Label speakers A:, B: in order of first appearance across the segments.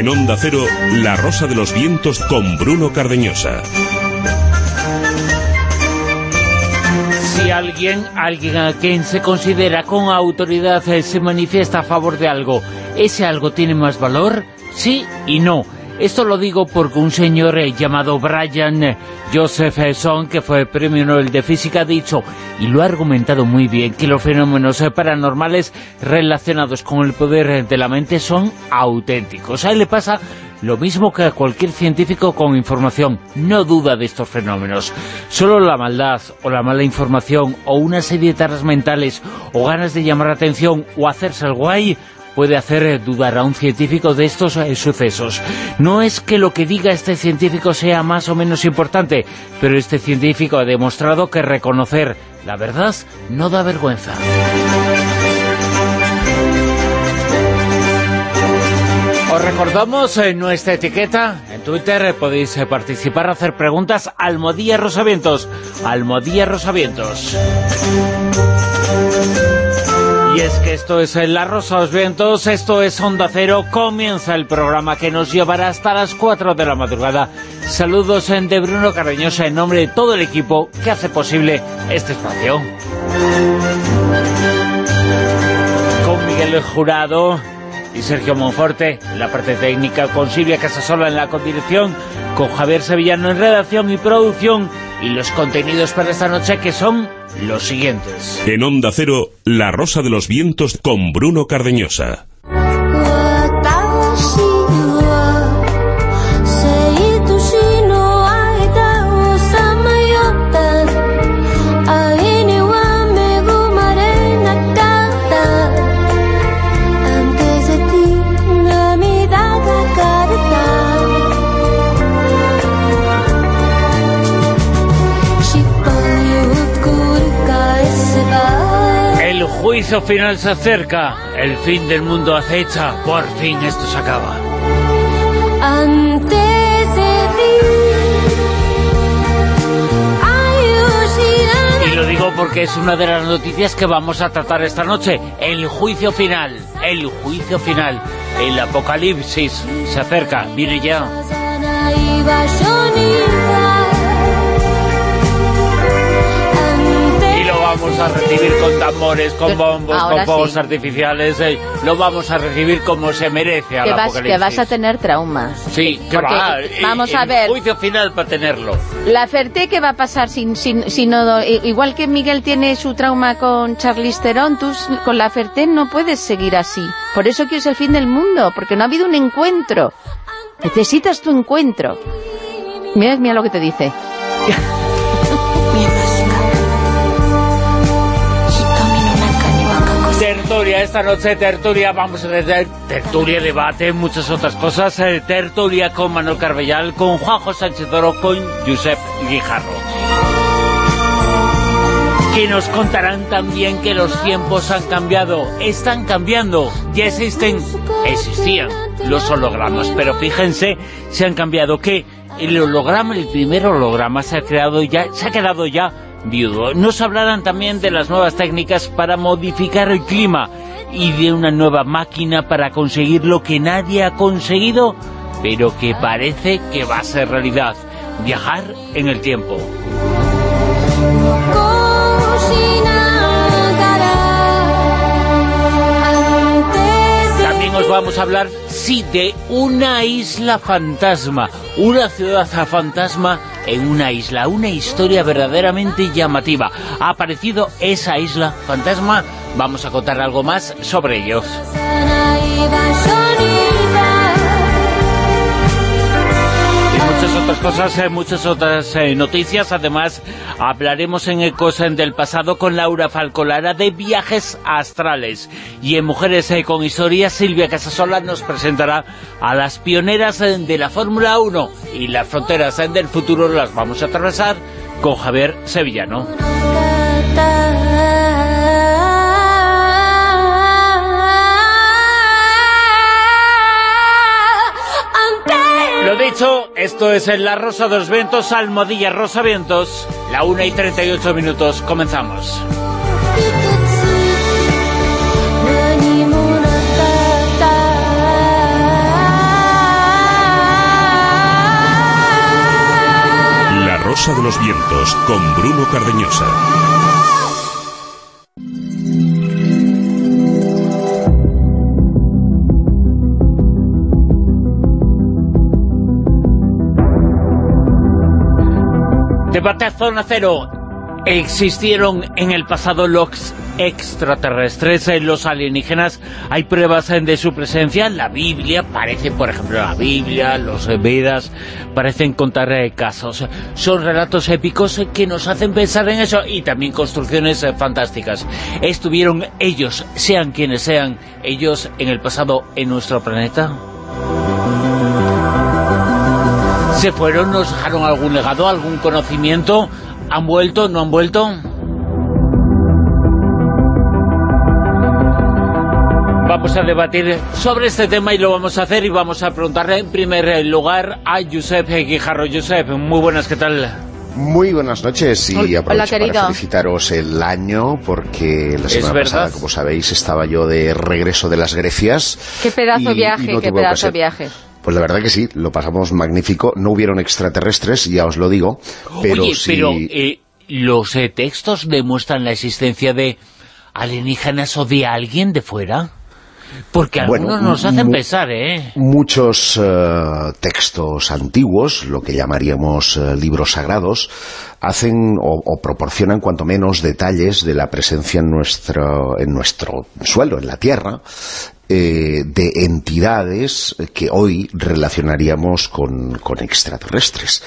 A: En Onda Cero, La Rosa de los Vientos con Bruno Cardeñosa.
B: Si alguien, alguien a quien se considera con autoridad eh, se manifiesta a favor de algo, ¿ese algo tiene más valor? Sí y no. Esto lo digo porque un señor eh, llamado Brian eh, Josephson, que fue premio Nobel de Física, ha dicho, y lo ha argumentado muy bien, que los fenómenos eh, paranormales relacionados con el poder de la mente son auténticos. A él le pasa lo mismo que a cualquier científico con información, no duda de estos fenómenos. Solo la maldad o la mala información o una serie de taras mentales o ganas de llamar la atención o hacerse algo guay puede hacer eh, dudar a un científico de estos eh, sucesos. No es que lo que diga este científico sea más o menos importante, pero este científico ha demostrado que reconocer la verdad no da vergüenza. Os recordamos en nuestra etiqueta, en Twitter eh, podéis participar, hacer preguntas, Almodía Rosavientos, Almodía Rosavientos. Y es que esto es La Rosa de los Vientos, esto es Onda Cero, comienza el programa que nos llevará hasta las 4 de la madrugada. Saludos de Bruno Carreñosa en nombre de todo el equipo que hace posible este espacio. Con Miguel Jurado y Sergio Monforte la parte técnica, con Silvia Casasola en la condirección, con Javier Sevillano en redacción y producción y los contenidos para esta noche que son los siguientes.
A: En Onda Cero, La Rosa de los Vientos con Bruno Cardeñosa.
B: Juicio final se acerca, el fin del mundo acecha, por fin esto se acaba.
C: Antes de
B: Y lo digo porque es una de las noticias que vamos a tratar esta noche, el juicio final, el juicio final, el apocalipsis se acerca, viene ya. Vamos a recibir con tambores, con bombos,
D: Ahora
B: con fuegos
D: sí.
B: artificiales, eh, lo vamos a recibir como se merece al
D: que vas,
B: apocalipsis.
D: que vas a tener traumas.
B: Sí, que va,
D: vamos a ver.
B: juicio final para tenerlo.
D: La Ferté, ¿qué va a pasar sin, sin, si no... i- Igual que Miguel tiene su trauma con Charlize Theron, tú con la Ferté no puedes seguir así. Por eso que es el fin del mundo, porque no ha habido un encuentro. Necesitas tu encuentro. Mira, mira lo que te dice.
B: Tertulia, esta noche tertulia, vamos a tener tertulia, debate, muchas otras cosas. eh, tertulia con Manuel Carbellal, con Juanjo Sánchez Oro, con Josep Guijarro. Que nos contarán también que los tiempos han cambiado, están cambiando, ya existen, existían los hologramas, pero fíjense, se han cambiado, que el holograma, el primer holograma se ha creado ya, se ha quedado ya viudo. Nos hablarán también de las nuevas técnicas para modificar el clima y de una nueva máquina para conseguir lo que nadie ha conseguido, pero que parece que va a ser realidad, viajar en el tiempo. También os vamos a hablar, sí, de una isla fantasma, una ciudad fantasma en una isla, una historia verdaderamente llamativa. Ha aparecido esa isla fantasma, vamos a contar algo más sobre ellos. Otras cosas, eh, muchas otras eh, noticias. Además, hablaremos en Ecos del pasado con Laura Falcolara de viajes astrales. Y en Mujeres eh, con Historia, Silvia Casasola nos presentará a las pioneras eh, de la Fórmula 1. Y las fronteras eh, del futuro las vamos a atravesar con Javier Sevillano. 8, esto es en La Rosa de los Vientos, Almodilla Rosa Vientos, la 1 y 38 minutos, comenzamos.
A: La Rosa de los Vientos, con Bruno Cardeñosa.
B: Debate Zona Cero. ¿Existieron en el pasado los extraterrestres, eh, los alienígenas? ¿Hay pruebas eh, de su presencia? La Biblia parece, por ejemplo, la Biblia, los Vedas, parecen contar eh, casos. Son relatos épicos que nos hacen pensar en eso y también construcciones fantásticas. ¿Estuvieron ellos, sean quienes sean, ellos en el pasado en nuestro planeta? ¿Se fueron? ¿Nos dejaron algún legado, algún conocimiento? ¿Han vuelto? ¿No han vuelto? Vamos a debatir sobre este tema y lo vamos a hacer y vamos a preguntarle en primer lugar a Josep Guijarro. Josep, muy buenas, ¿qué tal?
E: Muy buenas noches y
D: Hola,
E: aprovecho
D: querido.
E: para felicitaros el año porque la semana pasada, como sabéis, estaba yo de regreso de las Grecias.
D: Qué pedazo
E: y- y
D: viaje,
E: no
D: qué pedazo viaje.
E: Pues la verdad que sí, lo pasamos magnífico. No hubieron extraterrestres, ya os lo digo, pero
B: Oye,
E: sí...
B: pero eh, los eh, textos demuestran la existencia de alienígenas o de alguien de fuera. Porque
E: Bueno,
B: algunos nos hacen pensar, ¿eh?
E: Muchos eh, textos antiguos, lo que llamaríamos eh, libros sagrados, hacen o, o proporcionan cuanto menos detalles de la presencia en nuestro, en nuestro suelo, en la Tierra, eh, de entidades que hoy relacionaríamos con, con extraterrestres.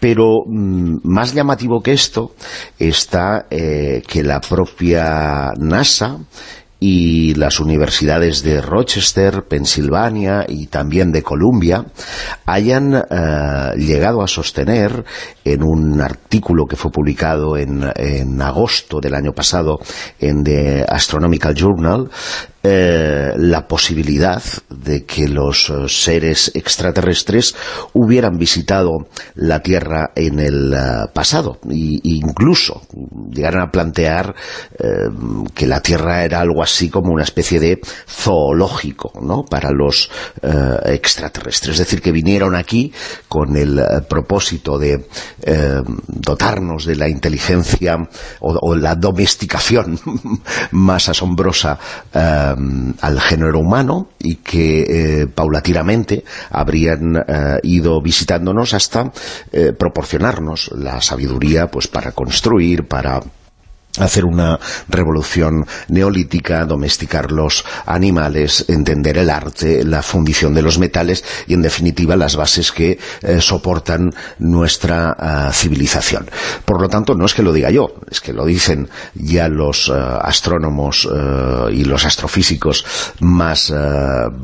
E: Pero mm, más llamativo que esto está eh, que la propia NASA y las universidades de Rochester, Pensilvania y también de Columbia hayan eh, llegado a sostener en un artículo que fue publicado en, en agosto del año pasado en The Astronomical Journal eh, la posibilidad de que los eh, seres extraterrestres hubieran visitado la Tierra en el eh, pasado e incluso llegaran a plantear que la Tierra era algo así como una especie de zoológico ¿no? para los extraterrestres, es decir, que vinieron aquí con el propósito de dotarnos de la inteligencia o, la domesticación más asombrosa al género humano y que eh, paulatinamente habrían eh, ido visitándonos hasta eh, proporcionarnos la sabiduría pues para construir, para hacer una revolución neolítica, domesticar los animales, entender el arte, la fundición de los metales y, en definitiva, las bases que eh, soportan nuestra ah, civilización. Por lo tanto, no es que lo diga yo, es que lo dicen ya los ah, astrónomos eh, y los astrofísicos más,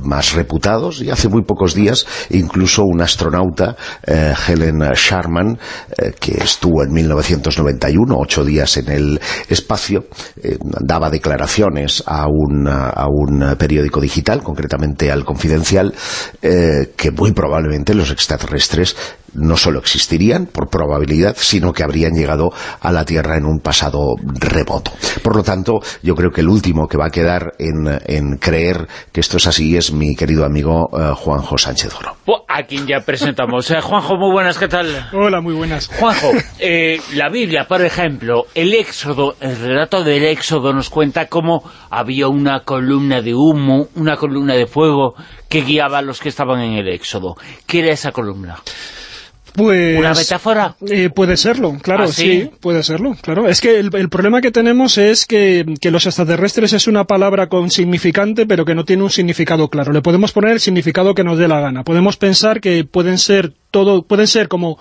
E: más reputados y hace muy pocos días incluso un astronauta, eh, Helen Sharman, eh, que estuvo en 1991, ocho días en el espacio, eh, daba declaraciones a un, a un periódico digital, concretamente al Confidencial, eh, que muy probablemente los extraterrestres no solo existirían por probabilidad, sino que habrían llegado a la Tierra en un pasado remoto. Por lo tanto, yo creo que el último que va a quedar en, en creer que esto es así es mi querido amigo eh, Juanjo Sánchez Oro.
B: A quien ya presentamos. Eh, Juanjo, muy buenas, ¿qué tal?
F: Hola, muy buenas.
B: Juanjo, eh, la Biblia, por ejemplo, el Éxodo, el relato del Éxodo nos cuenta cómo había una columna de humo, una columna de fuego que guiaba a los que estaban en el Éxodo. ¿Qué era esa columna?
F: Pues,
B: ¿Una metáfora?
F: eh, puede serlo, claro,
B: ¿Ah, sí?
F: sí? puede serlo, claro. Es que el, el problema que tenemos es que, que los extraterrestres es una palabra con significante, pero que no tiene un significado claro. Le podemos poner el significado que nos dé la gana. Podemos pensar que pueden ser todo, pueden ser como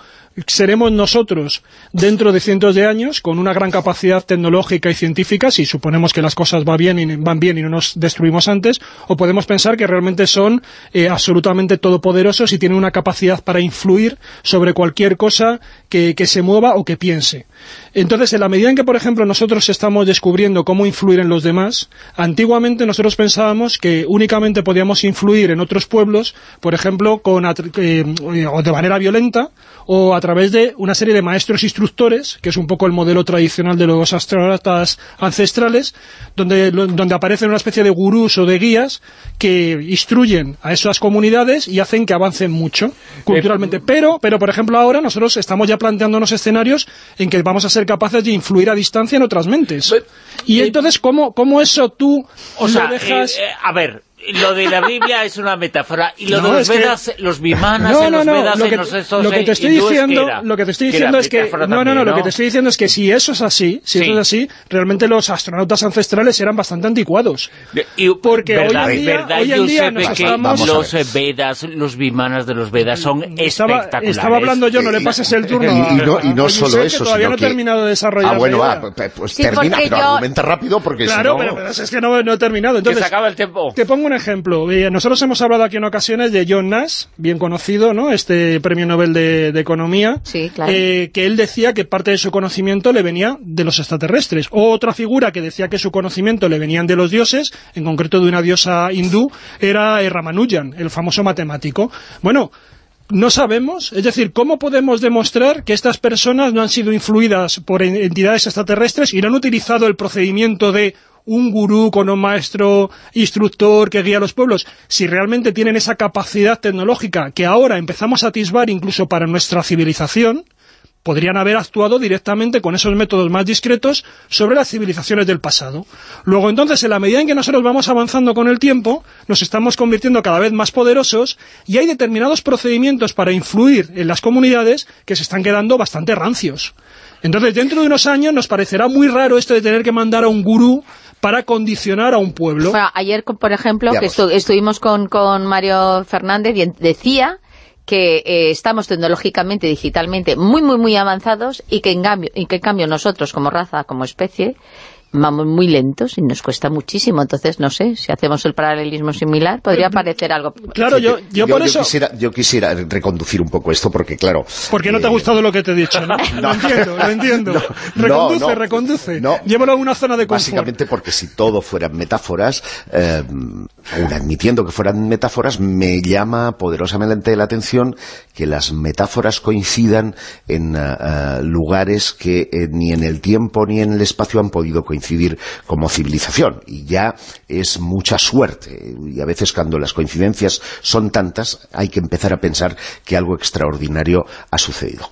F: seremos nosotros dentro de cientos de años, con una gran capacidad tecnológica y científica, si suponemos que las cosas va bien y, van bien y no nos destruimos antes, o podemos pensar que realmente son eh, absolutamente todopoderosos y tienen una capacidad para influir sobre cualquier cosa que, que se mueva o que piense. Entonces, en la medida en que, por ejemplo, nosotros estamos descubriendo cómo influir en los demás, antiguamente nosotros pensábamos que únicamente podíamos influir en otros pueblos, por ejemplo, con eh, o de manera violenta, o a través de una serie de maestros instructores, que es un poco el modelo tradicional de los astronautas ancestrales, donde, donde aparecen una especie de gurús o de guías que instruyen a esas comunidades y hacen que avancen mucho culturalmente.
B: Eh,
F: pero, pero, por ejemplo, ahora nosotros estamos ya planteándonos escenarios en que vamos a ser capaces de influir a distancia en otras mentes. Y
B: eh,
F: entonces, ¿cómo, cómo eso tú
B: O
F: lo
B: sea,
F: dejas...?
B: eh, eh, a ver, lo de la Biblia es una metáfora. Y lo
F: No,
B: de los
F: que-
B: Vedas, los vimanas
F: No,
B: en
F: no,
B: los Vedas,
F: lo
B: en
F: que,
B: los estos,
F: lo que te
B: eh,
F: estoy
B: hindúes, ¿qué
F: diciendo,
B: era?
F: lo que te estoy diciendo es que no, no, no, lo que te estoy diciendo es que si eso es así, si
B: Sí.
F: eso es así, realmente los astronautas ancestrales eran bastante anticuados.
B: Y-
F: Porque hoy
B: ¿verdad,
F: en día-
B: verdad,
F: hoy en día nos
B: que
F: estamos-
B: los eh, Vedas, los vimanas de los Vedas son
F: Estaba,
B: espectaculares.
F: estaba hablando yo, no le pases el turno.
E: Y, y no, y no solo
F: Josep, que
E: eso,
F: todavía
E: sino
F: no he
E: que-
F: terminado de desarrollar
E: Ah, bueno,
F: idea.
E: pues, pues
D: Sí,
E: termina, pero
D: yo-
E: argumenta rápido porque
F: Claro,
E: si no...
F: pero es que no, no he terminado.
B: Que
F: Entonces,
B: se acaba el tiempo.
F: Te pongo un ejemplo. Eh, Nosotros hemos hablado aquí en ocasiones de John Nash, bien conocido, ¿no? Este premio Nobel de, de Economía.
D: Sí, claro.
F: eh, que él decía que parte de su conocimiento le venía de los extraterrestres. O otra figura que decía que su conocimiento le venían de los dioses, en concreto de una diosa hindú, era Ramanujan, el famoso matemático. Bueno, no sabemos, es decir, ¿cómo podemos demostrar que estas personas no han sido influidas por en- entidades extraterrestres y no han utilizado el procedimiento de un gurú con un maestro instructor que guía a los pueblos, si realmente tienen esa capacidad tecnológica que ahora empezamos a atisbar incluso para nuestra civilización, podrían haber actuado directamente con esos métodos más discretos sobre las civilizaciones del pasado. Luego, entonces, en la medida en que nosotros vamos avanzando con el tiempo, nos estamos convirtiendo cada vez más poderosos y hay determinados procedimientos para influir en las comunidades que se están quedando bastante rancios. Entonces, dentro de unos años nos parecerá muy raro esto de tener que mandar a un gurú para condicionar a un pueblo.
D: Bueno, ayer, co- por ejemplo, que estu- estuvimos con, con Mario Fernández y decía que eh, estamos tecnológicamente, digitalmente muy, muy, muy avanzados y que en cambio, y que en cambio nosotros como raza, como especie, vamos muy lentos y nos cuesta muchísimo. Entonces, no sé, si hacemos el paralelismo similar, podría parecer algo...
F: Claro, yo, yo, por eso...
E: quisiera, yo quisiera reconducir un poco esto porque, claro...
F: ¿Por qué no te ha
E: eh,
F: gustado lo que te he dicho? ¿no? Lo entiendo, lo entiendo.
E: No,
F: reconduce,
E: no, no.
F: reconduce.
E: No.
F: Llévalo a una zona de confort.
E: Básicamente porque si todo fueran metáforas, eh, aun admitiendo que fueran metáforas, me llama poderosamente la atención que las metáforas coincidan en eh, eh, lugares que eh, ni en el tiempo ni en el espacio han podido coincidir como civilización. Y ya es mucha suerte. Y a veces cuando las coincidencias son tantas, hay que empezar a pensar que algo extraordinario ha sucedido.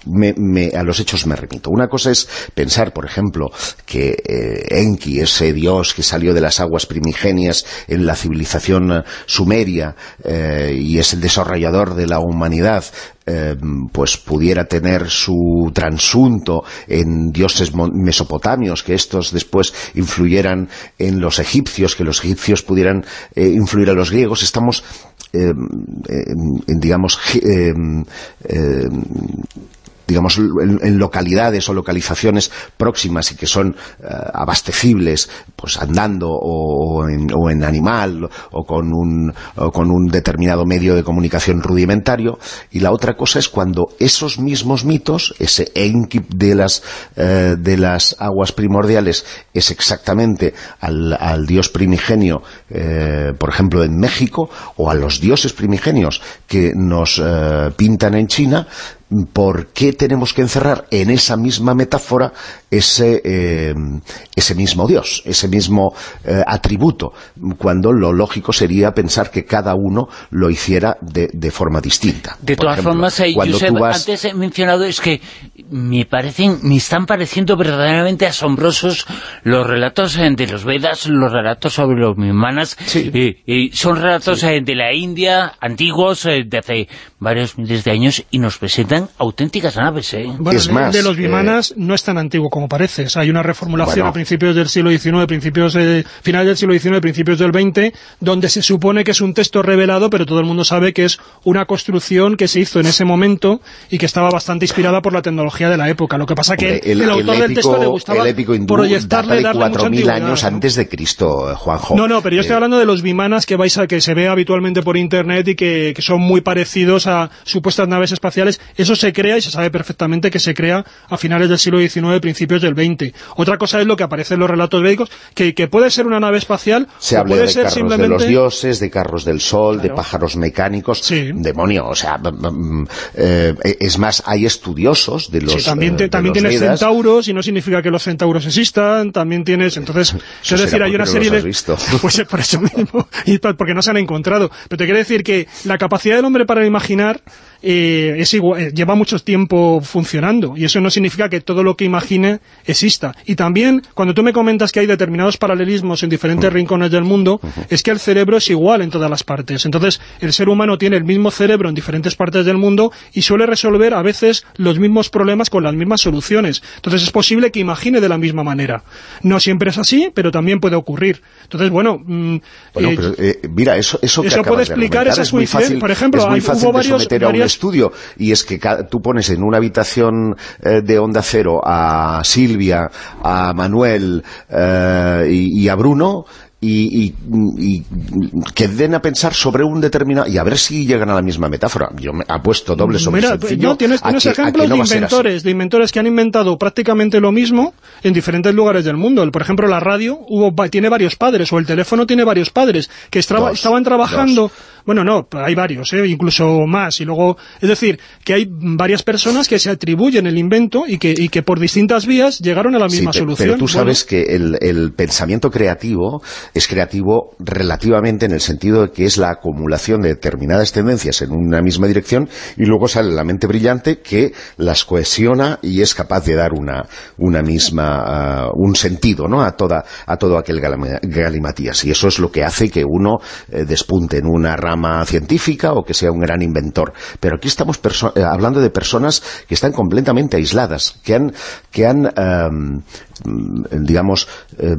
E: A los hechos me remito. Una cosa es pensar, por ejemplo, que eh, Enki, ese dios que salió de las aguas primigenias en la civilización sumeria eh, y es el desarrollador de la humanidad, eh, pues pudiera tener su transunto en dioses mesopotamios, que estos después influyeran en los egipcios, que los egipcios pudieran eh, influir a los griegos. Estamos, eh, en- en, digamos, digamos, en, localidades o localizaciones próximas y que son eh, abastecibles, pues andando o, en, o en animal o con, un, o con un determinado medio de comunicación rudimentario. Y la otra cosa es cuando esos mismos mitos, ese Enki de las, eh, de las aguas primordiales, es exactamente al, al dios primigenio, eh, por ejemplo, en México, o a los dioses primigenios que nos eh, pintan en China, ¿por qué tenemos que encerrar en esa misma metáfora ese, eh, ese mismo Dios, ese mismo eh, atributo, cuando lo lógico sería pensar que cada uno lo hiciera de, de forma distinta?
B: De
E: Por
B: todas
E: ejemplo,
B: formas, eh, Josep,
E: vas-
B: antes he mencionado es que me parecen, me están pareciendo verdaderamente asombrosos los relatos eh, de los Vedas, los relatos sobre los Vimanas.
E: Sí.
B: Son relatos eh, de la India, antiguos, de hace varios miles de años, y nos presentan auténticas naves, ¿eh?
F: Bueno,
E: Es
F: de-
E: más,
F: de los
E: eh,
F: bimanas no es tan antiguo como parece. O sea, hay una reformulación
E: Bueno.
F: a principios del siglo XIX, principios de, finales del siglo XIX, principios del XX, donde se supone que es un texto revelado, pero todo el mundo sabe que es una construcción que se hizo en ese momento y que estaba bastante inspirada por la tecnología de la época. Lo que pasa que
E: Hombre,
F: el, autor del texto le gustaba
E: el épico hindú
F: proyectarle,
E: de
F: darle mucha
E: 4.000
F: antigüedad,
E: años
F: ¿no?
E: antes de Cristo, eh, Juanjo.
F: No, no, pero yo estoy
E: Eh,
F: hablando de los bimanas que vais a, que se ve habitualmente por internet y que, que son muy parecidos a supuestas naves espaciales, eso se crea y se sabe perfectamente que se crea a finales del siglo XIX, principios del XX. Otra cosa es lo que aparece en los relatos médicos, que, que puede ser una nave espacial
E: se
F: o puede
E: de
F: ser
E: carros
F: simplemente...
E: de los dioses, de carros del sol, de
F: Claro.
E: pájaros mecánicos,
F: Sí.
E: demonio, o sea, mm, mm, eh, es más, hay estudiosos de los
F: Sí, también,
E: eh,
F: te-
E: de
F: también
E: los
F: tienes
E: Vedas.
F: centauros y no significa que los centauros existan, también tienes, entonces, es decir, hay una serie de...
E: visto.
F: Pues es por eso mismo, y porque no se han encontrado. Pero te quiero decir que la capacidad del hombre para imaginar terminar eh, es igual, eh, lleva mucho tiempo funcionando, y eso no significa que todo lo que imagine exista. Y también, cuando tú me comentas que hay determinados paralelismos en diferentes rincones del mundo, es que el cerebro es igual en todas las partes. Entonces, el ser humano tiene el mismo cerebro en diferentes partes del mundo y suele resolver a veces los mismos problemas con las mismas soluciones. Entonces, es posible que imagine de la misma manera. No siempre es así, pero también puede ocurrir. Entonces, bueno... mm,
E: Bueno,
F: eh,
E: pero, eh, mira, eso, eso, que
F: eso puede explicar esas
E: es muy
F: coincidencias.
E: fácil,
F: Por ejemplo,
E: es muy
F: hay- hubo varios- varias-
E: estudio y es que tú pones en una habitación eh, de Onda Cero a Silvia, a Manuel eh, y, y a Bruno y, y- y que den a pensar sobre un determinado y a ver si llegan a la misma metáfora. Yo me apuesto doble sobre
F: Mira,
E: sencillo
F: no, tienes, tienes
E: que-
F: ejemplos
E: no
F: de inventores, de inventores que han inventado prácticamente lo mismo en diferentes lugares del mundo. El- Por ejemplo, la radio hubo, tiene varios padres, o el teléfono tiene varios padres, que
E: Dos,
F: estaban trabajando... Bueno, no, hay varios, ¿eh? incluso más. Y luego, es decir, que hay varias personas que se atribuyen el invento y que, y que por distintas vías llegaron a la misma solución.
E: Pero tú
F: Bueno,
E: sabes que el, el pensamiento creativo es creativo relativamente en el sentido de que es la acumulación de determinadas tendencias en una misma dirección y luego sale la mente brillante que las cohesiona y es capaz de dar una, una misma, ah, un sentido ¿no? a, toda, a todo aquel galimatías. Y eso es lo que hace que uno eh, despunte en una rama científica o que sea un gran inventor. Pero aquí estamos eh, hablando de personas que están completamente aisladas, que han, que han em, digamos, em,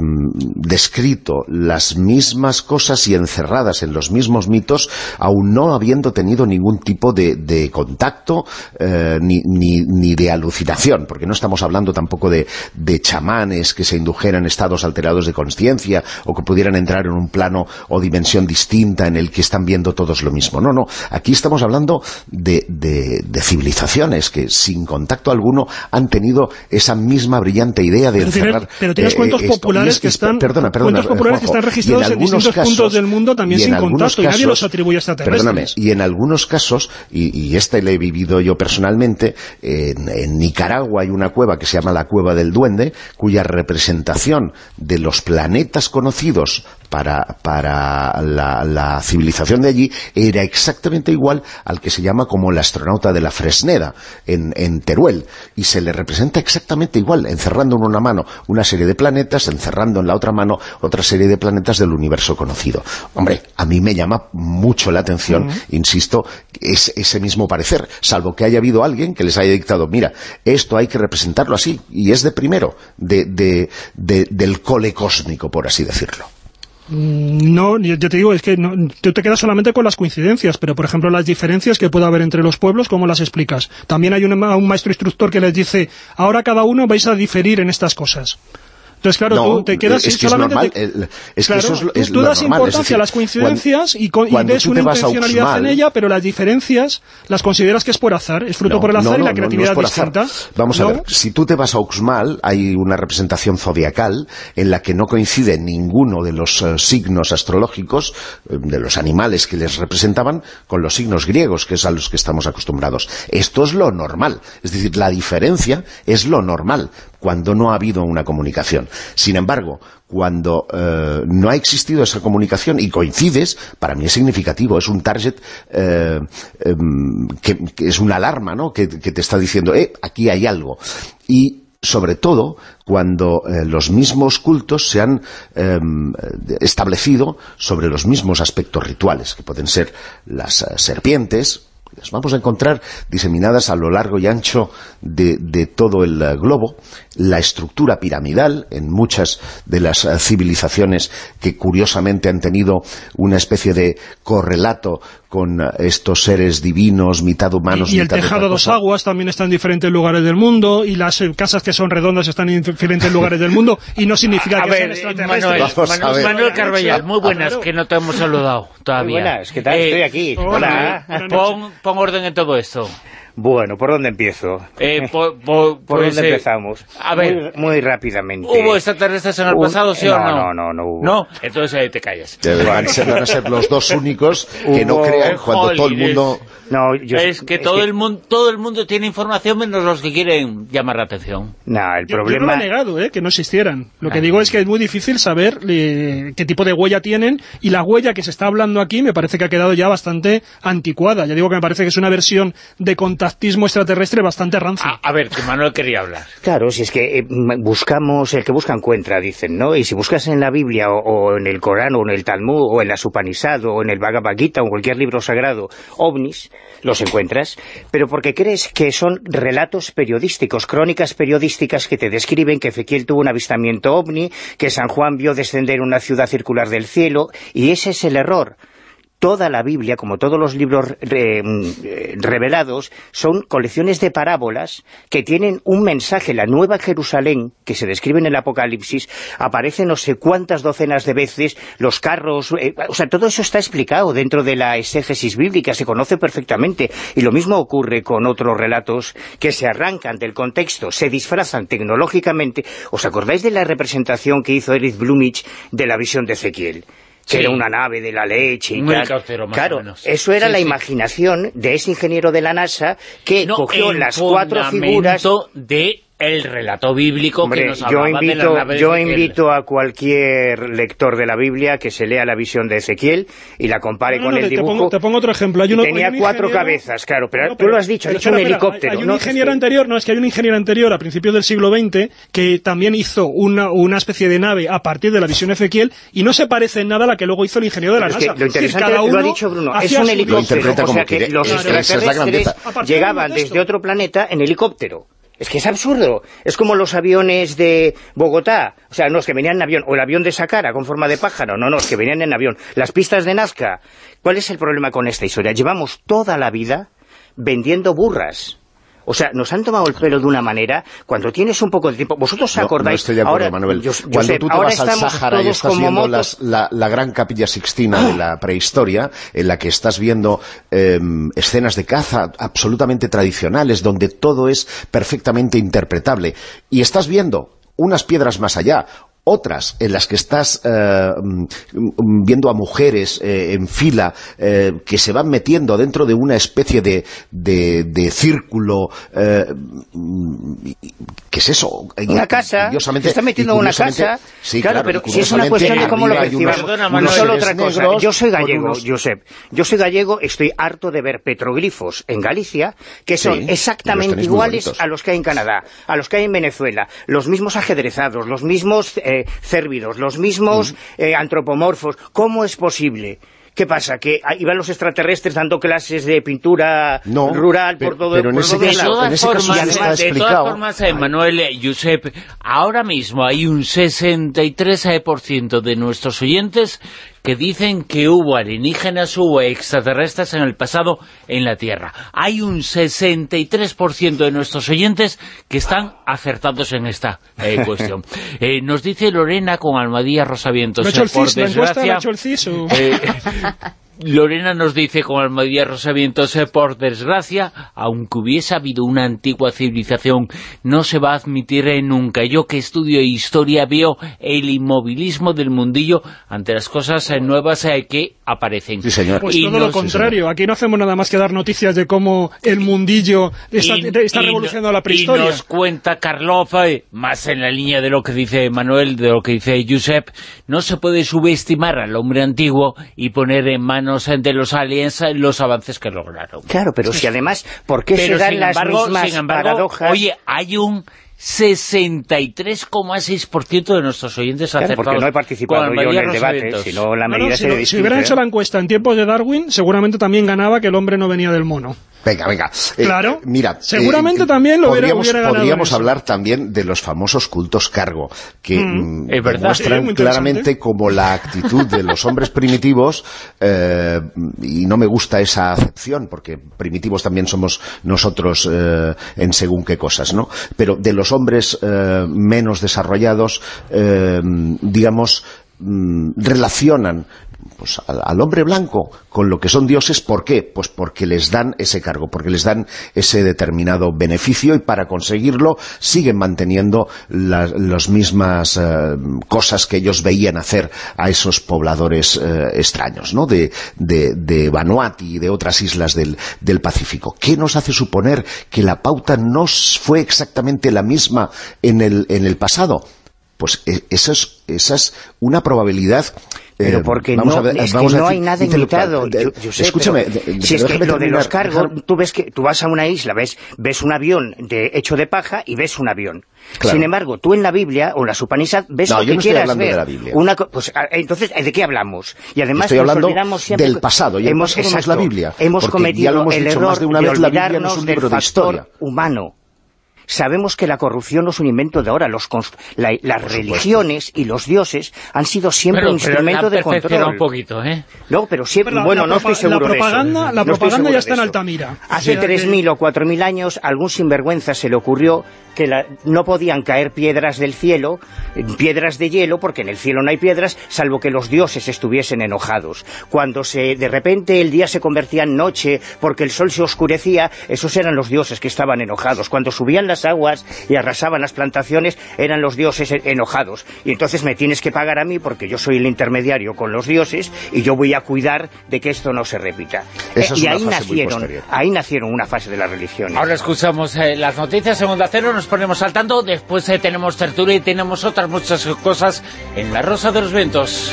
E: descrito las mismas cosas y encerradas en los mismos mitos, aún no habiendo tenido ningún tipo de, contacto eh, ni, ni- ni de alucinación, porque no estamos hablando tampoco de, de chamanes que se indujeran estados alterados de conciencia o que pudieran entrar en un plano o dimensión distinta en el que están viendo todos lo mismo. No, no, aquí estamos hablando de- de civilizaciones que sin contacto alguno han tenido esa misma brillante idea de
F: Pero tienes-
E: encerrar...
F: pero tienes
E: eh,
F: cuentos
E: esto.
F: Populares
E: es
F: que están-
E: Perdona, perdona,
F: cuentos populares que
E: Juanjo,
F: están
E: y
F: registrados en
E: algunos
F: distintos puntos del mundo también
E: en
F: sin contacto, y nadie
E: casos-
F: los atribuye a extraterrestres.
E: Perdóname, y en algunos casos, y, y este le he vivido yo personalmente, en, en Nicaragua hay una cueva que se llama la Cueva del Duende, cuya representación de los planetas conocidos para, para la, la civilización de allí era exactamente igual al que se llama como el astronauta de la Fresneda, en, en Teruel, y se le representa exactamente igual, encerrando en una mano una serie de planetas, encerrando en la otra mano otra serie de planetas del universo conocido. Hombre, a mí me llama mucho la atención, insisto, es ese mismo parecer, salvo que haya habido alguien que les haya dictado, mira, esto hay que representarlo así, y es de primero, de, de- de- del cole cósmico, por así decirlo.
F: Mm, No, yo te digo, es que no, tú te quedas solamente con las coincidencias, pero por ejemplo las diferencias que puede haber entre los pueblos, ¿cómo las explicas? También hay un, un maestro instructor que les dice, ahora cada uno vais a diferir en estas cosas. Entonces, claro,
E: No,
F: tú te quedas
E: es que es normal,
F: te-
E: el- es que
F: Claro,
E: eso es lo- es
F: tú
E: lo
F: das
E: normal,
F: importancia
E: decir,
F: a las coincidencias y, y ves una intencionalidad en ella, pero las diferencias las consideras que es por azar, es fruto
E: No,
F: por el azar
E: no,
F: y la creatividad
E: es azar.
F: distinta.
E: Vamos a ver, si tú te vas a Uxmal, hay una representación zodiacal en la que no coincide ninguno de los eh, signos astrológicos, eh, de los animales que les representaban, con los signos griegos, que es a los que estamos acostumbrados. Esto es lo normal. Es decir, la diferencia es lo normal cuando no ha habido una comunicación. Sin embargo, cuando eh, no ha existido esa comunicación y coincides, para mí es significativo, es un target eh, em, que, es una alarma, ¿no? Que, te está diciendo, eh, aquí hay algo. Y sobre todo cuando eh, los mismos cultos se han em, establecido sobre los mismos aspectos rituales, que pueden ser las serpientes, las vamos a encontrar diseminadas a lo largo y ancho de, todo el globo, la estructura piramidal en muchas de las eh, civilizaciones que curiosamente han tenido una especie de correlato con estos seres divinos, mitad humanos,
F: y, y el
E: mitad de
F: tejado
E: otra
F: dos aguas también está en diferentes lugares del mundo, y las eh, casas que son redondas están en diferentes lugares del mundo, y no significa
B: A
F: que
B: ver,
F: sean extraterrestres.
B: Manuel, Manuel. Manuel Carballal, muy buenas, que no te hemos saludado todavía.
G: Muy buenas, ¿qué tal?
B: Eh,
G: Estoy aquí.
F: hola.
G: Hola.
B: Pon, pon orden en todo esto.
G: Bueno, ¿por dónde empiezo?
B: Eh, po- po-
G: ¿Por
B: pues,
G: dónde
B: eh,
G: empezamos?
B: A ver,
G: Muy, muy rápidamente.
B: ¿hubo extraterrestres en el
G: Un-
B: pasado, sí
G: no,
B: o no?
G: no, no, no hubo.
B: No, entonces eh, te callas.
E: Que van, a ser, ser los dos únicos que no crean cuando todo el mundo...
G: No, yo-
B: es que todo el mundo todo el mundo tiene información menos los que quieren llamar la atención.
G: No, el
F: Yo, yo no
G: problema...
F: lo he negado, ¿eh? que no existieran. Lo
B: Ah.
F: que digo es que es muy difícil saber eh, qué tipo de huella tienen, y la huella que se está hablando aquí me parece que ha quedado ya bastante anticuada. Ya digo que me parece que es una versión de contactismo extraterrestre bastante rancia.
B: A, a ver, que Manuel quería hablar.
G: Claro, si es que eh, buscamos, el que busca encuentra, dicen, ¿no? Y si buscas en la Biblia o, o en el Corán o en el Talmud o en la Supanisad o en el Bhagavad Gita o en cualquier libro sagrado, ovnis, los encuentras, pero porque crees que son relatos periodísticos, crónicas periodísticas que te describen que Ezequiel tuvo un avistamiento ovni, que San Juan vio descender una ciudad circular del cielo, y ese es el error toda la Biblia, como todos los libros re- eh, revelados, son colecciones de parábolas que tienen un mensaje. La Nueva Jerusalén, que se describe en el Apocalipsis, aparece no sé cuántas docenas de veces, los carros... eh, o sea, todo eso está explicado dentro de la exégesis bíblica, se conoce perfectamente. Y lo mismo ocurre con otros relatos que se arrancan del contexto, se disfrazan tecnológicamente. ¿Os acordáis de la representación que hizo Eric Blumich de la visión de Ezequiel? Que
B: Sí.
G: era una nave de la leche y tal.
B: más
G: claro,
B: o menos.
G: eso era
B: Sí,
G: la
B: sí.
G: imaginación de ese ingeniero de la NASA que
B: No,
G: cogió
B: el
G: las cuatro figuras...
B: de el relato bíblico
G: Hombre,
B: que nos
G: yo
B: de la
G: invito,
B: nave de
G: yo invito a cualquier lector de la Biblia que se lea la visión de Ezequiel y la compare
F: No,
G: con
F: no,
G: el
F: te,
G: dibujo.
F: pongo, te pongo otro ejemplo. Hay
G: Y
F: uno-
G: tenía
F: hay un
G: cuatro
F: ingeniero-
G: cabezas, claro, pero
F: No,
G: tú lo has dicho, has
F: pero
G: dicho un
F: espera,
G: helicóptero.
F: Hay, hay un
G: ¿no?
F: ingeniero anterior, no, es que hay un ingeniero anterior a principios del siglo XX que también hizo una, una especie de nave a partir de la visión Ezequiel y no se parece en nada a la que luego hizo el ingeniero de la
G: Pero es que
F: NASA.
G: lo
F: Es decir,
G: interesante
F: cada
G: lo ha
F: uno
G: dicho Bruno, es
F: hacía
G: un helicóptero, o sea que
E: quiere.
G: los extraterrestres llegaban
F: de
G: desde otro planeta en helicóptero. Es que es absurdo. Es como los aviones de Bogotá. O sea, no es que venían en avión. O el avión de Saqqara con forma de pájaro. No, no, es que venían en avión. Las pistas de Nazca. ¿Cuál es el problema con esta historia? Llevamos toda la vida vendiendo burras. O sea, nos han tomado el pelo de una manera cuando tienes un poco de tiempo. ¿Vosotros os
E: No,
G: acordáis?
E: no estoy de acuerdo,
G: ahora,
E: Manuel.
G: yo-
E: Cuando
G: Josep,
E: tú te vas al Sáhara y estás viendo las- la, la gran capilla sixtina de la prehistoria, en la que estás viendo eh, escenas de caza absolutamente tradicionales, donde todo es perfectamente interpretable, y estás viendo unas piedras más allá, otras en las que estás eh, mm, viendo a mujeres eh, en fila eh, que se van metiendo dentro de una especie de, de, de círculo eh, mm, ¿qué es eso?
G: Una casa, se está metiendo en una casa,
E: sí,
G: claro,
E: claro,
G: pero si es una cuestión de cómo lo percibamos. No solo otra cosa,
E: negros
G: yo soy gallego,
E: unos-
G: Josep, yo soy gallego, estoy harto de ver petroglifos en Galicia que son
E: Sí,
G: exactamente iguales a los que hay en Canadá, a los que hay en Venezuela, los mismos ajedrezados, los mismos eh, cérvidos, los mismos eh, antropomorfos. ¿Cómo es posible? ¿Qué pasa? ¿Que ah, iban los extraterrestres dando clases de pintura
E: No,
G: rural por todo
E: ese
G: todos
B: De todas formas, de todas formas, Manuel, eh, Josep, ahora mismo hay un 63% de nuestros oyentes que dicen que hubo alienígenas, hubo extraterrestres en el pasado en la Tierra. Hay un 63% de nuestros oyentes que están acertados en esta eh, cuestión. Eh, nos dice Lorena con Almadía Rosavientos,
F: ¿Lo ha hecho el
B: por
F: CIS? ¿La encuesta la
B: desgracia...
F: ha hecho el CIS? o-
B: Eh, Lorena nos dice con Almadía Rosavientos, eh, por desgracia, aunque hubiese habido una antigua civilización, no se va a admitir eh, nunca. Yo que estudio historia veo el inmovilismo del mundillo ante las cosas eh, nuevas que aparecen.
E: Sí, señor.
F: Pues
B: Y
F: todo lo contrario, aquí no hacemos nada más que dar noticias de cómo el mundillo está,
B: Y-
F: está
B: y
F: revolucionando la prehistoria.
B: Y nos cuenta Carlofa, más en la línea de lo que dice Manuel, de lo que dice Josep, no se puede subestimar al hombre antiguo y poner en manos eh, de los aliens eh, los avances que lograron.
G: Claro, pero si además, ¿por qué
B: Pero
G: se dan las
B: embargo,
G: mismas
B: sin embargo,
G: paradojas?
B: oye, hay un 63,6% de nuestros oyentes
G: Claro,
B: acertados.
G: porque no he participado yo en el debate,
B: Rosavientos.
G: si no la
F: No, no,
G: medida
F: si,
G: sería
F: no- si
G: distinta.
F: hubieran hecho la encuesta en tiempos de Darwin, seguramente también ganaba que el hombre no venía del mono.
E: Venga, venga. Eh,
F: Claro.
E: mira,
F: Seguramente también lo
E: podríamos,
F: hubiera
E: Podríamos hablar también de los famosos cultos cargo, que
F: Mm,
E: mm, demuestran
F: Sí,
E: claramente como la actitud de los hombres primitivos, eh, y no me gusta esa acepción, porque primitivos también somos nosotros eh, en según qué cosas, ¿no? Pero de los hombres eh, menos desarrollados, eh, digamos, mm, relacionan pues, al, hombre blanco con lo que son dioses, ¿por qué? Pues porque les dan ese cargo, porque les dan ese determinado beneficio y para conseguirlo siguen manteniendo las mismas eh, cosas que ellos veían hacer a esos pobladores eh, extraños, ¿no? De, de, Vanuatu y de otras islas del, del Pacífico. ¿Qué nos hace suponer que la pauta no fue exactamente la misma en el, en el pasado? Pues eh, eso es, esa es una probabilidad...
G: Pero porque
E: vamos
G: no,
E: a ver-
G: es que
E: a
G: no hay nada Yo- yo sé,
E: escúchame,
G: pero
E: de- de-
G: si es que lo de los cargos, tú ves que tú vas a una isla, ves ves un avión de hecho de paja y ves un avión.
E: Claro.
G: Sin embargo, tú en la Biblia o en la Supanisad ves
E: No,
G: lo
E: yo
G: que
E: no estoy
G: quieras
E: hablando de
G: ver.
E: la Biblia.
G: Una pues, ah, entonces, ¿de qué hablamos? Y además
E: Estoy hablando
G: siempre
E: del pasado, y
G: hemos,
E: es la Biblia,
G: Hemos
E: ya
G: cometido
E: lo hemos
G: el error
E: más de una vez, la Biblia no es
G: olvidarnos
E: un
G: del
E: de
G: factor
E: historia.
G: humano. Sabemos que la corrupción no es un invento de ahora. Los cons- la- las religiones y los dioses han sido siempre
B: Pero,
G: un
B: pero
G: instrumento
B: la
G: de control.
B: un poquito, ¿eh?
G: No, pero siempre,
F: La-
G: bueno,
F: la
G: no estoy seguro
F: la
G: de eso.
F: propaganda- la
G: No
F: propaganda ya está en. Altamira.
G: Hace
F: O sea que-
G: 3.000 o 4.000 años, algún sinvergüenza se le ocurrió que la- no podían caer piedras del cielo, eh, piedras de hielo, porque en el cielo no hay piedras, salvo que los dioses estuviesen enojados. Cuando se, de repente el día se convertía en noche, porque el sol se oscurecía, esos eran los dioses que estaban enojados. Cuando subían las aguas y arrasaban las plantaciones, eran los dioses enojados. Y entonces me tienes que pagar a mí, porque yo soy el intermediario con los dioses, y yo voy a cuidar de que esto no se repita.
E: Esa
G: Eh,
E: es
G: y
E: una
G: ahí
E: fase
G: nacieron, ahí nacieron una fase de las religiones.
B: Ahora escuchamos eh, las noticias en Onda Cero, nos ponemos al tanto, después eh, tenemos tertulia y tenemos otras muchas cosas en La Rosa de los Vientos.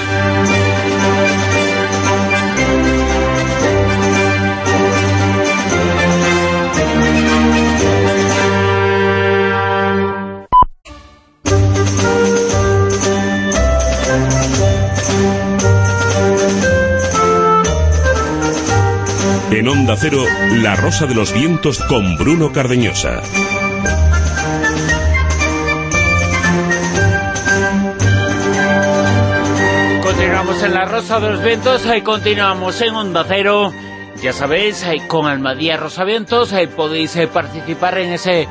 A: En Onda Cero, La Rosa de los Vientos con Bruno Cardeñosa.
B: Continuamos en La Rosa de los Vientos, ahí continuamos en Onda Cero. Ya sabéis, ahí con Almadía Rosavientos ahí podéis eh, participar en ese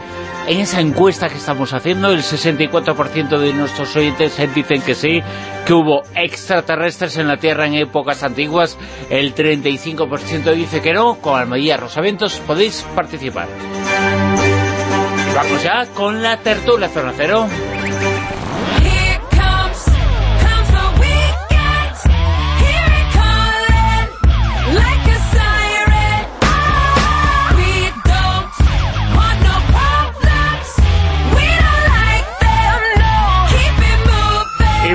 B: en esa encuesta que estamos haciendo. El 64% de nuestros oyentes eh, dicen que sí, que hubo extraterrestres en la Tierra en épocas antiguas. El 35% dice que no. Con Almadía Rosavientos podéis participar. Vamos ya con la tertulia Zona Cero.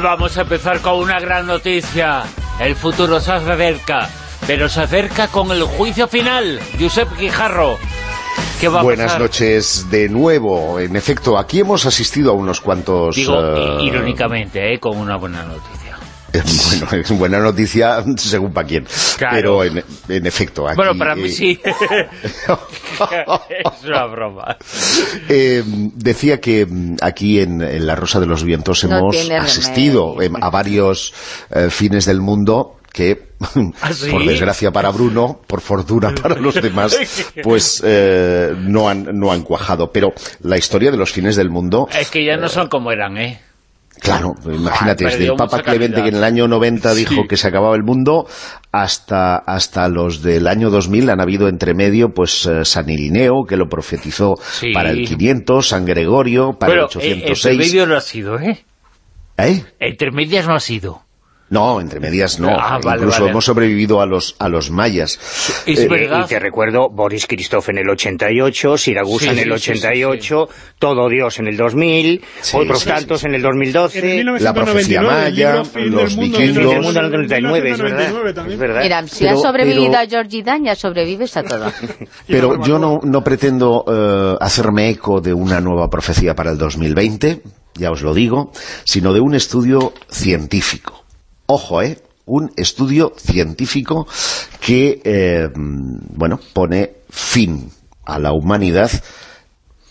B: Vamos a empezar con una gran noticia. El futuro se acerca, pero se acerca con el juicio final. Josep Guijarro. ¿Qué va a
E: Buenas
B: pasar?
E: noches de nuevo. En efecto, aquí hemos asistido a unos cuantos...
B: Digo,
E: eh,
B: irónicamente, ¿eh? con una buena noticia.
E: Bueno, es buena noticia según para quién.
B: Claro.
E: Pero en, en efecto, aquí...
B: bueno, para mí
E: eh,
B: sí. es una broma.
E: Eh, decía que mm, aquí en, en La Rosa de los Vientos
D: No
E: hemos asistido
D: remedio.
E: em, a varios eh, fines del mundo que,
B: ¿Ah, sí?
E: por desgracia para Bruno, por fortuna para los demás, pues eh, no, han, no han cuajado. Pero la historia de los fines del mundo...
B: Es que ya no son como eran, ¿eh?
E: Claro, imagínate,
B: Ah,
E: desde
B: perdió
E: el Papa Clemente
B: calidad.
E: que en el año 90 dijo
B: Sí.
E: que se acababa el mundo, hasta, hasta los del año 2000 han habido entre medio pues eh, San Irineo, que lo profetizó
B: Sí.
E: para el 500, San Gregorio para
B: Pero
E: el
B: eh, entre
E: 806.
B: medio no ha sido, ¿eh?
E: ¿Eh?
B: Entre medias no ha sido.
E: No, entre medias no.
B: Ah, vale,
E: Incluso
B: vale.
E: hemos sobrevivido a los, a los mayas.
B: Es
E: Eh,
B: verdad.
G: Y te recuerdo Boris Christoph en el 88, Siragusa
B: Sí,
G: en el
B: sí, sí, sí,
G: 88, Todo Dios en el 2000,
E: Sí,
G: otros
E: sí,
G: tantos en el
F: En
G: 2012.
F: el
E: La profecía
F: 1999, el
E: maya, los vikingos.
G: Del mundo en el 99, es
F: 1999
G: verdad. Es verdad.
D: Mira, si
E: Pero-
D: ha sobrevivido
E: pero-
D: a Georgie Dan, ya sobrevives a todo.
E: Pero yo no, no pretendo eh, hacerme eco de una nueva profecía para el 2020, ya os lo digo, sino de un estudio científico. Ojo, ¿eh? un estudio científico que, eh, bueno, pone fin a la humanidad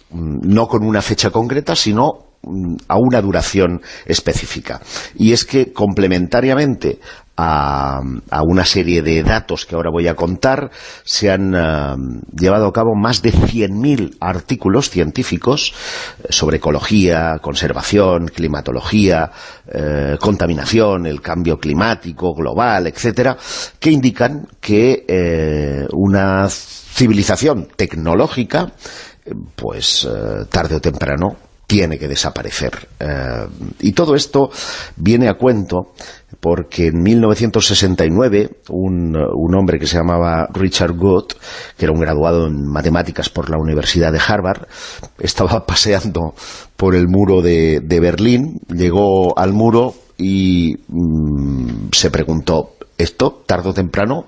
E: mm, no con una fecha concreta, sino mm, a una duración específica. Y es que complementariamente a, a una serie de datos que ahora voy a contar, se han eh, llevado a cabo más de 100.000 artículos científicos eh, sobre ecología, conservación, climatología, eh, contaminación, el cambio climático global, etcétera, que indican que una civilización tecnológica pues tarde o temprano tiene que desaparecer. Y todo esto viene a cuento porque en 1969 un, un hombre que se llamaba Richard Good, que era un graduado en matemáticas por la Universidad de Harvard, estaba paseando por el muro de, de Berlín, llegó al muro y mm, se preguntó, esto tarde o temprano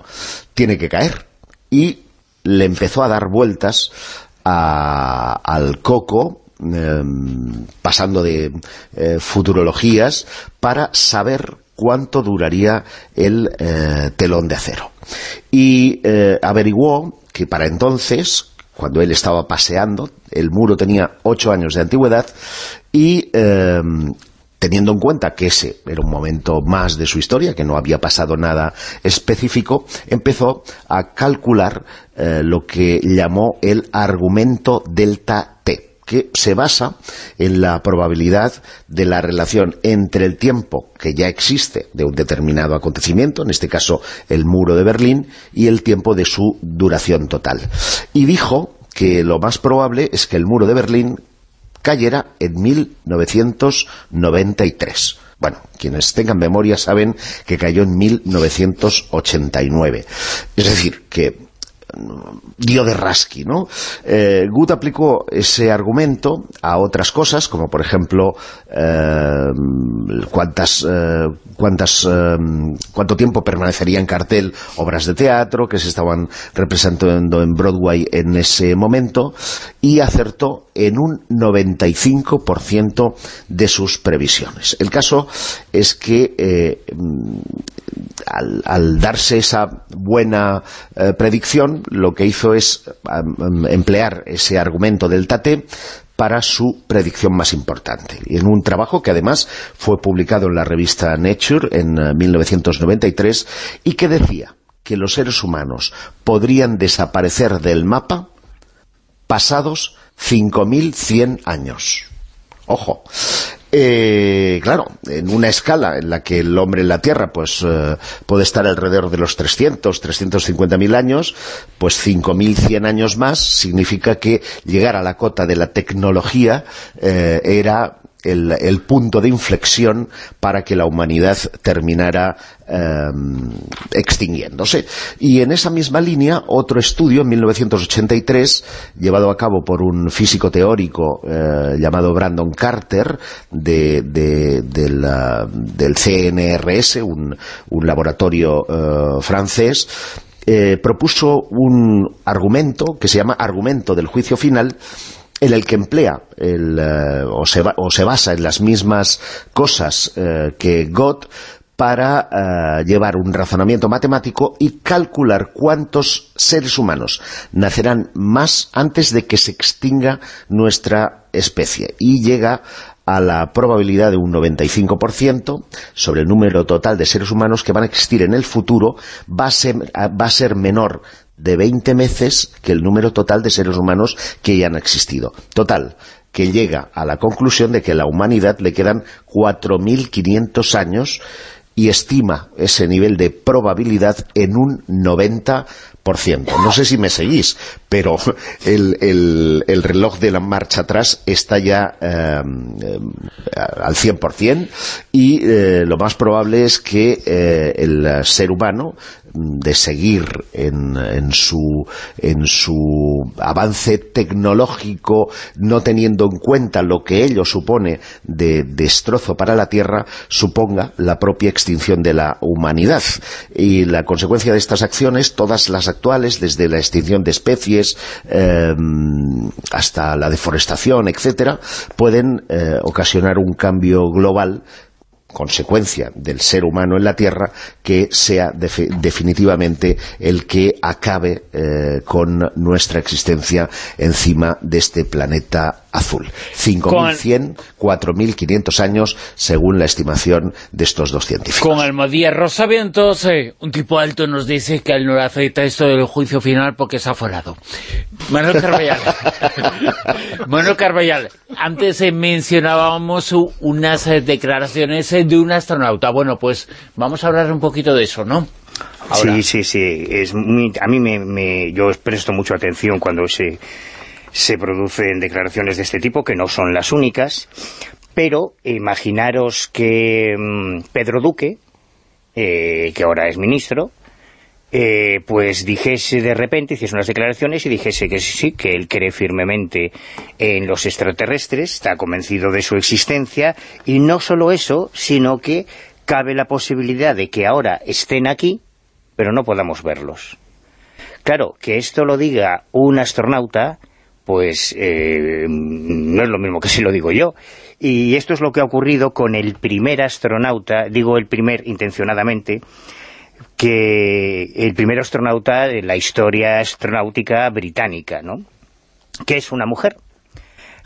E: tiene que caer. Y le empezó a dar vueltas a- al coco eh, pasando de eh, futurologías para saber cuánto duraría el eh, telón de acero. Y eh, averiguó que para entonces, cuando él estaba paseando, el muro tenía ocho años de antigüedad y eh, teniendo en cuenta que ese era un momento más de su historia, que no había pasado nada específico, empezó a calcular eh, lo que llamó el argumento delta T que se basa en la probabilidad de la relación entre el tiempo que ya existe de un determinado acontecimiento, en este caso el muro de Berlín, y el tiempo de su duración total. Y dijo que lo más probable es que el muro de Berlín cayera en 1993. Bueno, quienes tengan memoria saben que cayó en 1989. Es decir, que dio de rasqui, ¿no? Eh, Good aplicó ese argumento a otras cosas, como por ejemplo eh, cuántas, eh, cuántas eh, cuánto tiempo permanecería en cartel obras de teatro que se estaban representando en Broadway en ese momento y acertó en un 95% de sus previsiones. El caso es que eh, al, darse esa buena predicción, lo que hizo es emplear ese argumento del T para su predicción más importante. En un trabajo que además fue publicado en la revista Nature en eh, 1993 y que decía que los seres humanos podrían desaparecer del mapa pasados 5.100 años. Ojo. Eh, claro, en una escala en la que el hombre en la Tierra pues eh, puede estar alrededor de los 300, 350.000 años, pues 5.100 años más significa que llegar a la cota de la tecnología eh, era el, punto de inflexión para que la humanidad terminara eh, extinguiéndose. Y en esa misma línea, otro estudio en 1983, llevado a cabo por un físico teórico eh, llamado Brandon Carter, de, de- de la- del CNRS, un, un laboratorio eh, francés, eh, propuso un argumento que se llama argumento del juicio final, en el que emplea el, eh, o, se ba- o se basa en las mismas cosas eh, que Gott para eh, llevar un razonamiento matemático y calcular cuántos seres humanos nacerán más antes de que se extinga nuestra especie. Y llega a la probabilidad de un 95% sobre el número total de seres humanos que van a existir en el futuro va a ser, va a ser menor de 20 veces que el número total de seres humanos que ya han existido. Total, que llega a la conclusión de que a la humanidad le quedan 4.500 años y estima ese nivel de probabilidad en un 90%. No sé si me seguís, pero el, el- el reloj de la marcha atrás está ya eh, eh, al 100% y lo más probable es que eh, el ser humano de seguir en, en su, en su avance tecnológico, no teniendo en cuenta lo que ello supone de destrozo para la Tierra, suponga la propia extinción de la humanidad. Y la consecuencia de estas acciones, todas las actuales, desde la extinción de especies eh, hasta la deforestación, etcétera, pueden eh, ocasionar un cambio global consecuencia del ser humano en la Tierra que sea defi- definitivamente el que acabe eh, con nuestra existencia encima de este planeta azul. 5.100, 4.500 años según la estimación de estos dos científicos.
B: Con Almodía Rosavientos, eh, un tipo alto nos dice que él no le acepta esto del juicio final porque se ha aforado. Manuel Carballal. Manuel Carballal, antes eh, mencionábamos unas eh, declaraciones eh, de un astronauta. Bueno, pues vamos a hablar un poquito de eso, ¿no?
G: Sí, sí, sí. Es muy, a mí me, me- yo presto mucho atención cuando se, se producen declaraciones de este tipo, que no son las únicas, pero imaginaros que mm, Pedro Duque, eh, que ahora es ministro, eh, pues dijese de repente, hiciese unas declaraciones y dijese que sí, que él cree firmemente en los extraterrestres, está convencido de su existencia, y no solo eso, sino que cabe la posibilidad de que ahora estén aquí, pero no podamos verlos. Claro, que esto lo diga un astronauta, pues eh, no es lo mismo que si lo digo yo. Y esto es lo que ha ocurrido con el primer astronauta, digo el primer intencionadamente, que el primer astronauta de la historia astronáutica británica, ¿no? Que es una mujer.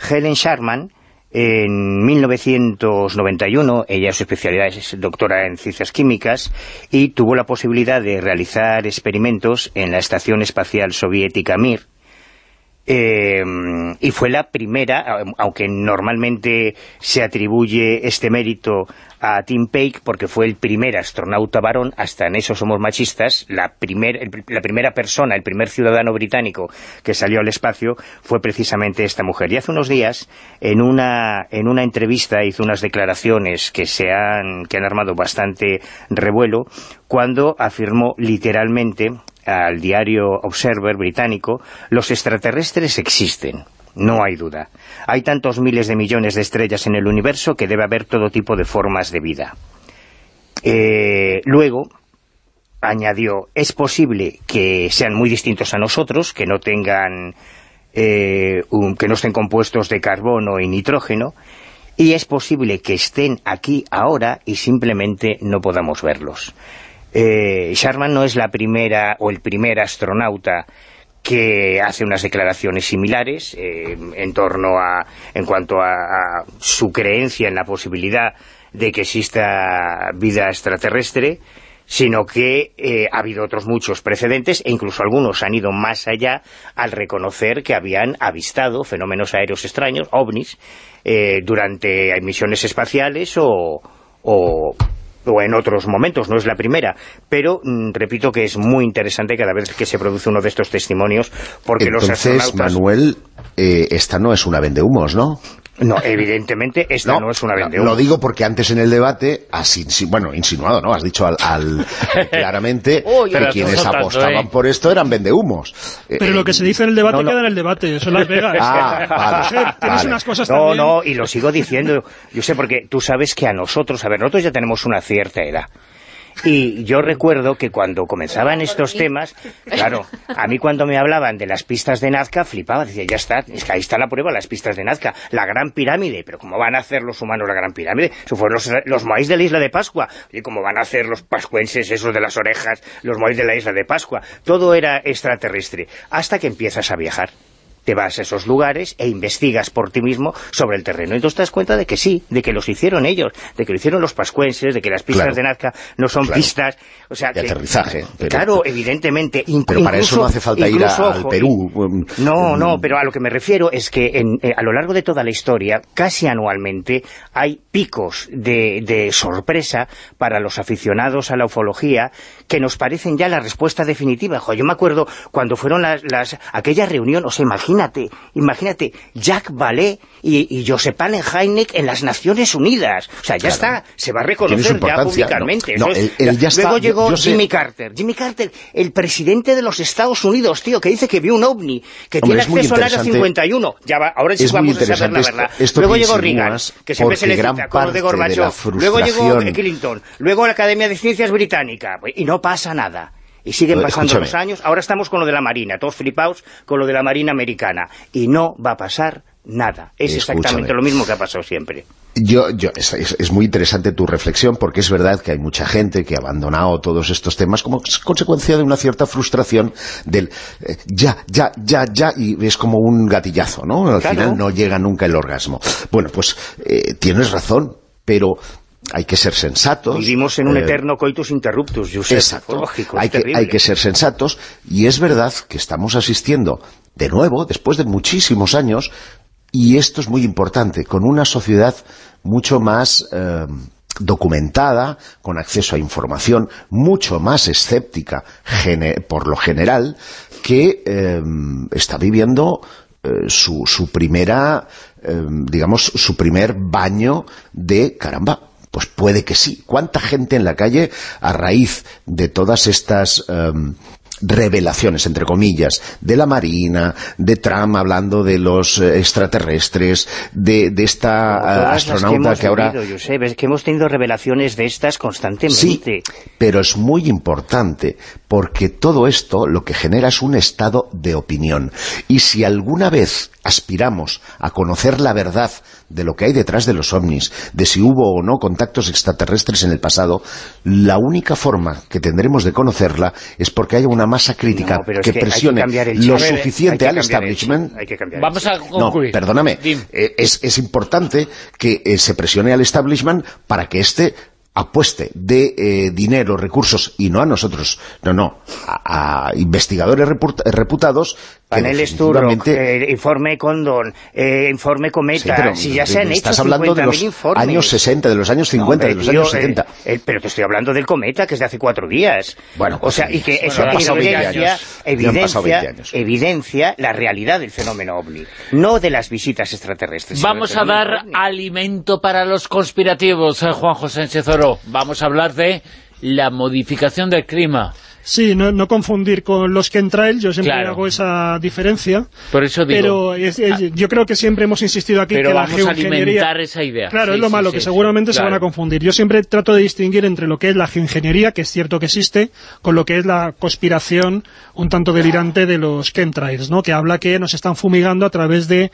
G: Helen Sharman, en 1991, ella su especialidad es doctora en ciencias químicas y tuvo la posibilidad de realizar experimentos en la Estación Espacial Soviética Mir, eh, y fue la primera, au- aunque normalmente se atribuye este mérito a Tim Peake porque fue el primer astronauta varón, hasta en eso somos machistas, la, primer, la primera persona, el primer ciudadano británico que salió al espacio fue precisamente esta mujer. Y hace unos días, en una, en una entrevista, hizo unas declaraciones que, se han, que han armado bastante revuelo, cuando afirmó literalmente al diario Observer británico, los extraterrestres existen, no hay duda. Hay tantos miles de millones de estrellas en el universo que debe haber todo tipo de formas de vida. Eh, luego, añadió, es posible que sean muy distintos a nosotros, que no tengan, eh, que no estén compuestos de carbono y nitrógeno, y es posible que estén aquí ahora y simplemente no podamos verlos. Eh, Sharman no es la primera o el primer astronauta que hace unas declaraciones similares eh, en torno a, en cuanto a, su creencia en la posibilidad de que exista vida extraterrestre, sino que eh, ha habido otros muchos precedentes e incluso algunos han ido más allá al reconocer que habían avistado fenómenos aéreos extraños, ovnis, eh, durante misiones espaciales o, o, o en otros momentos, no es la primera, pero mm, repito que es muy interesante cada vez que se produce uno de estos testimonios, porque los
E: Entonces,
G: astronautas...
E: Manuel, eh, esta no es una vendehumos, ¿no?
G: No, evidentemente esta no, es una vendehumos.
E: Lo digo porque antes en el debate, has insi- bueno, insinuado, ¿no? Has dicho al, al- claramente
B: Uy,
E: que quienes
B: tanto,
E: apostaban
B: ¿eh?
E: por esto eran vendehumos. Eh,
F: Pero lo que se dice en el debate
G: no, no.
F: queda en el debate, eso en Las Vegas.
E: Ah, vale,
F: Josep, tienes
E: vale.
F: unas cosas
G: No,
F: también.
G: no, y lo sigo diciendo, yo sé, porque tú sabes que a nosotros, a ver, nosotros ya tenemos una cierta edad. Y yo recuerdo que cuando comenzaban estos temas, claro, a mí cuando me hablaban de las pistas de Nazca, flipaba, decía, ya está, es que ahí está la prueba, las pistas de Nazca, la gran pirámide, pero ¿cómo van a hacer los humanos la gran pirámide? Eso fueron los, los maíz de la isla de Pascua, y cómo van a hacer los pascuenses, esos de las orejas, los maíz de la isla de Pascua, todo era extraterrestre, hasta que empiezas a viajar te vas a esos lugares e investigas por ti mismo sobre el terreno. Entonces te das cuenta de que sí, de que los hicieron ellos, de que lo hicieron los pascuenses, de que las pistas
E: Claro.
G: de Nazca no son
E: Claro.
G: pistas... O sea,
E: De
G: que-
E: aterrizaje, pero-
G: claro, evidentemente. inc-
E: Pero para eso no hace falta ir a- al Perú.
G: No,
E: Mm.
G: no, pero a lo que me refiero es que en- eh, a lo largo de toda la historia, casi anualmente, hay picos de, de sorpresa para los aficionados a la ufología que nos parecen ya la respuesta definitiva. Jo, yo me acuerdo cuando fueron las, las aquella reunión, o sea, imagínate, imagínate, Jack Vallée y, y Josep Hynek en las Naciones Unidas. O sea, ya
E: Claro.
G: está, se va a reconocer ya públicamente. Luego llegó
E: yo
G: Jimmy Carter. Jimmy Carter, el presidente de los Estados Unidos, tío, que dice que vio un ovni, que
E: Hombre,
G: tiene acceso al área
E: interesante-
G: 51. Ya va, ahora sí
E: es
G: vamos a saber la verdad.
E: esto- esto
G: Luego llegó Reagan, que siempre se le cita con lo de Gorbachev. Luego llegó Clinton. Luego la Academia de Ciencias Británica. Y no pasa nada. Y siguen
E: Eh,
G: pasando
E: escúchame.
G: los años. Ahora estamos con lo de la Marina, todos flipados con lo de la Marina americana. Y no va a pasar nada. Es
E: Escúchame.
G: exactamente lo mismo que ha pasado siempre.
E: Yo, yo, es, es- es muy interesante tu reflexión porque es verdad que hay mucha gente que ha abandonado todos estos temas como consecuencia de una cierta frustración del eh, ya, ya, ya, ya y es como un gatillazo, ¿no? Al
G: Claro.
E: final no llega nunca el orgasmo. Bueno, pues eh, tienes razón, pero hay que ser sensatos.
G: Vivimos en un
E: eh,
G: eterno coitus interruptus, Josep.
E: Exacto.
G: Lógico,
E: hay, que,
G: terrible.
E: hay que ser sensatos y es verdad que estamos asistiendo de nuevo, después de muchísimos años, y esto es muy importante, con una sociedad mucho más eh, documentada, con acceso a información, mucho más escéptica por lo general, que eh, está viviendo eh, su, su primera, eh, digamos, su primer baño de caramba. Pues puede que sí. ¿Cuánta gente en la calle, a raíz de todas estas em, revelaciones, entre comillas, de la Marina, de Trump hablando de los eh, extraterrestres, de, de esta eh,
G: que
E: astronauta que, ahora...
G: vivido, Josep, es que hemos tenido revelaciones de estas
E: Sí,
G: constantemente.
E: pero es muy importante porque todo esto lo que genera es un estado de opinión. Y si alguna vez aspiramos a conocer la verdad de lo que hay detrás de los ovnis, de si hubo o no contactos extraterrestres en el pasado, la única forma que tendremos de conocerla es porque haya una masa crítica
G: No, es
E: que, presione lo suficiente
G: que
E: al establishment
G: hay que cambiar el
B: Vamos a
E: no,
B: concluir.
E: perdóname.
B: Dim.
E: Eh, Es, es importante que eh, se presione al establishment para que éste apueste de eh, dinero, recursos, y no a nosotros, no, no, a, a investigadores reput- reputados
G: Paneles Turok, eh, informe Condon, eh, informe Cometa,
E: Sí, pero
G: si ya se han
E: estás
G: hecho
E: hablando de
G: 50.000
E: los
G: informes.
E: años 60, de los años 50,
G: hombre,
E: de los
G: tío,
E: años
G: eh,
E: 70.
G: eh, pero te estoy hablando del Cometa, que es de hace cuatro días.
E: Bueno,
G: o
E: pues
G: sea,
E: sí.
G: y que
E: Bueno,
G: eso
E: 20
G: evidencia,
E: años. Ya han pasado 20
G: evidencia, evidencia la realidad del fenómeno OVNI, no de las visitas extraterrestres.
B: Vamos a dar
G: ovni.
B: alimento para los conspirativos, eh, Juan José Oro. Vamos a hablar de la modificación del clima.
F: Sí, no, no confundir con los chemtrails, yo siempre
B: Claro.
F: hago esa diferencia.
B: Por eso digo,
F: Pero es- es- yo creo que siempre hemos insistido aquí
B: pero
F: que la
B: a
F: geoingeniería...
B: alimentar esa idea.
F: Claro,
B: Sí,
F: es lo
B: sí,
F: malo,
B: sí,
F: que seguramente se
B: claro.
F: van a confundir. Yo siempre trato de distinguir entre lo que es la geoingeniería, que es cierto que existe, con lo que es la conspiración un tanto delirante de los chemtrails, ¿no? Que habla que nos están fumigando a través de...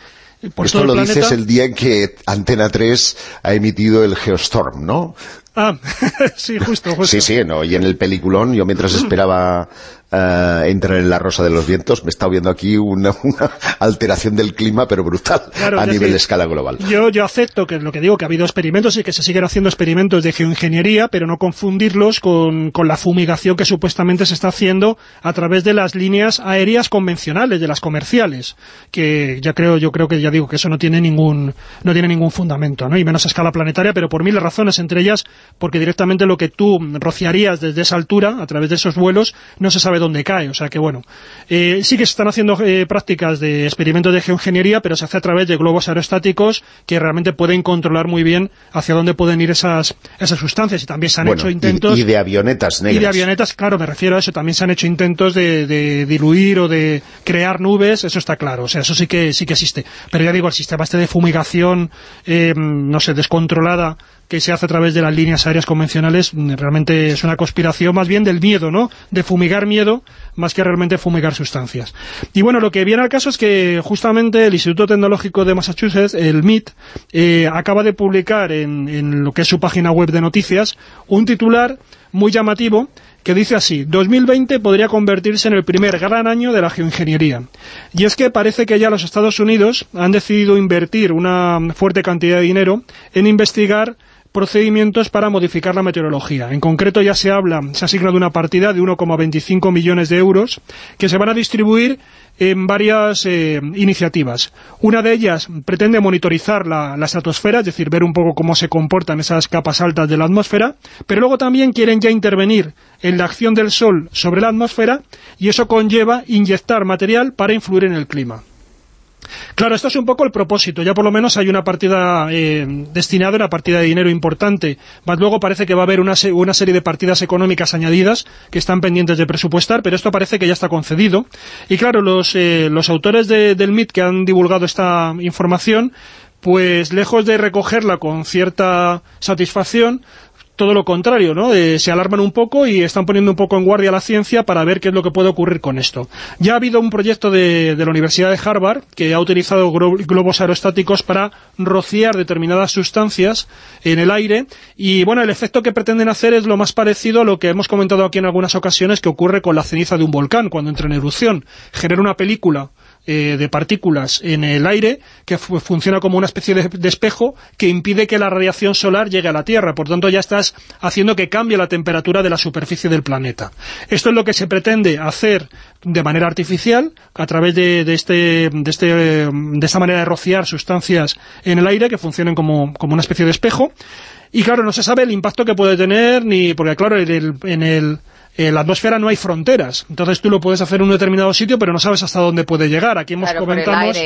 F: Por
E: Esto lo
F: planeta.
E: dices el día en que Antena 3 ha emitido el Geostorm, ¿no?
F: Ah, sí, justo, justo.
E: Sí, sí, no, y en el peliculón, yo mientras esperaba entrar en la Rosa de los Vientos, me estaba viendo aquí una, una alteración del clima, pero brutal,
F: Claro,
E: a nivel
F: decir,
E: de escala global.
F: Yo, yo acepto que lo que digo, que ha habido experimentos y que se siguen haciendo experimentos de geoingeniería, pero no confundirlos con, con la fumigación que supuestamente se está haciendo a través de las líneas aéreas convencionales, de las comerciales, que ya creo, yo creo que ya digo que eso no tiene ningún, no tiene ningún fundamento, ¿no? y menos a escala planetaria, pero por miles de razones, entre ellas porque directamente lo que tú rociarías desde esa altura, a través de esos vuelos, no se sabe dónde cae, o sea que bueno, eh, sí que se están haciendo eh, prácticas de experimentos de geoingeniería, pero se hace a través de globos aerostáticos que realmente pueden controlar muy bien hacia dónde pueden ir esas, esas sustancias, y también se han
E: Bueno,
F: hecho
E: y-
F: intentos...
E: y, de avionetas negras.
F: Y de avionetas, claro, me refiero a eso. También se han hecho intentos de, de diluir o de crear nubes, eso está claro. O sea, eso sí que sí que existe. Pero ya digo, el sistema este de fumigación, eh, no sé, descontrolada, que se hace a través de las líneas aéreas convencionales, mm, realmente es una conspiración más bien del miedo, ¿no? De fumigar miedo, más que realmente fumigar sustancias. Y bueno, lo que viene al caso es que justamente el Instituto Tecnológico de Massachusetts, el MIT, eh, acaba de publicar en, en lo que es su página web de noticias un titular muy llamativo que dice así, 2020 podría convertirse en el primer gran año de la geoingeniería. Y es que parece que ya los Estados Unidos han decidido invertir una fuerte cantidad de dinero en investigar procedimientos para modificar la meteorología. En concreto ya se habla, se ha asignado una partida de 1,25 millones de euros que se van a distribuir en varias eh, iniciativas. Una de ellas pretende monitorizar la, la estratosfera, es decir, ver un poco cómo se comportan esas capas altas de la atmósfera, pero luego también quieren ya intervenir en la acción del Sol sobre la atmósfera y eso conlleva inyectar material para influir en el clima. Claro, esto es un poco el propósito, ya por lo menos hay una partida eh, destinada, una partida de dinero importante, luego parece que va a haber una, se- una serie de partidas económicas añadidas que están pendientes de presupuestar, pero esto parece que ya está concedido. Y claro, los, eh, los autores de- del MIT que han divulgado esta información, pues lejos de recogerla con cierta satisfacción, todo lo contrario, ¿no? Eh, se alarman un poco y están poniendo un poco en guardia la ciencia para ver qué es lo que puede ocurrir con esto. Ya ha habido un proyecto de, de la Universidad de Harvard que ha utilizado glo- globos aerostáticos para rociar determinadas sustancias en el aire y, bueno, el efecto que pretenden hacer es lo más parecido a lo que hemos comentado aquí en algunas ocasiones que ocurre con la ceniza de un volcán cuando entra en erupción. Genera una película eh, de partículas en el aire que fu- funciona como una especie de, espejo que impide que la radiación solar llegue a la Tierra. Por tanto, ya estás haciendo que cambie la temperatura de la superficie del planeta. Esto es lo que se pretende hacer de manera artificial a través de, de este, de, este, eh, de esta manera de rociar sustancias en el aire que funcionen como, como una especie de espejo. Y claro, no se sabe el impacto que puede tener, ni porque claro, en el, en el- en la atmósfera no hay fronteras. Entonces tú lo puedes hacer en un determinado sitio, pero no sabes hasta dónde puede llegar. Aquí hemos
D: Claro,
F: comentamos...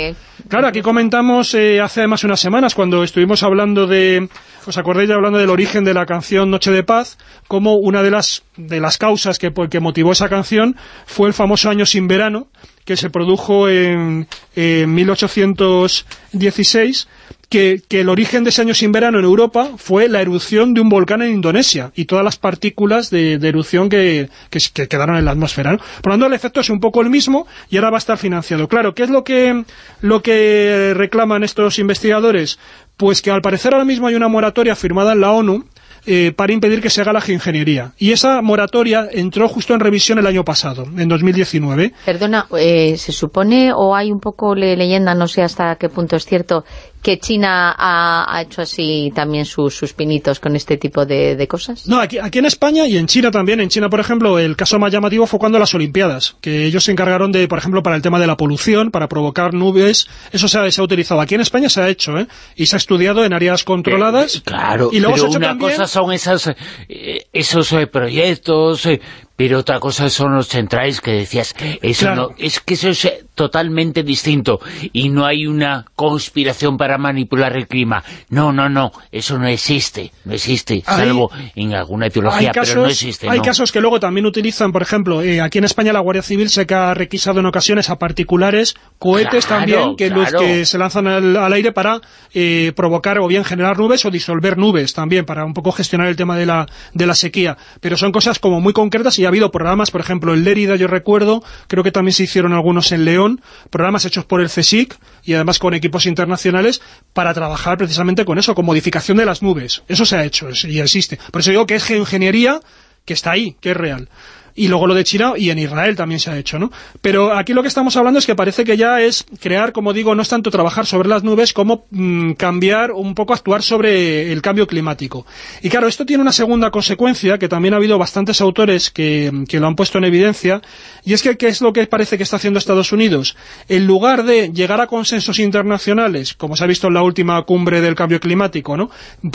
F: Claro, aquí comentamos eh, hace además unas semanas, cuando estuvimos hablando de... ¿Os acordáis hablando del origen de la canción Noche de Paz? Como una de las, de las causas que, que motivó esa canción fue el famoso Año sin Verano, que se produjo en, en 1816, que, que el origen de ese año sin verano en Europa fue la erupción de un volcán en Indonesia y todas las partículas de, de erupción que, que, que quedaron en la atmósfera. ¿no? Por lo tanto, el efecto es un poco el mismo y ahora va a estar financiado. Claro, ¿qué es lo que, lo que reclaman estos investigadores? Pues que al parecer ahora mismo hay una moratoria firmada en la ONU eh, para impedir que se haga la geoingeniería. Y esa moratoria entró justo en revisión el año pasado, en 2019.
D: Perdona, eh, ¿se supone o hay un poco de leyenda, no sé hasta qué punto es cierto, que China ha, ha hecho así también sus, sus pinitos con este tipo de, de cosas?
F: No, aquí, aquí en España y en China también. En China, por ejemplo, el caso más llamativo fue cuando las Olimpiadas, que ellos se encargaron de, por ejemplo, para el tema de la polución, para provocar nubes. Eso se ha, se ha utilizado. Aquí en España se ha hecho, ¿eh? Y se ha estudiado en áreas controladas.
B: Eh, claro,
F: y luego
B: pero
F: se ha hecho
B: una
F: también...
B: cosa son esas, eh, esos eh, proyectos, eh, pero otra cosa son los centrales que decías. Eso
F: Claro.
B: no, es que eso es eh, totalmente distinto y no hay una conspiración para manipular el clima. No, no, no, eso no existe, no existe,
F: Hay-
B: salvo en alguna etiología,
F: casos,
B: pero no existe,
F: hay
B: ¿no?
F: casos que luego también utilizan, por ejemplo, eh, aquí en España la Guardia Civil se que ha requisado en ocasiones a particulares cohetes
B: Claro,
F: también que,
B: claro.
F: que se lanzan al, al aire para eh, provocar o bien generar nubes o disolver nubes también, para un poco gestionar el tema de la, de la sequía. Pero son cosas como muy concretas y ha habido programas, por ejemplo, en Lérida yo recuerdo, creo que también se hicieron algunos en León, programas hechos por el CSIC y además con equipos internacionales para trabajar precisamente con eso, con modificación de las nubes. Eso se ha hecho y existe. Por eso digo que es geoingeniería que está ahí, que es real. Y luego lo de China y en Israel también se ha hecho, ¿no? Pero aquí lo que estamos hablando es que parece que ya es crear, como digo, no es tanto trabajar sobre las nubes como mm, cambiar, un poco actuar sobre el cambio climático. Y claro, esto tiene una segunda consecuencia, que también ha habido bastantes autores que, que lo han puesto en evidencia, y es que ¿qué es lo que parece que está haciendo Estados Unidos? En lugar de llegar a consensos internacionales, como se ha visto en la última cumbre del cambio climático, ¿no?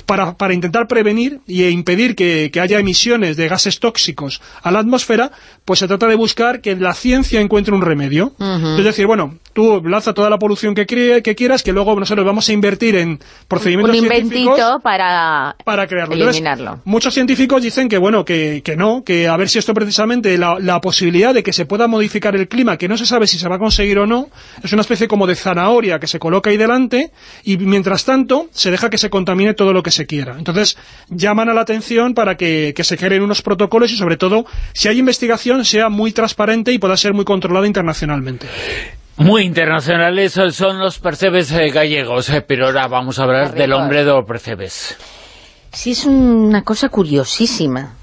F: Para, para intentar prevenir e impedir que, que haya emisiones de gases tóxicos a la atmósfera, pues se trata de buscar que la ciencia encuentre un remedio. Es decir, bueno, tú lanza toda la polución que, quieras, que luego nosotros vamos a invertir en procedimientos
D: Un
F: científicos
D: inventito para,
F: para crearlo. Entonces,
D: eliminarlo.
F: muchos científicos dicen que bueno, que, que no, que a ver si esto precisamente, la, la posibilidad de que se pueda modificar el clima, que no se sabe si se va a conseguir o no, es una especie como de zanahoria que se coloca ahí delante y mientras tanto se deja que se contamine todo lo que se quiera. Entonces llaman a la atención para que, que se creen unos protocolos y sobre todo, si hay investigación, sea muy transparente y pueda ser muy controlada internacionalmente.
B: Muy internacionales son los percebes eh, gallegos, eh, pero ahora vamos a hablar del hombre de los percebes.
D: Sí, es una cosa curiosísima.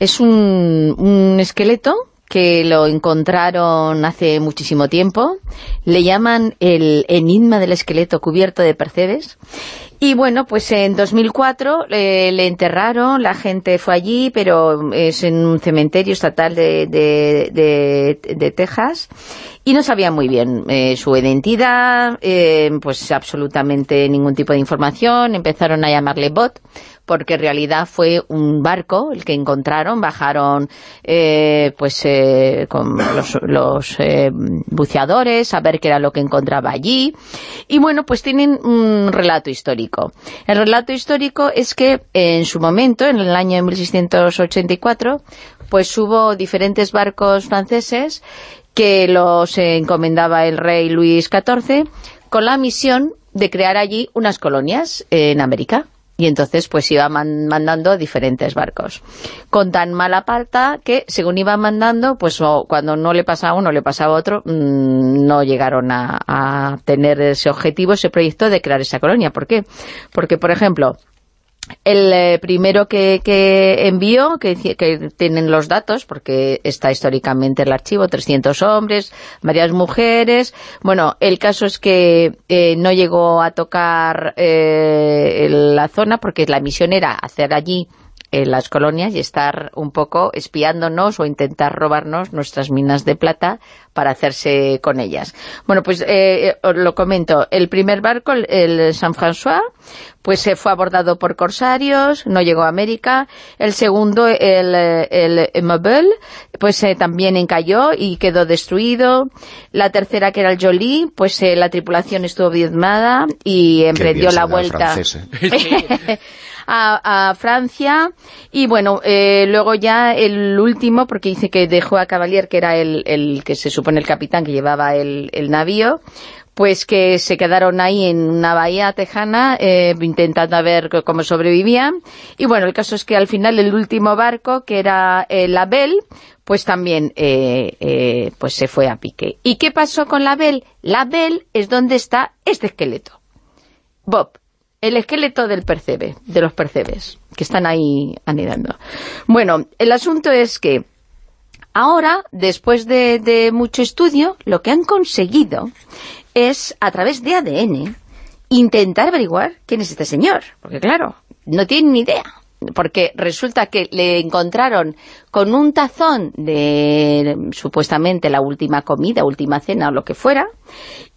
D: Es un, un esqueleto que lo encontraron hace muchísimo tiempo. Le llaman el enigma del esqueleto cubierto de percebes. Y bueno, pues en 2004 eh, le enterraron, la gente fue allí, pero es en un cementerio estatal de, de, de- de Texas y no sabía muy bien eh, su identidad, eh, pues absolutamente ningún tipo de información, empezaron a llamarle bot, porque en realidad fue un barco el que encontraron, bajaron eh, pues eh, con los, los, eh, buceadores a ver qué era lo que encontraba allí. Y bueno pues tienen un relato histórico. El relato histórico es que en su momento en el año 1684 pues hubo diferentes barcos franceses que los encomendaba el rey Luis XIV con la misión de crear allí unas colonias en América Y entonces pues iba man- mandando diferentes barcos. Con tan mala parta que según iba mandando, pues o cuando no le pasaba uno, le pasaba otro, mm, no llegaron a tener ese objetivo, ese proyecto de crear esa colonia. ¿Por qué? Porque, por ejemplo, el eh, primero que, que envió, que, que tienen los datos, porque está históricamente el archivo, 300 hombres, varias mujeres. Bueno, el caso es que eh, no llegó a tocar eh, la zona, porque la misión era hacer allí en las colonias y estar un poco espiándonos o intentar robarnos nuestras minas de plata para hacerse con ellas. Bueno, pues eh, os lo comento. El primer barco, el, el San François, pues se fue abordado por corsarios, no llegó a América. El segundo, el, eh, el Immobile, pues eh, también encalló y quedó destruido. La tercera, que era el Jolie, pues eh, la tripulación estuvo diezmada y emprendió la
E: el
D: vuelta
E: francés, ¿eh?
D: a, a Francia y bueno, eh, luego ya el último, porque dice que dejó a Cavalier, que era el, el que se supone el capitán que llevaba el, el navío, pues que se quedaron ahí en una bahía tejana eh, intentando ver cómo sobrevivían. Y bueno, el caso es que al final el último barco, que era eh, la Belle, pues también eh, eh, pues se fue a pique. ¿Y qué pasó con la Belle? La Belle es donde está este esqueleto. Bob, el esqueleto del percebe, de los percebes, que están ahí anidando. Bueno, el asunto es que ahora, después de, de mucho estudio, lo que han conseguido es, a través de ADN, intentar averiguar quién es este señor. Porque claro, no tienen ni idea. Porque resulta que le encontraron con un tazón de supuestamente la última comida, última cena o lo que fuera,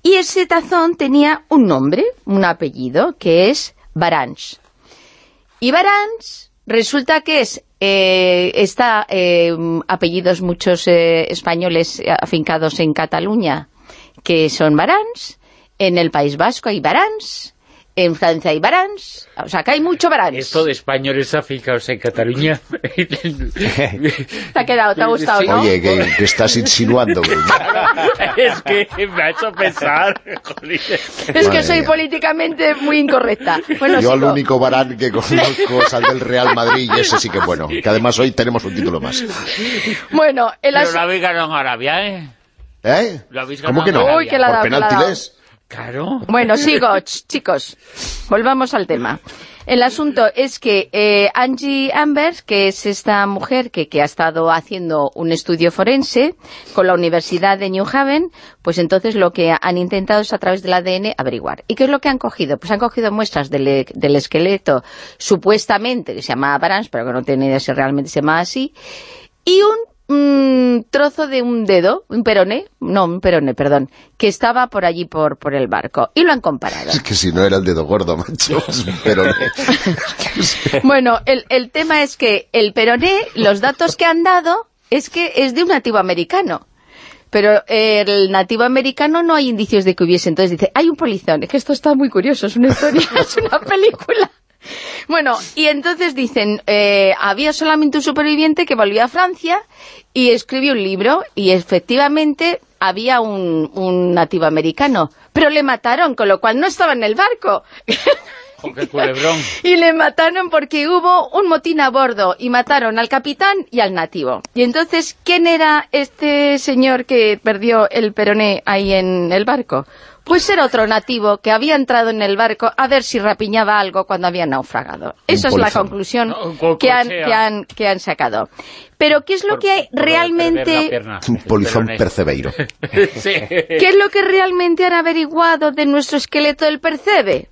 D: y ese tazón tenía un nombre, un apellido, que es Barans. Y Barans resulta que es eh, está eh, apellidos muchos eh, españoles afincados en Cataluña que son Barans, en el País Vasco hay Barans, en Francia hay Barans, o sea, que hay mucho Barans.
B: Esto de españoles aficados en Cataluña.
D: ¿Te ha quedado? ¿Te ha gustado,
B: Sí.
D: no?
E: Oye, que, que estás insinuando.
B: es que me ha hecho pensar.
D: Es que soy
E: mía.
D: políticamente muy incorrecta. Bueno,
E: Yo al único varán que conozco es al del Real Madrid y ese sí que bueno. Que además hoy tenemos un título más.
D: Bueno, el
B: Pero
D: asunto...
B: lo habéis ganado en Arabia, ¿eh?
E: ¿Eh?
B: Lo habéis
E: ¿Cómo que no?
B: ganado.
D: Uy, que la
E: ¿Por
D: dado, que
B: Claro.
D: Bueno, sigo, ch- chicos. Volvamos al tema. El asunto es que eh, Angie Ambers, que es esta mujer que, que ha estado haciendo un estudio forense con la Universidad de New Haven, pues entonces lo que han intentado es a través del ADN averiguar. ¿Y qué es lo que han cogido? Pues han cogido muestras del, del esqueleto supuestamente, que se llama Barans, pero que no tiene idea si realmente se llama así, y un mm, trozo de un dedo, un peroné, no, un peroné, perdón, que estaba por allí por, por el barco. Y lo han comparado.
E: Es que si no era el dedo gordo, macho. Pero
D: Bueno, el, el tema es que el peroné, los datos que han dado, es que es de un nativo americano. Pero el nativo americano no hay indicios de que hubiese. Entonces dice, hay un polizón. Es que esto está muy curioso, es una historia, es una película. Bueno, y entonces dicen, eh, había solamente un superviviente que volvió a Francia y escribió un libro y efectivamente había un, un nativo americano, pero le mataron, con lo cual no estaba en el barco. Y le mataron porque hubo un motín a bordo y mataron al capitán y al nativo. Y entonces, ¿quién era este señor que perdió el peroné ahí en el barco? Pues era otro nativo que había entrado en el barco a ver si rapiñaba algo cuando había naufragado. Esa es la conclusión
B: No,
D: que han, que, han, que han sacado. Pero, ¿qué es lo
B: Por-
D: que realmente...
B: pierna.
E: un polizón percebeiro.
B: Sí.
D: ¿Qué es lo que realmente han averiguado de nuestro esqueleto del percebe?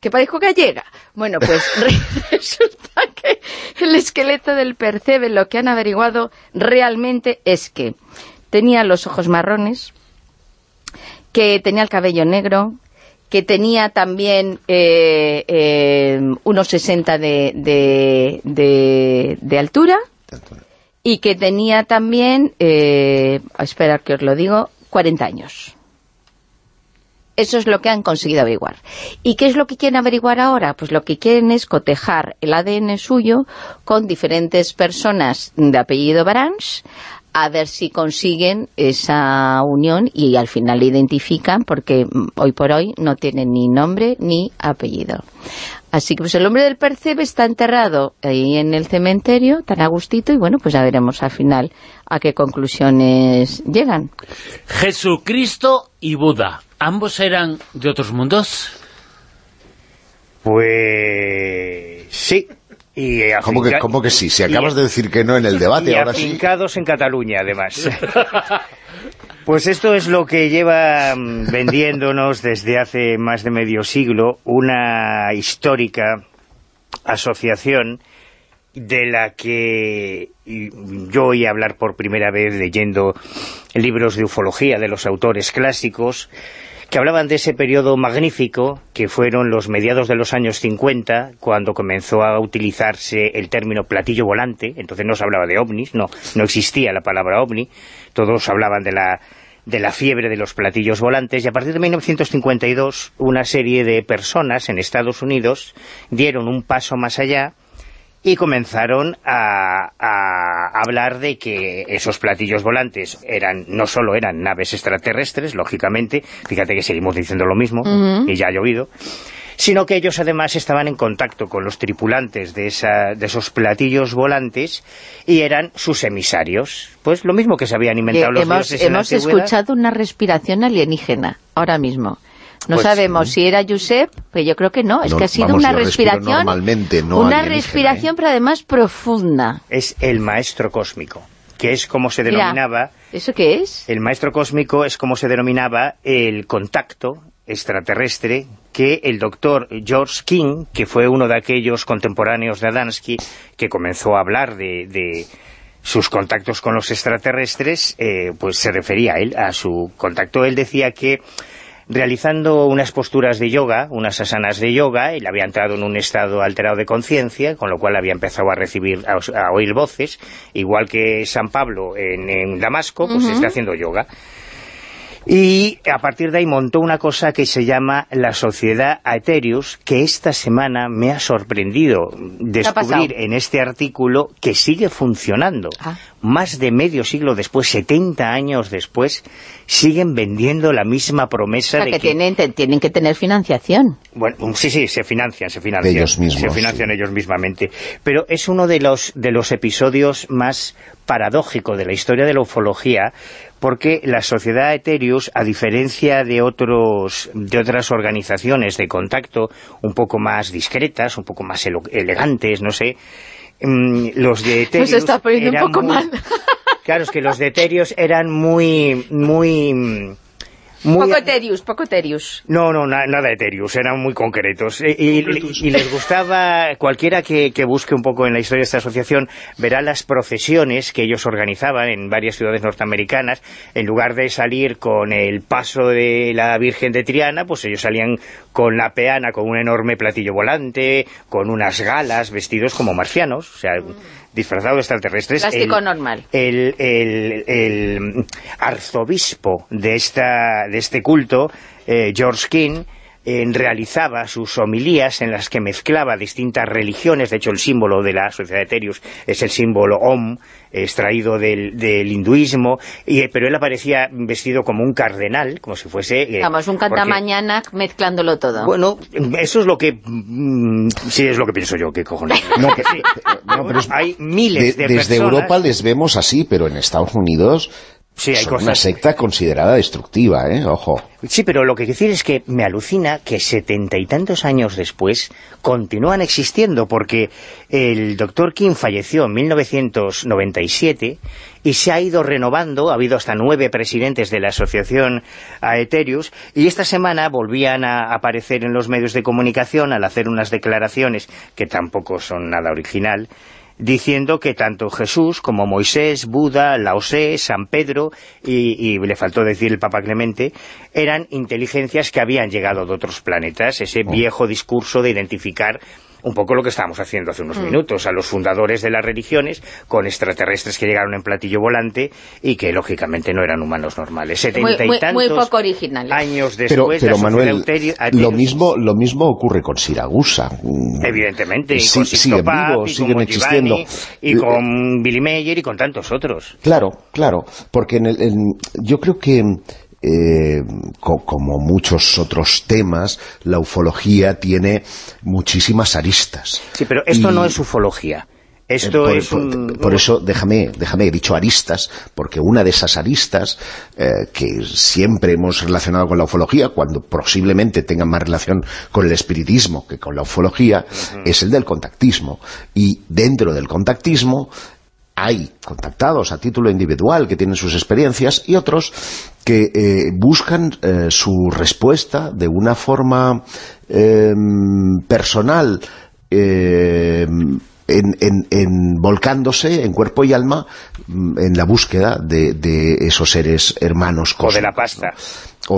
D: Que parezco gallega. Bueno, pues re- resulta que el esqueleto del percebe lo que han averiguado realmente es que tenía los ojos marrones, que tenía el cabello negro, que tenía también eh, eh, unos 60 de, de, de, de altura y que tenía también, eh, espera que os lo digo, 40 años. Eso es lo que han conseguido averiguar. ¿Y qué es lo que quieren averiguar ahora? Pues lo que quieren es cotejar el ADN suyo con diferentes personas de apellido Barans a ver si consiguen esa unión y al final identifican porque hoy por hoy no tienen ni nombre ni apellido. Así que pues el hombre del percebe está enterrado ahí en el cementerio, tan a gustito, y bueno, pues ya veremos al final a qué conclusiones llegan.
B: Jesucristo y Buda, ¿ambos eran de otros mundos?
G: Pues sí. Y
E: ¿Cómo que, cómo que sí? Si
G: y-
E: acabas de decir que no en el debate,
G: y
E: ahora sí.
G: en Cataluña, además. Pues esto es lo que lleva mm, vendiéndonos desde hace más de medio siglo una histórica asociación de la que yo oí hablar por primera vez leyendo libros de ufología de los autores clásicos que hablaban de ese periodo magnífico que fueron los mediados de los años 50, cuando comenzó a utilizarse el término platillo volante, entonces no se hablaba de ovnis, no, no existía la palabra ovni, todos hablaban de la, de la fiebre de los platillos volantes, y a partir de 1952 una serie de personas en Estados Unidos dieron un paso más allá y comenzaron a, a hablar de que esos platillos volantes eran no solo eran naves extraterrestres, lógicamente, fíjate que seguimos diciendo lo mismo, y ya ha llovido, sino que ellos además estaban en contacto con los tripulantes de, esa, de esos platillos volantes y eran sus emisarios. Pues lo mismo que se habían inventado
D: Eh,
G: los
D: hemos
G: dioses en la
D: hemos escuchado una respiración alienígena, ahora mismo. No
E: Pues,
D: sabemos
E: sí.
D: si era Josep, pero yo creo que no, es
E: No,
D: que ha sido
E: vamos,
D: una respiración,
E: normalmente, no
D: una
E: alienígena,
D: respiración
E: ¿eh?
D: pero además profunda.
G: Es el maestro cósmico, que es como se
D: Mira,
G: denominaba
D: ¿Eso qué es?
G: El maestro cósmico es como se denominaba el contacto extraterrestre que el doctor George King, que fue uno de aquellos contemporáneos de Adamski, que comenzó a hablar de, de sus contactos con los extraterrestres, eh, pues se refería a él, a su contacto. Él decía que realizando unas posturas de yoga, unas asanas de yoga, él había entrado en un estado alterado de conciencia, con lo cual había empezado a recibir, a, a oír voces, igual que San Pablo en, en Damasco, pues está haciendo yoga. Y a partir de ahí montó una cosa que se llama la Sociedad Aetherius, que esta semana me ha sorprendido
D: ha
G: descubrir en este artículo que sigue funcionando.
D: Ah.
G: Más de medio siglo después, 70 años después, siguen vendiendo la misma
D: O
G: promesa
D: sea,
G: de
D: que
G: que...
D: tienen, te- tienen que tener financiación.
G: Bueno, sí, sí, se financian, se financian.
E: De ellos mismos,
G: Se financian
E: sí.
G: ellos mismamente. Pero es uno de los, de los episodios más paradójicos de la historia de la ufología, porque la sociedad Eterius, a diferencia de otros de otras organizaciones de contacto un poco más discretas, un poco más elegantes, no sé, mm, los de Eterius...
D: Nos está poniendo un
G: eran
D: poco
G: muy-
D: mal.
G: Claro, es que los de Eterius eran muy... muy mm, muy
D: poco Terius, poco Terius.
G: no, no, na- nada etéreos, eran muy concretos. Y, y- y les gustaba, cualquiera que, que busque un poco en la historia de esta asociación, verá las procesiones que ellos organizaban en varias ciudades norteamericanas. En lugar de salir con el paso de la Virgen de Triana, pues ellos salían con la peana, con un enorme platillo volante, con unas galas, vestidos como marcianos, o sea, disfrazados de extraterrestres.
D: Plástico
G: El-
D: normal.
G: el, el- el arzobispo de, esta, de este culto, eh, George King, eh, realizaba sus homilías en las que mezclaba distintas religiones, de hecho el símbolo de la sociedad de Eterius es el símbolo Om, extraído del, del hinduismo, y, eh, pero él aparecía vestido como un cardenal, como si fuese... eh,
D: Vamos, un
G: porque-
D: cantamañana mezclándolo todo.
G: Bueno, eso es lo que... mm, sí, es lo que pienso yo, qué cojones.
E: No,
G: Que
E: pero-
G: sí.
E: no, pero es-
G: Hay miles
E: De-
G: de,
E: desde
G: personas...
E: Europa les vemos así, pero en Estados Unidos
G: Sí, hay
E: son una secta considerada destructiva, ¿eh? Ojo.
G: Sí, pero lo que quiero decir es que me alucina que setenta y tantos años después continúan existiendo, porque el doctor King falleció en 1997 y se ha ido renovando, ha habido hasta nueve presidentes de la asociación Aetherius, y esta semana volvían a aparecer en los medios de comunicación al hacer unas declaraciones que tampoco son nada original, diciendo que tanto Jesús como Moisés, Buda, Laosé, San Pedro y, y le faltó decir el Papa Clemente, eran inteligencias que habían llegado de otros planetas, ese viejo discurso de identificar un poco lo que estábamos haciendo hace unos minutos, a los fundadores de las religiones con extraterrestres que llegaron en platillo volante y que lógicamente no eran humanos normales. Setenta y tantos
D: muy poco originales.
G: años
E: Pero,
G: después
E: pero
G: la sociedad
E: Manuel, lo mismo, lo mismo ocurre con Siragusa. Mm,
G: Evidentemente, y
E: Sí,
G: con
E: siguen vivos,
G: y
E: siguen
G: con
E: existiendo.
G: Y con Billy Mayer y con tantos otros.
E: Claro, claro, porque en el, en- yo creo que eh, co- como muchos otros temas, la ufología tiene muchísimas aristas.
G: Sí, pero esto
E: Y-
G: no es ufología. Esto
E: por,
G: es un...
E: por eso déjame, déjame, he dicho aristas, porque una de esas aristas eh, que siempre hemos relacionado con la ufología, cuando posiblemente tengan más relación con el espiritismo que con la ufología, es el del contactismo. Y dentro del contactismo hay contactados a título individual que tienen sus experiencias y otros que eh, buscan eh, su respuesta de una forma eh, personal eh, en, en- en volcándose en cuerpo y alma mm, en la búsqueda de, de esos seres hermanos
G: O de la
E: cósmicos,
G: pasta.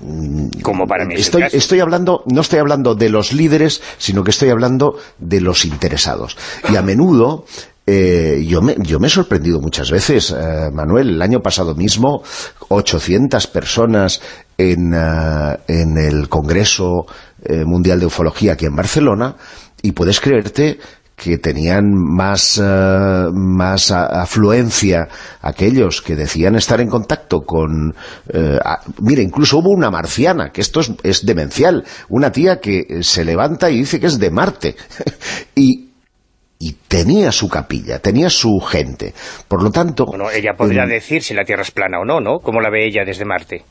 E: mm,
G: Como para mí es el
E: estoy, estoy hablando, no estoy hablando de los líderes, sino que estoy hablando de los interesados. Y a menudo, eh, yo, me, yo me he sorprendido muchas veces, eh, Manuel, el año pasado mismo, 800 personas en, eh, en el Congreso Mundial de Ufología aquí en Barcelona, y puedes creerte que tenían más, más afluencia aquellos que decían estar en contacto con... a- mira, incluso hubo una marciana, que esto es, es demencial, una tía que se levanta y dice que es de Marte. y, y tenía su capilla, tenía su gente. Por lo tanto...
G: Bueno, ella podría decir si la Tierra es plana o no, ¿no? ¿Cómo la ve ella desde Marte?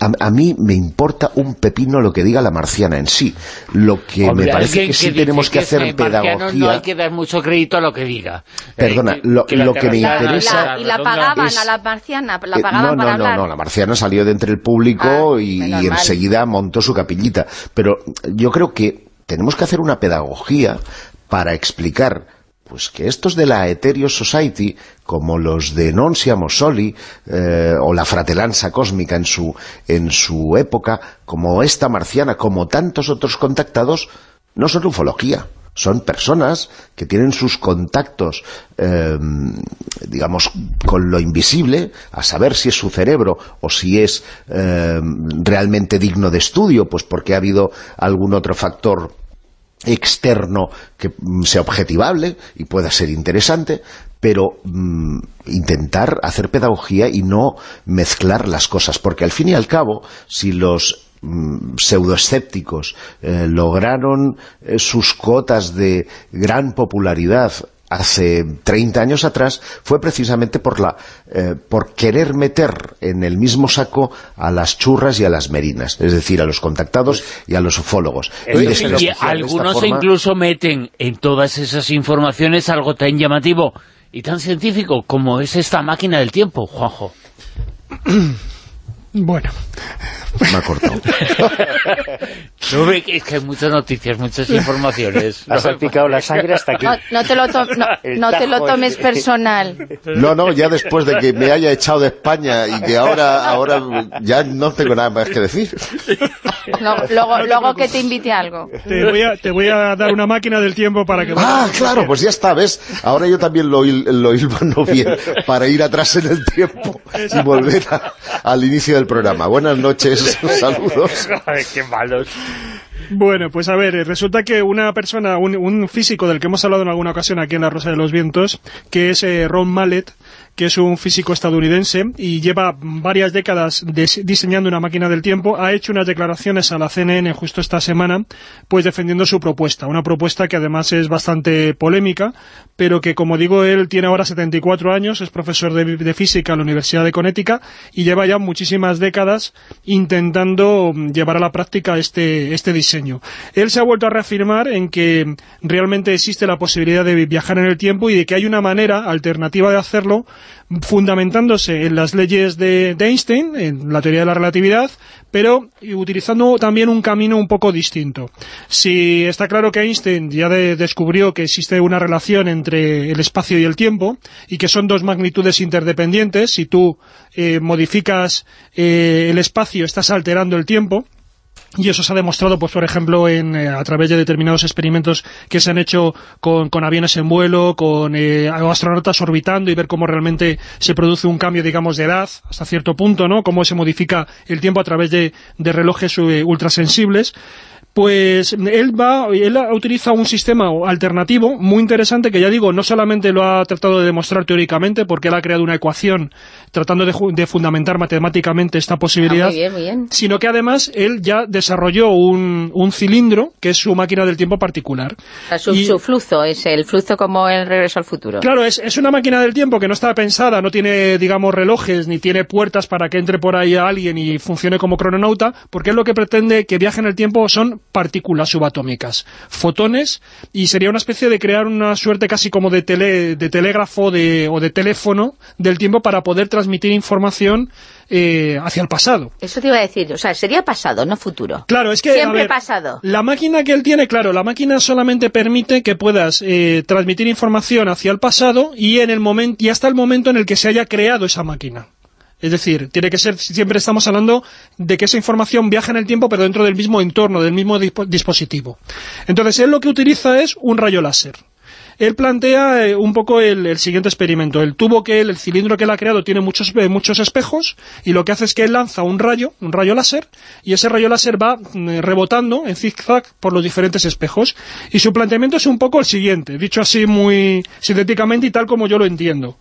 E: a, a mí me importa un pepino lo que diga la marciana en sí. Lo que
B: Hombre,
E: me parece que sí tenemos que hacer pedagogía...
B: No hay que dar mucho crédito a lo que diga.
E: Perdona,
B: Eh,
E: lo-
B: la
E: lo que me
D: La-
E: interesa-
D: la- y la pagaban
E: es-
D: a la marciana, la
E: Eh,
D: pagaban
E: no,
D: para
E: no, no, no, la marciana salió de entre el público
D: Ah,
E: y, enseguida montó su capillita. Pero yo creo que tenemos que hacer una pedagogía para explicar pues que estos de la Ethereum Society, como los de Non Siamo Soli, eh, o la Fratelanza Cósmica en su, en su época, como esta marciana, como tantos otros contactados, no son ufología. Son personas que tienen sus contactos, eh, digamos, con lo invisible, a saber si es su cerebro o si es eh, realmente digno de estudio, pues porque ha habido algún otro factor externo que mm, sea objetivable y pueda ser interesante, pero mm, intentar hacer pedagogía y no mezclar las cosas, porque al fin y al cabo, si los mm, pseudoescépticos eh, lograron eh, sus cotas de gran popularidad hace 30 años atrás fue precisamente por la eh, por querer meter en el mismo saco a las churras y a las merinas, es decir, a los contactados y a los ufólogos.
G: Eso
E: Y
B: algunos
E: forma-
B: incluso meten en todas esas informaciones algo tan llamativo y tan científico como es esta máquina del tiempo, Juanjo.
F: Bueno,
E: Me ha cortado.
B: No es que hay muchas noticias, muchas informaciones.
G: Ha salpicado la sangre hasta aquí.
D: No, no te lo, to- no, te lo tomes personal.
E: No, no, ya después de que me haya echado de España y que ahora ahora ya no tengo nada más que decir.
D: Luego luego que te invite a algo.
F: te voy, a, te voy a dar una máquina del tiempo para que...
E: Ah, claro, pues ya está, ¿ves? Ahora yo también lo, hil- lo hilvano bien para ir atrás en el tiempo y volver a- al inicio del programa. Buenas noches, saludos.
G: Qué malos.
F: Bueno, pues a ver, resulta que una persona, un, un físico del que hemos hablado en alguna ocasión aquí en La Rosa de los Vientos, que es eh, Ron Mallet, que es un físico estadounidense y lleva varias décadas diseñando una máquina del tiempo, ha hecho unas declaraciones a la CNN justo esta semana, pues defendiendo su propuesta. Una propuesta que además es bastante polémica, pero que, como digo, él tiene ahora 74 años, es profesor de, de física en la Universidad de Connecticut y lleva ya muchísimas décadas intentando llevar a la práctica este, este diseño. Él se ha vuelto a reafirmar en que realmente existe la posibilidad de viajar en el tiempo y de que hay una manera alternativa de hacerlo fundamentándose en las leyes de, Einstein, en la teoría de la relatividad, pero utilizando también un camino un poco distinto. Si está claro que Einstein ya de- descubrió que existe una relación entre el espacio y el tiempo y que son dos magnitudes interdependientes, si tú eh, modificas eh, el espacio estás alterando el tiempo, y eso se ha demostrado, pues por ejemplo, en, eh, a través de determinados experimentos que se han hecho con, con aviones en vuelo, con eh, astronautas orbitando y ver cómo realmente se produce un cambio, digamos, de edad hasta cierto punto, ¿no? Cómo se modifica el tiempo a través de, de relojes eh, ultrasensibles Pues él va, él utiliza un sistema alternativo muy interesante que ya digo, no solamente lo ha tratado de demostrar teóricamente, porque él ha creado una ecuación tratando de, fundamentar matemáticamente esta posibilidad,
D: Ah, muy bien, muy bien.
F: sino que además él ya desarrolló un, un cilindro que es su máquina del tiempo particular.
D: O sea, su,
F: Y-
D: su flujo es el flujo como el regreso al futuro.
F: Claro, es, es una máquina del tiempo que no está pensada, no tiene, digamos, relojes, ni tiene puertas para que entre por ahí a alguien y funcione como crononauta, porque es lo que pretende que viaje en el tiempo son partículas subatómicas, fotones, y sería una especie de crear una suerte casi como de, tele, de telégrafo de, o de teléfono del tiempo para poder transmitir información eh, hacia el pasado.
D: Eso te iba a decir, o sea, sería pasado, no futuro.
F: Claro, es que...
D: Siempre
F: ver,
D: pasado.
F: La máquina que él tiene, claro, la máquina solamente permite que puedas eh, transmitir información hacia el pasado y en el momento y hasta el momento en el que se haya creado esa máquina. Es decir, tiene que ser, siempre estamos hablando de que esa información viaja en el tiempo, pero dentro del mismo entorno, del mismo dispo- dispositivo. Entonces, él lo que utiliza es un rayo láser. Él plantea eh, un poco el, siguiente experimento. El tubo que él, el cilindro que él ha creado tiene muchos, eh, muchos espejos y lo que hace es que él lanza un rayo, un rayo láser, y ese rayo láser va mm, rebotando en zigzag por los diferentes espejos. Y su planteamiento es un poco el siguiente, dicho así muy sintéticamente y tal como yo lo entiendo.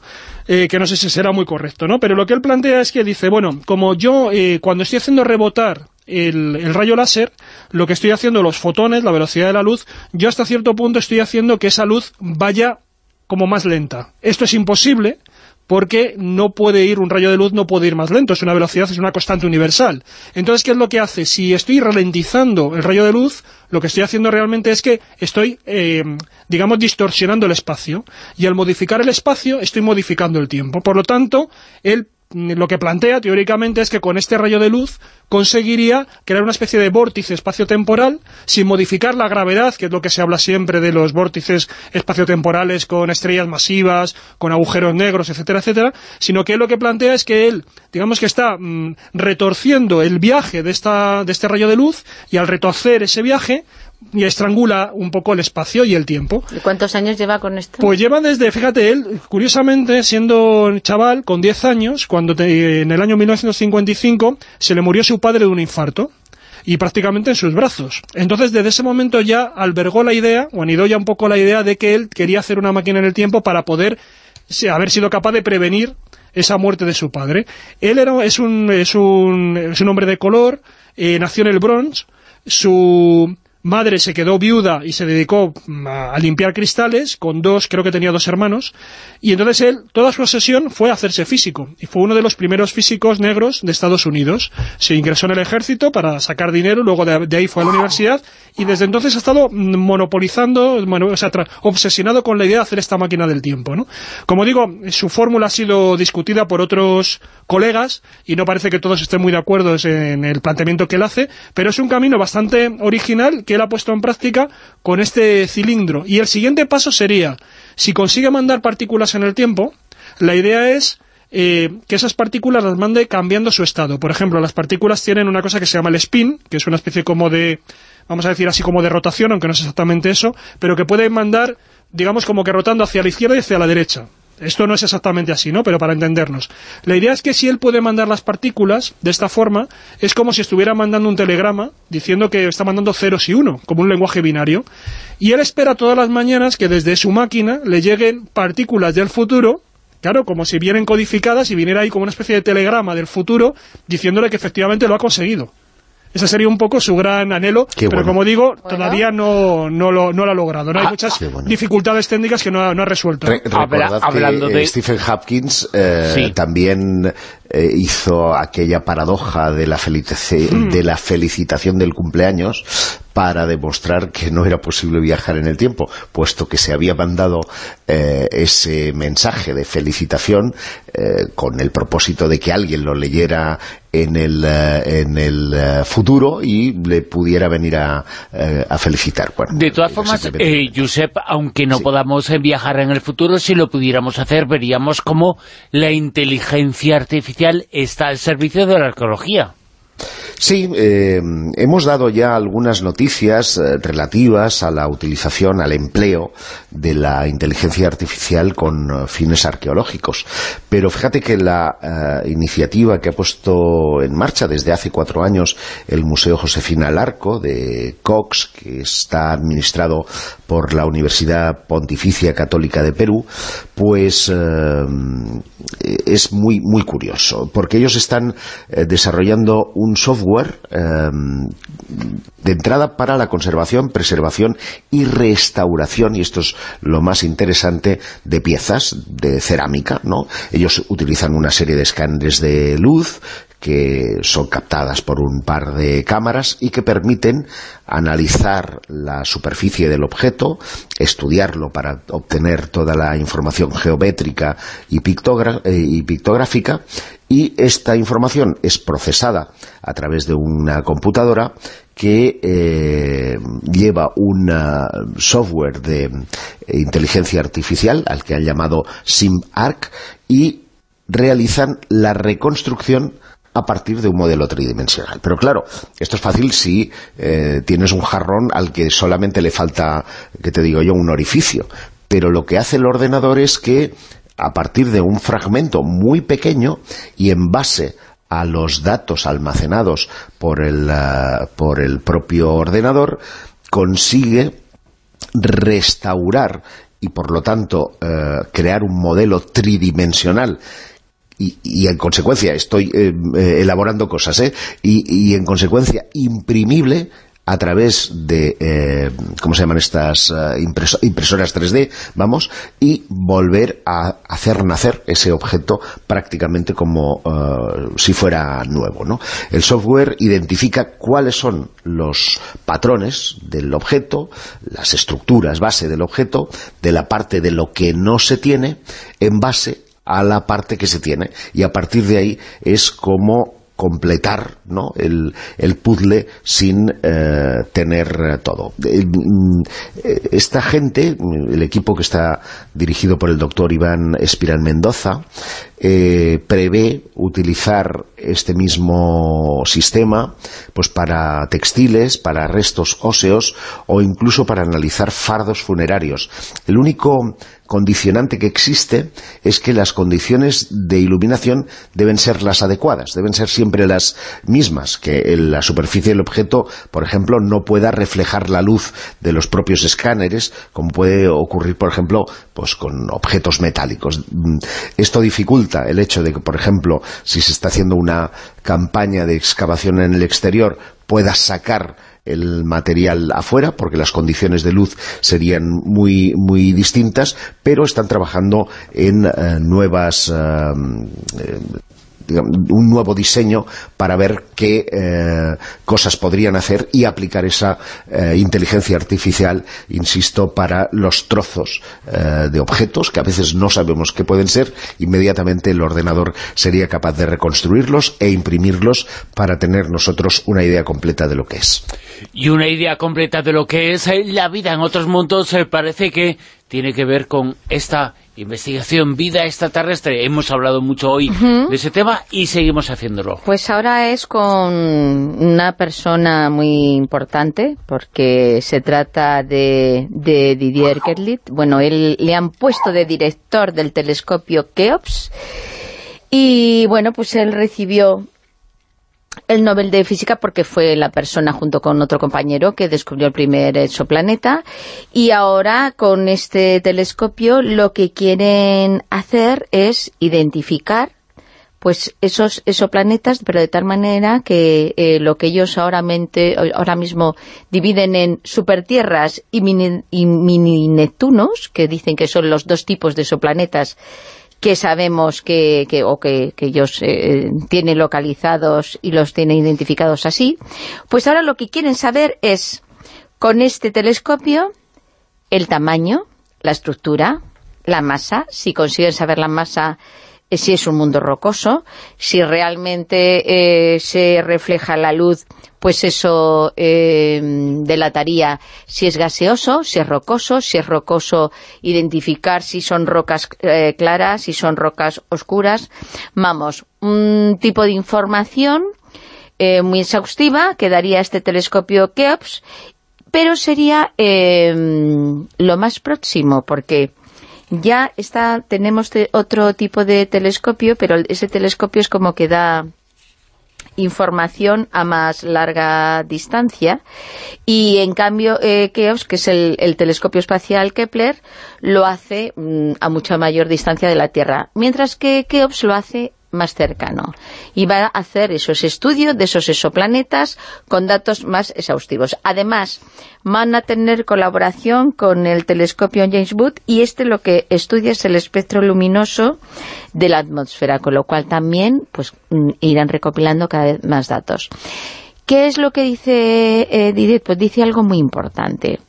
F: Eh, que no sé si será muy correcto, ¿no? Pero lo que él plantea es que dice, bueno, como yo eh, cuando estoy haciendo rebotar el, el rayo láser, lo que estoy haciendo, los fotones, la velocidad de la luz, yo hasta cierto punto estoy haciendo que esa luz vaya como más lenta. Esto es imposible porque no puede ir, un rayo de luz no puede ir más lento, es una velocidad, es una constante universal. Entonces, ¿qué es lo que hace? Si estoy ralentizando el rayo de luz, lo que estoy haciendo realmente es que estoy, eh, digamos, distorsionando el espacio. Y al modificar el espacio, estoy modificando el tiempo. Por lo tanto, mm, lo que plantea teóricamente es que con este rayo de luz conseguiría crear una especie de vórtice espacio-temporal sin modificar la gravedad, que es lo que se habla siempre de los vórtices espaciotemporales con estrellas masivas, con agujeros negros, etcétera, etcétera, sino que lo que plantea es que él, digamos que está mm, retorciendo el viaje de, esta, de este rayo de luz y al retorcer ese viaje y estrangula un poco el espacio y el tiempo.
D: ¿Y cuántos años lleva con esto?
F: Pues lleva desde, fíjate, él, curiosamente, siendo chaval, con 10 años, cuando te- en el año 1955 se le murió su padre de un infarto y prácticamente en sus brazos. Entonces, desde ese momento ya albergó la idea, o anidó ya un poco la idea de que él quería hacer una máquina en el tiempo para poder haber sido capaz de prevenir esa muerte de su padre. Él era, es, un, es, un, es un hombre de color, eh, nació en el Bronx, su madre se quedó viuda y se dedicó mm, a, limpiar cristales con dos, creo que tenía dos hermanos, y entonces él, toda su obsesión fue hacerse físico, y fue uno de los primeros físicos negros de Estados Unidos. Se ingresó en el ejército para sacar dinero, luego de, de ahí fue a la universidad, y desde entonces ha estado mm, monopolizando, mono- o sea, obsesionado con la idea de hacer esta máquina del tiempo, ¿no? Como digo, su fórmula ha sido discutida por otros colegas, y no parece que todos estén muy de acuerdo en el planteamiento que él hace, pero es un camino bastante original que él ha puesto en práctica con este cilindro. Y el siguiente paso sería, si consigue mandar partículas en el tiempo, la idea es eh, que esas partículas las mande cambiando su estado. Por ejemplo, las partículas tienen una cosa que se llama el spin, que es una especie como de, vamos a decir así como de rotación, aunque no es exactamente eso, pero que pueden mandar, digamos como que rotando hacia la izquierda y hacia la derecha. Esto no es exactamente así, ¿no? Pero para entendernos. La idea es que si él puede mandar las partículas de esta forma, es como si estuviera mandando un telegrama diciendo que está mandando ceros y uno, como un lenguaje binario. Y él espera todas las mañanas que desde su máquina le lleguen partículas del futuro, claro, como si vienen codificadas y viniera ahí como una especie de telegrama del futuro diciéndole que efectivamente lo ha conseguido. Ese sería un poco su gran anhelo,
E: Qué
F: pero
E: bueno.
F: como digo, todavía no, no, lo, no lo ha logrado. ¿no? Hay
B: Ah,
F: muchas
E: bueno.
F: dificultades técnicas que no ha, no ha resuelto.
E: Re-
B: Habla-
E: recordad
B: hablando
E: que
B: de-
E: Stephen Hopkins eh,
B: Sí.
E: también eh, hizo aquella paradoja de la,
B: Hmm.
E: de la felicitación del cumpleaños para demostrar que no era posible viajar en el tiempo, puesto que se había mandado eh, ese mensaje de felicitación eh, con el propósito de que alguien lo leyera en el, eh, en el eh, futuro y le pudiera venir a, eh, a felicitar. Bueno,
B: De todas formas, eh, Josep, aunque no
E: Sí.
B: podamos viajar en el futuro, si lo pudiéramos hacer, veríamos cómo la inteligencia artificial está al servicio de la arqueología.
E: Sí, eh, hemos dado ya algunas noticias eh, relativas a la utilización, al empleo de la inteligencia artificial con eh, fines arqueológicos. Pero fíjate que la eh, iniciativa que ha puesto en marcha desde hace cuatro años el Museo Josefina Larco de Cox, que está administrado por la Universidad Pontificia Católica de Perú, pues es muy, muy curioso, porque ellos están desarrollando un software eh, de entrada para la conservación, preservación y restauración, y esto es lo más interesante, de piezas de cerámica, ¿no? Ellos utilizan una serie de escáneres de luz que son captadas por un par de cámaras y que permiten analizar la superficie del objeto, estudiarlo para obtener toda la información geométrica y, eh, y pictográfica. Y esta información es procesada a través de una computadora que eh, lleva un software de eh, inteligencia artificial al que han llamado SimArc y realizan la reconstrucción a partir de un modelo tridimensional. Pero claro, esto es fácil si eh, tienes un jarrón al que solamente le falta, que te digo yo, un orificio. Pero lo que hace el ordenador es que a partir de un fragmento muy pequeño y en base a los datos almacenados por el, ah, por el propio ordenador, consigue restaurar y por lo tanto eh, crear un modelo tridimensional y, y en consecuencia estoy eh, eh, elaborando cosas ¿eh? y, y en consecuencia imprimible a través de, eh, ¿cómo se llaman estas eh, impreso- impresoras 3D? Vamos, y volver a hacer nacer ese objeto prácticamente como si fuera nuevo, ¿no? El software identifica cuáles son los patrones del objeto, las estructuras base del objeto, de la parte de lo que no se tiene, en base a la parte que se tiene y a partir de ahí es como completar ¿no? el, el puzzle sin eh, tener todo. Eh, mm, Esta gente, el equipo que está dirigido por el doctor Iván Espiral Mendoza, eh, prevé utilizar este mismo sistema pues para textiles, para restos óseos o incluso para analizar fardos funerarios. El único condicionante que existe es que las condiciones de iluminación deben ser las adecuadas, deben ser siempre las mismas, que la superficie del objeto, por ejemplo, no pueda reflejar la luz de los propios escáneres, como puede ocurrir, por ejemplo, pues con objetos metálicos. Esto dificulta el hecho de que, por ejemplo, si se está haciendo una campaña de excavación en el exterior, puedas sacar el material afuera, porque las condiciones de luz serían muy, muy distintas, pero están trabajando en eh, nuevas... eh, un nuevo diseño para ver qué eh, cosas podrían hacer y aplicar esa eh, inteligencia artificial, insisto, para los trozos eh, de objetos que a veces no sabemos qué pueden ser, inmediatamente el ordenador sería capaz de reconstruirlos e imprimirlos para tener nosotros una idea completa de lo que es.
B: Y una idea completa de lo que es la vida en otros mundos parece que tiene que ver con esta investigación vida extraterrestre. Hemos hablado mucho hoy de ese tema y seguimos haciéndolo.
D: Pues ahora es con una persona muy importante, porque se trata de, de Didier Kerlit. Bueno, él le han puesto de director del telescopio Keops, y bueno, pues él recibió el Nobel de Física porque fue la persona junto con otro compañero que descubrió el primer exoplaneta. Y ahora con este telescopio lo que quieren hacer es identificar pues esos exoplanetas, pero de tal manera que eh, lo que ellos ahora, mente, ahora mismo dividen en supertierras y mini, y mini Neptunos, que dicen que son los dos tipos de exoplanetas que sabemos que, que o que, que ellos eh, tienen localizados y los tienen identificados así, pues ahora lo que quieren saber es, con este telescopio, el tamaño, la estructura, la masa, si consiguen saber la masa si es un mundo rocoso, si realmente eh, se refleja la luz, pues eso eh, delataría si es gaseoso, si es rocoso, si es rocoso identificar si son rocas eh, claras, si son rocas oscuras. Vamos, un tipo de información eh, muy exhaustiva que daría este telescopio Keops, pero sería eh, lo más próximo, porque ya está tenemos te- otro tipo de telescopio, pero ese telescopio es como que da información a más larga distancia. Y en cambio eh, Keops, que es el, el telescopio espacial Kepler, lo hace mm, a mucha mayor distancia de la Tierra, mientras que Keops lo hace más cercano y va a hacer esos estudios de esos exoplanetas con datos más exhaustivos. Además, van a tener colaboración con el telescopio James Webb y este lo que estudia es el espectro luminoso de la atmósfera, con lo cual también pues mm, irán recopilando cada vez más datos. ¿Qué es lo que dice eh, Didier? Pues dice algo muy importante.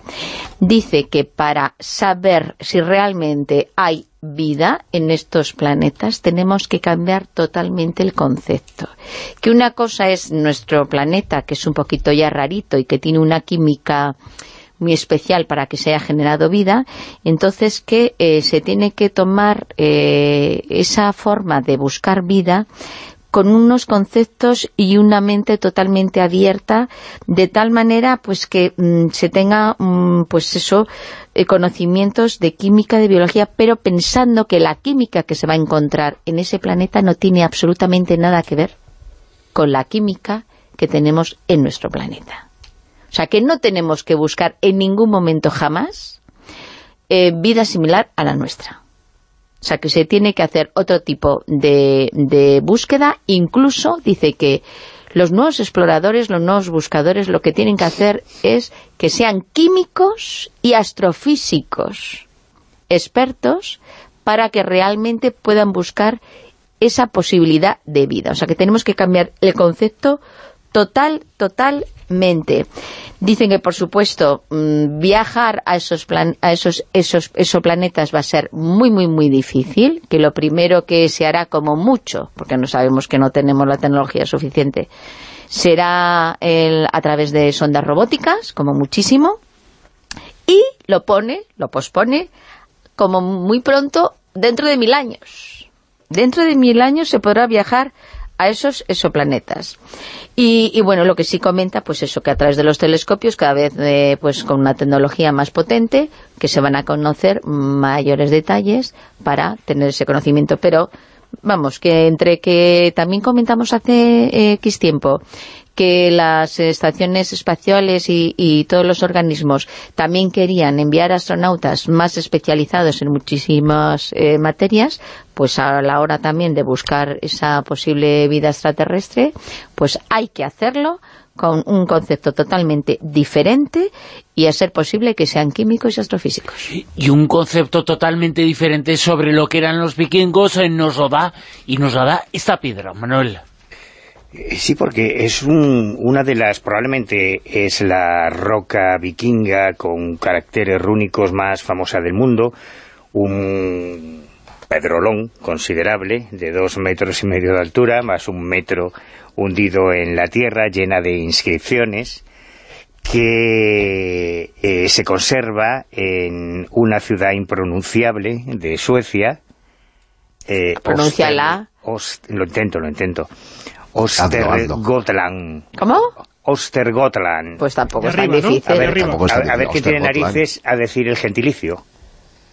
D: Dice que para saber si realmente hay vida en estos planetas tenemos que cambiar totalmente el concepto. Que una cosa es nuestro planeta, que es un poquito ya rarito y que tiene una química muy especial para que se haya generado vida, entonces que eh, se tiene que tomar eh, esa forma de buscar vida con unos conceptos y una mente totalmente abierta, de tal manera pues que mm, se tenga, mm, pues eso, eh, conocimientos de química, de biología, pero pensando que la química que se va a encontrar en ese planeta no tiene absolutamente nada que ver con la química que tenemos en nuestro planeta. O sea, que no tenemos que buscar en ningún momento jamás eh, vida similar a la nuestra. O sea, que se tiene que hacer otro tipo de, de búsqueda. Incluso dice que los nuevos exploradores, los nuevos buscadores, lo que tienen que hacer es que sean químicos y astrofísicos expertos para que realmente puedan buscar esa posibilidad de vida. O sea, que tenemos que cambiar el concepto total, totalmente. Dicen que, por supuesto, mm, viajar a esos, plan- a esos, esos exoplanetas va a ser muy, muy, muy difícil, que lo primero que se hará como mucho, porque no sabemos que no tenemos la tecnología suficiente, será el- a través de sondas robóticas, como muchísimo, y lo pone, lo pospone, como muy pronto, dentro de mil años. Dentro de mil años se podrá viajar a esos exoplanetas. Y, y bueno, lo que sí comenta, pues eso, que a través de los telescopios, cada vez eh, pues con una tecnología más potente, que se van a conocer mayores detalles para tener ese conocimiento. Pero, vamos, que entre que también comentamos hace eh, X tiempo, que las estaciones espaciales y, todos los organismos también querían enviar astronautas más especializados en muchísimas eh, materias, pues a la hora también de buscar esa posible vida extraterrestre, pues hay que hacerlo con un concepto totalmente diferente y a ser posible que sean químicos y astrofísicos.
B: Y un concepto totalmente diferente sobre lo que eran los vikingos eh, nos lo da, y nos lo da esta piedra, Manuel.
G: Eh, Sí, porque es un- una de las, probablemente es la roca vikinga con caracteres rúnicos más famosa del mundo, un pedrolón considerable, de dos metros y medio de altura, más un metro hundido en la tierra, llena de inscripciones, que eh, se conserva en una ciudad impronunciable de Suecia. Eh, lo intento, lo intento. Ostergotland.
D: ¿Cómo?
G: Ostergotland.
D: Pues tampoco es tan
F: arriba, ¿no?
D: difícil.
G: a ver.
E: Tampoco
G: a, ver
E: difícil.
G: quién tiene narices a decir el gentilicio.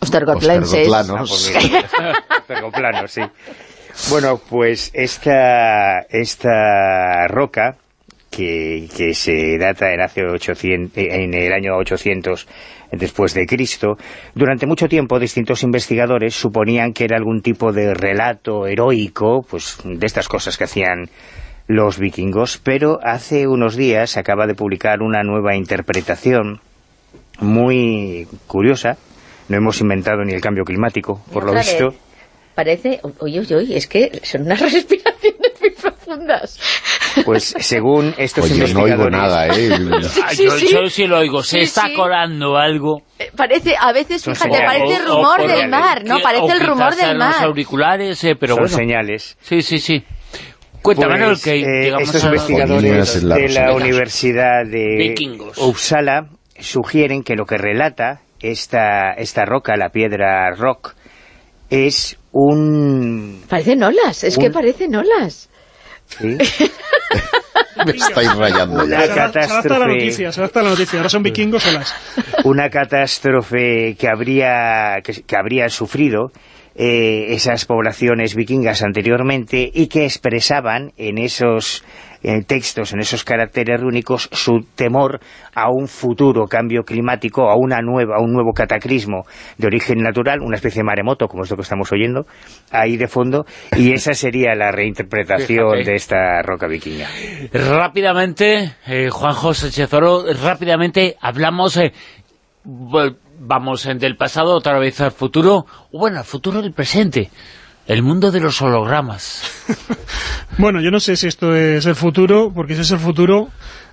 D: Ostergotlenses.
E: Ostergotlanos.
G: Ah, pues mira, Ostergoplano, sí. Bueno, pues esta, esta roca, que, que se data en, hace 800, en el año 800 después de Cristo, durante mucho tiempo distintos investigadores suponían que era algún tipo de relato heroico, pues de estas cosas que hacían los vikingos, pero hace unos días se acaba de publicar una nueva interpretación muy curiosa. No hemos inventado ni el cambio climático, por lo visto.
D: Parece, oye, oye, oye, es que son unas respiraciones muy profundas.
G: Pues según estos
E: Oye, no
G: investigadores...
E: oigo nada, ¿eh?
D: Sí,
B: yo,
D: sí.
B: yo sí lo oigo, se
D: Sí,
B: está
D: sí.
B: colando algo.
D: Eh, Parece, a veces,
G: Son
D: fíjate,
G: señales.
D: parece
B: O- o
D: rumor del mar, ¿no? Parece el rumor del
B: sean los
D: mar.
B: auriculares, eh, pero
G: son
B: bueno.
G: señales.
B: Sí, sí, sí. Cuenta,
G: Pues,
B: que
G: eh,
B: llegamos
G: estos
B: a...
G: investigadores de la. Universidad de
B: Vikingos.
G: Uppsala sugieren que lo que relata esta, esta roca, la piedra rock, es un...
D: Parecen olas, es que parecen olas.
G: ¿sí?
E: Me estáis rayando
G: Una
E: ya.
F: Se adapta- se adapta a la noticia, se adapta a la noticia. Ahora son vikingos o las...
G: una catástrofe que habría, que, que habrían sufrido eh, esas poblaciones vikingas anteriormente y que expresaban en esos eh, textos, en esos caracteres rúnicos, su temor a un futuro cambio climático, a una nueva, a un nuevo cataclismo de origen natural, una especie de maremoto, como es lo que estamos oyendo, ahí de fondo, y esa sería la reinterpretación
B: Fíjate.
G: de esta roca vikinga.
B: Rápidamente, eh, Juan José Chezoro, rápidamente hablamos, eh, vamos del pasado otra vez al futuro, o bueno, al futuro del presente, el mundo de los hologramas.
F: Bueno, yo no sé si esto es el futuro, porque si es el futuro,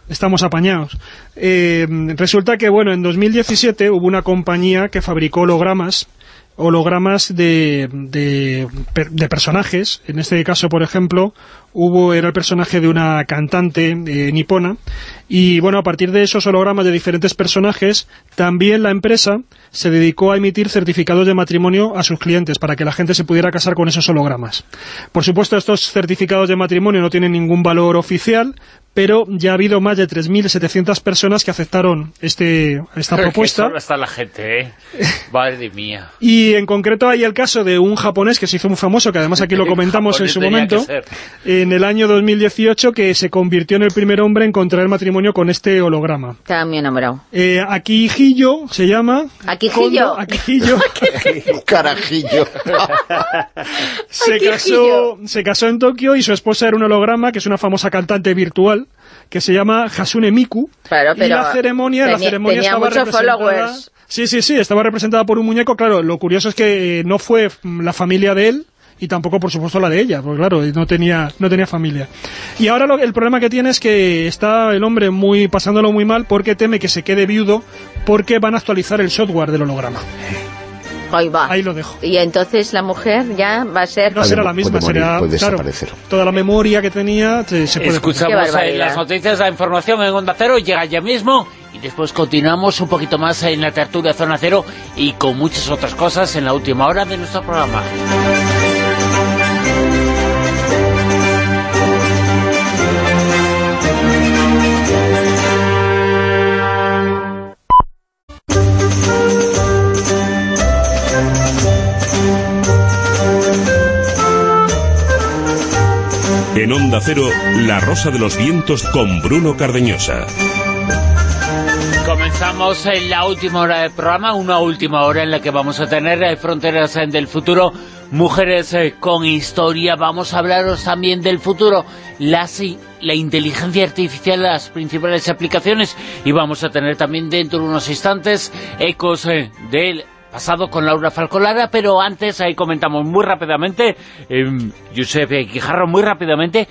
F: estamos apañados. Eh, resulta que, bueno, en 2017 hubo una compañía que fabricó hologramas, hologramas de, de, de personajes. En este caso, por ejemplo, hubo era el personaje de una cantante eh, nipona. Y, bueno, a partir de esos hologramas de diferentes personajes, también la empresa se dedicó a emitir certificados de matrimonio a sus clientes para que la gente se pudiera casar con esos hologramas. Por supuesto, estos certificados de matrimonio no tienen ningún valor oficial, pero ya ha habido más de 3.700 personas que aceptaron este, esta propuesta.
B: está la gente, ¿eh? Madre mía.
F: Y en concreto hay el caso de un japonés que se hizo muy famoso, que además aquí lo comentamos en su momento. En el año 2018, que se convirtió en el primer hombre en contraer matrimonio con este holograma.
D: Está muy enamorado.
F: Eh, Akihillo se llama. Kondo Akihillo.
E: Un carajillo.
F: se, casó, se casó en Tokio y su esposa era un holograma, que es una famosa cantante virtual, que se llama Hasune Miku.
D: Claro,
F: y
D: pero
F: la ceremonia, la ceremonia
D: tenía
F: estaba
D: muchos
F: representada...
D: followers.
F: Sí, sí, sí, estaba representada por un muñeco. Claro, lo curioso es que eh, no fue la familia de él, y tampoco, por supuesto, la de ella, porque claro, no tenía, no tenía familia. Y ahora lo- el problema que tiene es que está el hombre muy pasándolo muy mal porque teme que se quede viudo porque van a actualizar el software del holograma.
D: Ahí va.
F: Ahí lo dejo.
D: Y entonces la mujer ya va a ser...
F: No será la
E: puede
F: misma,
E: morir,
F: será
E: puede
F: claro,
E: desaparecer.
F: toda la memoria que tenía se, se puede
B: Escuchamos
D: barbaridad.
B: las noticias, la información en Onda Cero, llega ya mismo y después continuamos un poquito más en la tertulia Zona Cero y con muchas otras cosas en la última hora de nuestro programa.
A: En Onda Cero, La Rosa de los Vientos con Bruno Cardeñosa.
B: Comenzamos en la última hora del programa, una última hora en la que vamos a tener eh, Fronteras del Futuro, Mujeres eh, con Historia. Vamos a hablaros también del futuro, la, la inteligencia artificial, las principales aplicaciones. Y vamos a tener también dentro de unos instantes ecos eh, del pasado con Laura Falcolara, pero antes ahí comentamos muy rápidamente, eh, Josep Quijarro, muy rápidamente,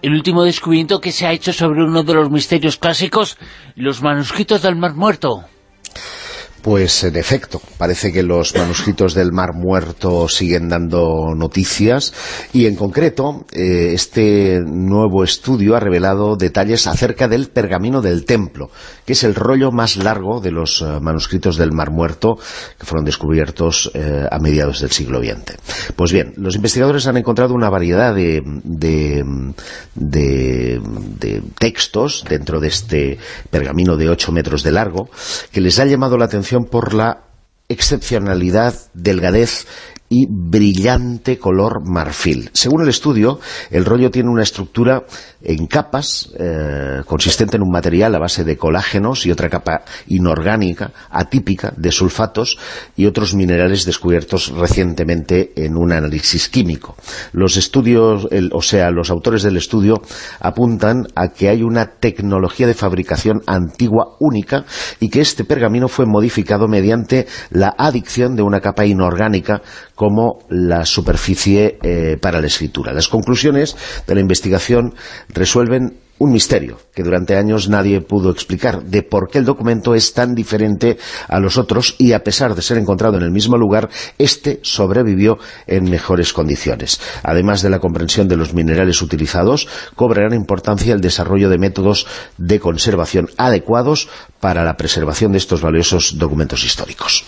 B: el último descubrimiento que se ha hecho sobre uno de los misterios clásicos, los manuscritos del Mar Muerto.
E: Pues en efecto, parece que los manuscritos del Mar Muerto siguen dando noticias y en concreto eh, este nuevo estudio ha revelado detalles acerca del pergamino del templo, que es el rollo más largo de los eh, manuscritos del Mar Muerto que fueron descubiertos eh, a mediados del siglo XX. Pues bien, los investigadores han encontrado una variedad de, de, de- textos dentro de este pergamino de 8 metros de largo que les ha llamado la atención por la excepcionalidad, delgadez y brillante color marfil. Según el estudio, el rollo tiene una estructura en capas, eh, consistente en un material a base de colágenos y otra capa inorgánica, atípica, de sulfatos y otros minerales descubiertos recientemente en un análisis químico. Los estudios, o sea, los autores del estudio apuntan a que hay una tecnología de fabricación antigua única y que este pergamino fue modificado mediante la adicción de una capa inorgánica como la superficie eh, para la escritura. Las conclusiones de la investigación resuelven un misterio que durante años nadie pudo explicar de por qué el documento es tan diferente a los otros y a pesar de ser encontrado en el mismo lugar, este sobrevivió en mejores condiciones. Además de la comprensión de los minerales utilizados, cobrarán importancia el desarrollo de métodos de conservación adecuados para la preservación de estos valiosos documentos históricos.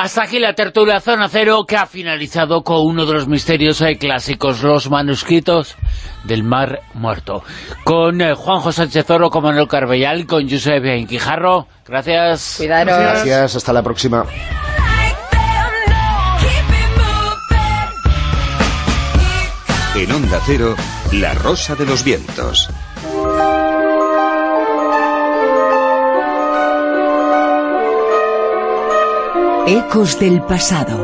B: Hasta aquí la tertulia Zona Cero que ha finalizado con uno de los misterios eh, clásicos, los manuscritos del Mar Muerto. Con eh, Juanjo Sánchez Oro, con Manuel Carbellal, con Josep Quijarro. Gracias.
D: Cuidaros.
E: Gracias, hasta la próxima.
H: En Onda Cero, La Rosa de los Vientos.
I: Ecos del pasado.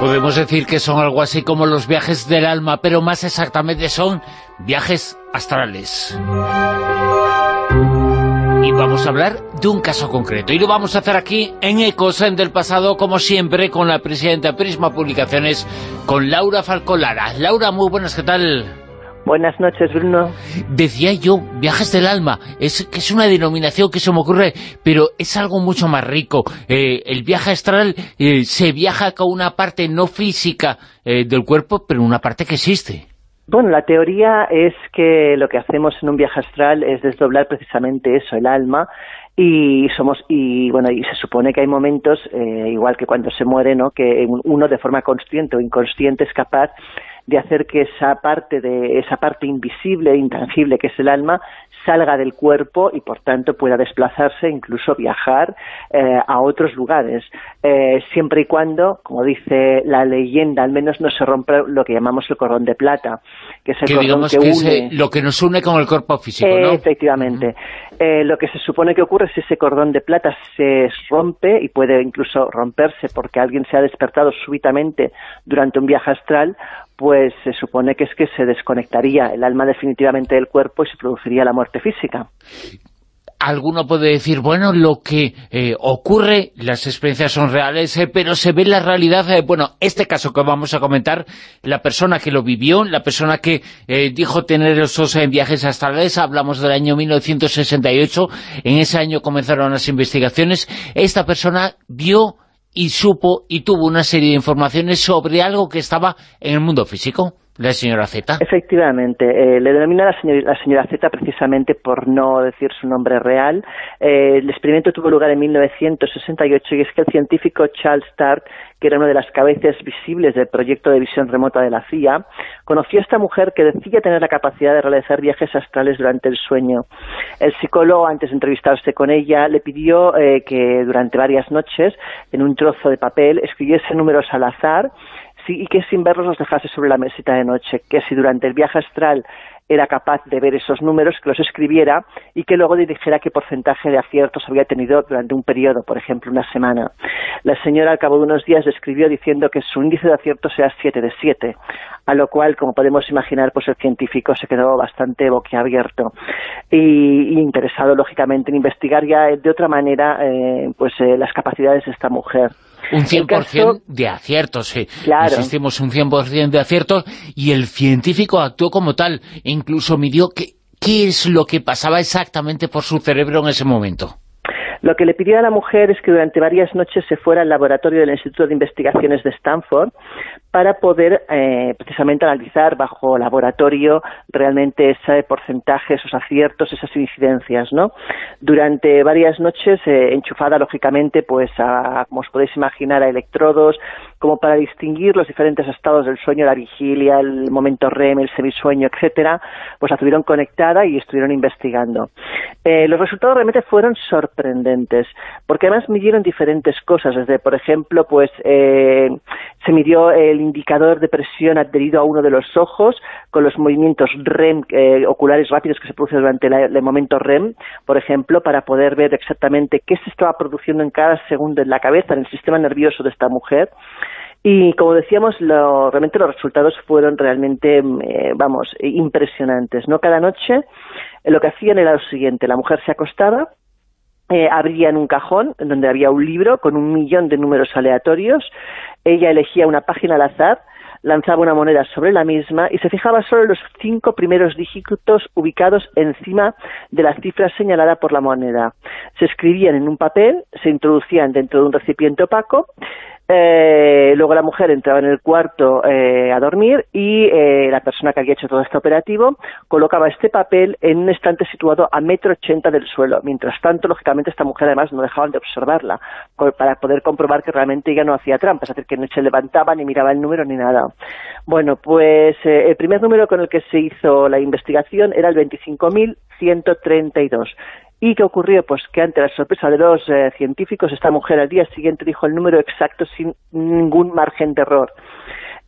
B: Podemos decir que son algo así como los viajes del alma, pero más exactamente son viajes astrales. Y vamos a hablar de un caso concreto. Y lo vamos a hacer aquí en Ecos en del pasado, como siempre, con la presidenta de Prisma Publicaciones, con Laura Falcolara. Laura, muy buenas, ¿qué tal?
J: Buenas noches, Bruno.
B: Decía yo, viajes del alma, es que es una denominación que se me ocurre, pero es algo mucho más rico. Eh, el viaje astral eh, se viaja con una parte no física eh, del cuerpo, pero una parte que existe.
J: Bueno, la teoría es que lo que hacemos en un viaje astral es desdoblar precisamente eso, el alma, y somos y bueno y se supone que hay momentos eh, igual que cuando se muere, ¿no? Que uno de forma consciente o inconsciente es capaz de hacer que esa parte de esa parte invisible e intangible que es el alma salga del cuerpo y por tanto pueda desplazarse, incluso viajar eh, a otros lugares, eh, siempre y cuando, como dice la leyenda, al menos no se rompa lo que llamamos el cordón de plata, que es el
B: Que
J: cordón que
B: que
J: une...
B: es eh, lo que nos une con el cuerpo físico, ¿no?
J: Efectivamente. Eh, lo que se supone que ocurre es que ese cordón de plata se rompe y puede incluso romperse porque alguien se ha despertado súbitamente durante un viaje astral, pues se supone que es que se desconectaría el alma definitivamente del cuerpo y se produciría la muerte física.
B: Alguno puede decir, bueno, lo que eh, ocurre, las experiencias son reales, eh, pero se ve la realidad, eh, bueno, este caso que vamos a comentar, la persona que lo vivió, la persona que dijo tener esos viajes astrales, hablamos del año 1968, en ese año comenzaron las investigaciones, esta persona vio y supo y tuvo una serie de informaciones sobre algo que estaba en el mundo físico, la señora Z.
J: Efectivamente, eh, le denomina la, señor- la señora Z precisamente por no decir su nombre real. Eh, el experimento tuvo lugar en 1968 y es que el científico Charles Stark, que era una de las cabezas visibles del proyecto de visión remota de la CIA, conoció a esta mujer que decía tener la capacidad de realizar viajes astrales durante el sueño. El psicólogo, antes de entrevistarse con ella, le pidió eh, que durante varias noches, en un trozo de papel, escribiese números al azar y que sin verlos los dejase sobre la mesita de noche, que si durante el viaje astral era capaz de ver esos números, que los escribiera y que luego dijera qué porcentaje de aciertos había tenido durante un periodo, por ejemplo, una semana. La señora al cabo de unos días escribió diciendo que su índice de aciertos era 7 de 7, a lo cual, como podemos imaginar, pues el científico se quedó bastante boquiabierto y, y interesado, lógicamente, en investigar ya de otra manera eh, pues eh, las capacidades de esta mujer.
B: Un
J: El
B: 100%
J: caso-
B: de aciertos, sí.
J: Claro.
B: Insistimos, un 100% de aciertos y el científico actuó como tal. E incluso midió qué, qué es lo que pasaba exactamente por su cerebro en ese momento.
J: Lo que le pidió a la mujer es que durante varias noches se fuera al laboratorio del Instituto de Investigaciones de Stanford para poder eh, precisamente analizar bajo laboratorio realmente ese porcentaje, esos aciertos, esas incidencias, ¿no? Durante varias noches, eh, enchufada lógicamente, pues a, como os podéis imaginar, a electrodos, como para distinguir los diferentes estados del sueño, la vigilia, el momento REM, el semisueño, etcétera, pues la tuvieron conectada y estuvieron investigando. Eh, los resultados realmente fueron sorprendentes, porque además midieron diferentes cosas, desde, por ejemplo, pues eh, se midió el indicador de presión adherido a uno de los ojos con los movimientos REM eh, oculares rápidos que se producen durante la- el momento REM, por ejemplo, para poder ver exactamente qué se estaba produciendo en cada segundo en la cabeza, en el sistema nervioso de esta mujer. Y como decíamos, lo- realmente los resultados fueron realmente, eh, vamos, impresionantes. ¿no? Cada noche eh, lo que hacían era lo siguiente, la mujer se acostaba, eh, abrían un cajón donde había un libro con un millón de números aleatorios, ella elegía una página al azar, lanzaba una moneda sobre la misma y se fijaba solo en los cinco primeros dígitos ubicados encima de la cifra señalada por la moneda. Se escribían en un papel, se introducían dentro de un recipiente opaco, Eh, luego la mujer entraba en el cuarto eh, a dormir y eh, la persona que había hecho todo este operativo colocaba este papel en un estante situado a metro ochenta del suelo. Mientras tanto, lógicamente, esta mujer además no dejaban de observarla para poder comprobar que realmente ella no hacía trampas, es decir, que no se levantaba ni miraba el número ni nada. Bueno, pues eh, el primer número con el que se hizo la investigación era el 25.132. ¿Y qué ocurrió? Pues que ante la sorpresa de los eh, científicos, esta mujer al día siguiente dijo el número exacto sin ningún margen de error.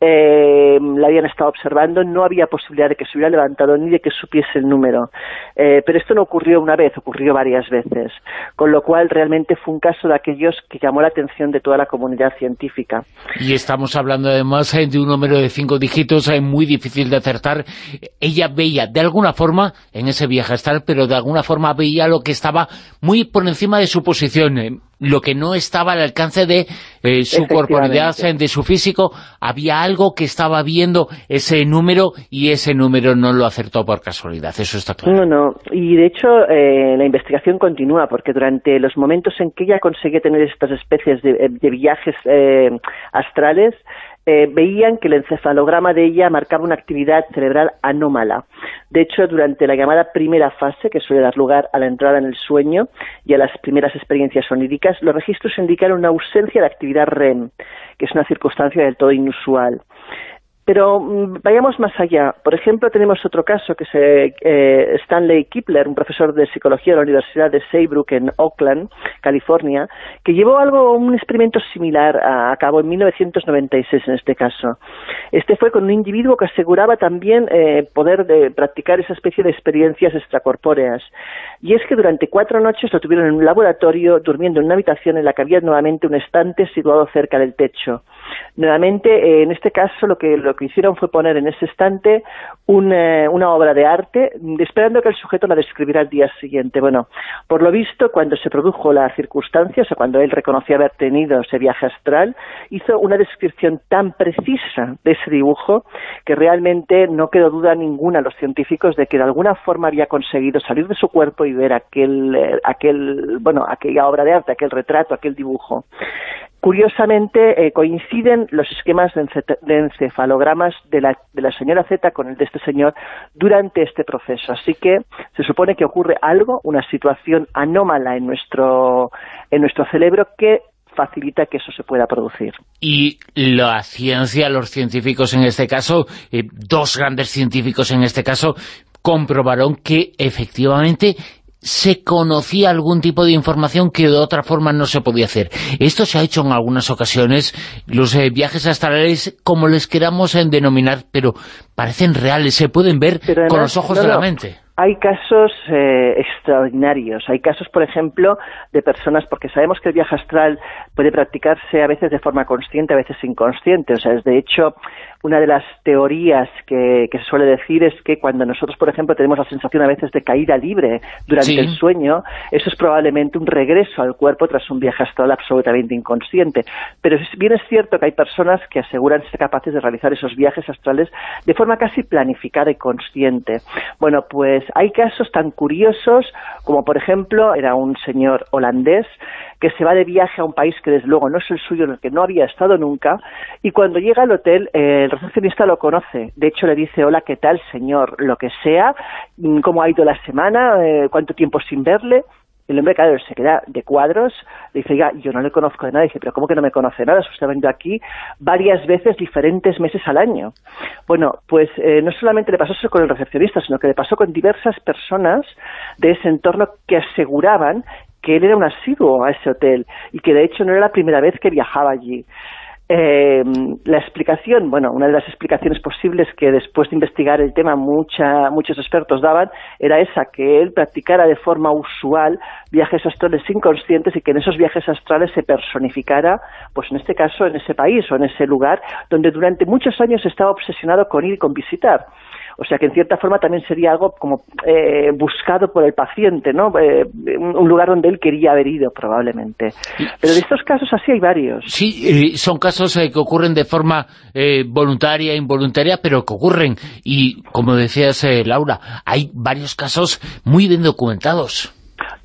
J: Eh, la habían estado observando, no había posibilidad de que se hubiera levantado ni de que supiese el número. Eh, pero esto no ocurrió una vez, ocurrió varias veces. Con lo cual realmente fue un caso de aquellos que llamó la atención de toda la comunidad científica.
B: Y estamos hablando además eh, de un número de cinco dígitos eh, muy difícil de acertar. Ella veía de alguna forma, en ese viaje astral, pero de alguna forma veía lo que estaba muy por encima de su posición, lo que no estaba al alcance de eh, su corporalidad, eh, de su físico. Había algo que estaba viendo ese número y ese número no lo acertó por casualidad, eso está claro.
J: No, no. Y de hecho eh, la investigación continúa porque durante los momentos en que ella conseguía tener estas especies de, de viajes eh, astrales, eh, veían que el encefalograma de ella marcaba una actividad cerebral anómala. De hecho, durante la llamada primera fase, que suele dar lugar a la entrada en el sueño y a las primeras experiencias oníricas, los registros indicaron una ausencia de actividad REM, que es una circunstancia del todo inusual. Pero mm, vayamos más allá. Por ejemplo, tenemos otro caso que es eh, Stanley Kipler, un profesor de psicología de la Universidad de Saybrook en Oakland, California, que llevó algo, un experimento similar a, a cabo en 1996 en este caso. Este fue con un individuo que aseguraba también eh, poder de practicar esa especie de experiencias extracorpóreas. Y es que durante cuatro noches lo tuvieron en un laboratorio, durmiendo en una habitación en la que había nuevamente un estante situado cerca del techo. Nuevamente, eh, en este caso, lo que, lo que hicieron fue poner en ese estante un, eh, una obra de arte, esperando que el sujeto la describiera al día siguiente. Bueno, por lo visto, cuando se produjo la circunstancia, o sea, cuando él reconoció haber tenido ese viaje astral, hizo una descripción tan precisa de ese dibujo que realmente no quedó duda ninguna a los científicos de que de alguna forma había conseguido salir de su cuerpo y ver aquel, eh, aquel bueno, aquella obra de arte, aquel retrato, aquel dibujo. Curiosamente, eh, coinciden los esquemas de, ence- de encefalogramas de la, de la señora Z con el de este señor durante este proceso. Así que se supone que ocurre algo, una situación anómala en nuestro, en nuestro cerebro que facilita que eso se pueda producir.
B: y la ciencia, los científicos en este caso, eh, dos grandes científicos en este caso, comprobaron que efectivamente se conocía algún tipo de información que de otra forma no se podía hacer. Esto se ha hecho en algunas ocasiones, los eh, viajes astrales, como les queramos en denominar, pero parecen reales, se pueden ver con los ojos
J: no,
B: de la mente.
J: Hay casos eh, extraordinarios. Hay casos, por ejemplo, de personas, porque sabemos que el viaje astral puede practicarse a veces de forma consciente, a veces inconsciente. O sea, es de hecho una de las teorías que, que se suele decir es que cuando nosotros, por ejemplo, tenemos la sensación a veces de caída libre durante
B: Sí.
J: el sueño, eso es probablemente un regreso al cuerpo tras un viaje astral absolutamente inconsciente. Pero bien es cierto que hay personas que aseguran ser capaces de realizar esos viajes astrales de forma casi planificada y consciente. Bueno, pues hay casos tan curiosos como, por ejemplo, era un señor holandés que se va de viaje a un país que desde luego no es el suyo, en el que no había estado nunca, y cuando llega al hotel, eh, el recepcionista lo conoce. De hecho, le dice, hola, ¿qué tal, señor? Lo que sea, mm, ¿cómo ha ido la semana? Eh, ¿Cuánto tiempo sin verle? El hombre, claro, se queda de cuadros, le dice, oiga, yo no le conozco de nada. Dice, pero ¿cómo que no me conoce nada? Usted ha venido aquí varias veces, diferentes meses al año. Bueno, pues eh, no solamente le pasó eso con el recepcionista, sino que le pasó con diversas personas de ese entorno que aseguraban que él era un asiduo a ese hotel y que de hecho no era la primera vez que viajaba allí. Eh, la explicación, bueno, una de las explicaciones posibles que después de investigar el tema mucha, muchos expertos daban era esa, que él practicara de forma usual viajes astrales inconscientes y que en esos viajes astrales se personificara, pues en este caso en ese país o en ese lugar donde durante muchos años estaba obsesionado con ir y con visitar. O sea que en cierta forma también sería algo como eh, buscado por el paciente, ¿no? Eh, un lugar donde él quería haber ido probablemente. Pero de estos casos así hay varios.
B: Sí, eh, son casos eh, que ocurren de forma eh, voluntaria, involuntaria, pero que ocurren. Y, como decías, eh, Laura, hay varios casos muy bien documentados.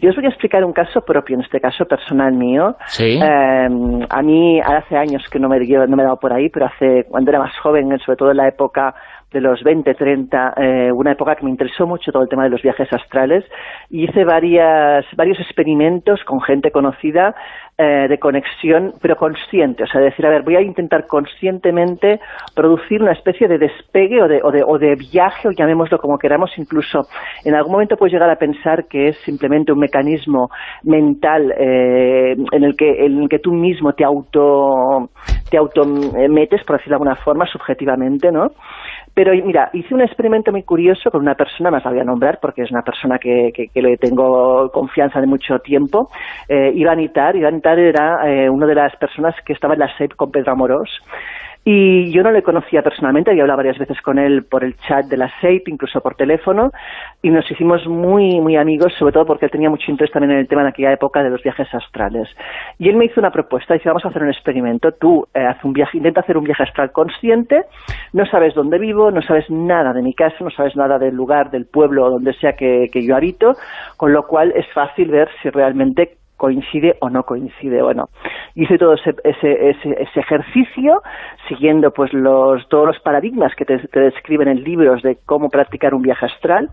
J: Yo os voy a explicar un caso propio, en este caso personal mío.
B: Sí.
J: Eh, a mí hace años que no me, no me he dado por ahí, pero hace cuando era más joven, sobre todo en la época de los 20, 30, eh, una época que me interesó mucho todo el tema de los viajes astrales y hice varias, varios experimentos con gente conocida eh, de conexión, pero consciente, o sea, decir, a ver, voy a intentar conscientemente producir una especie de despegue o de, o de, o de viaje, o llamémoslo como queramos, incluso en algún momento puedes llegar a pensar que es simplemente un mecanismo mental eh, en, el que, en el que tú mismo te auto, te auto metes, por decirlo de alguna forma, subjetivamente, ¿no? Pero mira, hice un experimento muy curioso con una persona, más la voy a nombrar porque es una persona que, que, que le tengo confianza de mucho tiempo, eh, Iván Itar. Iván Itar era eh, una de las personas que estaba en la SEP con Pedro Amorós. Y yo no le conocía personalmente, había hablado varias veces con él por el chat de la SEIP, incluso por teléfono, y nos hicimos muy, muy amigos, sobre todo porque él tenía mucho interés también en el tema en aquella época de los viajes astrales. Y él me hizo una propuesta, dice, vamos a hacer un experimento, tú eh, haz un viaje, intenta hacer un viaje astral consciente, no sabes dónde vivo, no sabes nada de mi casa, no sabes nada del lugar, del pueblo o donde sea que yo habito, con lo cual es fácil ver si realmente coincide o no coincide. Bueno, hice todo ese, ese, ese, ese ejercicio siguiendo pues los, todos los paradigmas que te, te describen en libros de cómo practicar un viaje astral.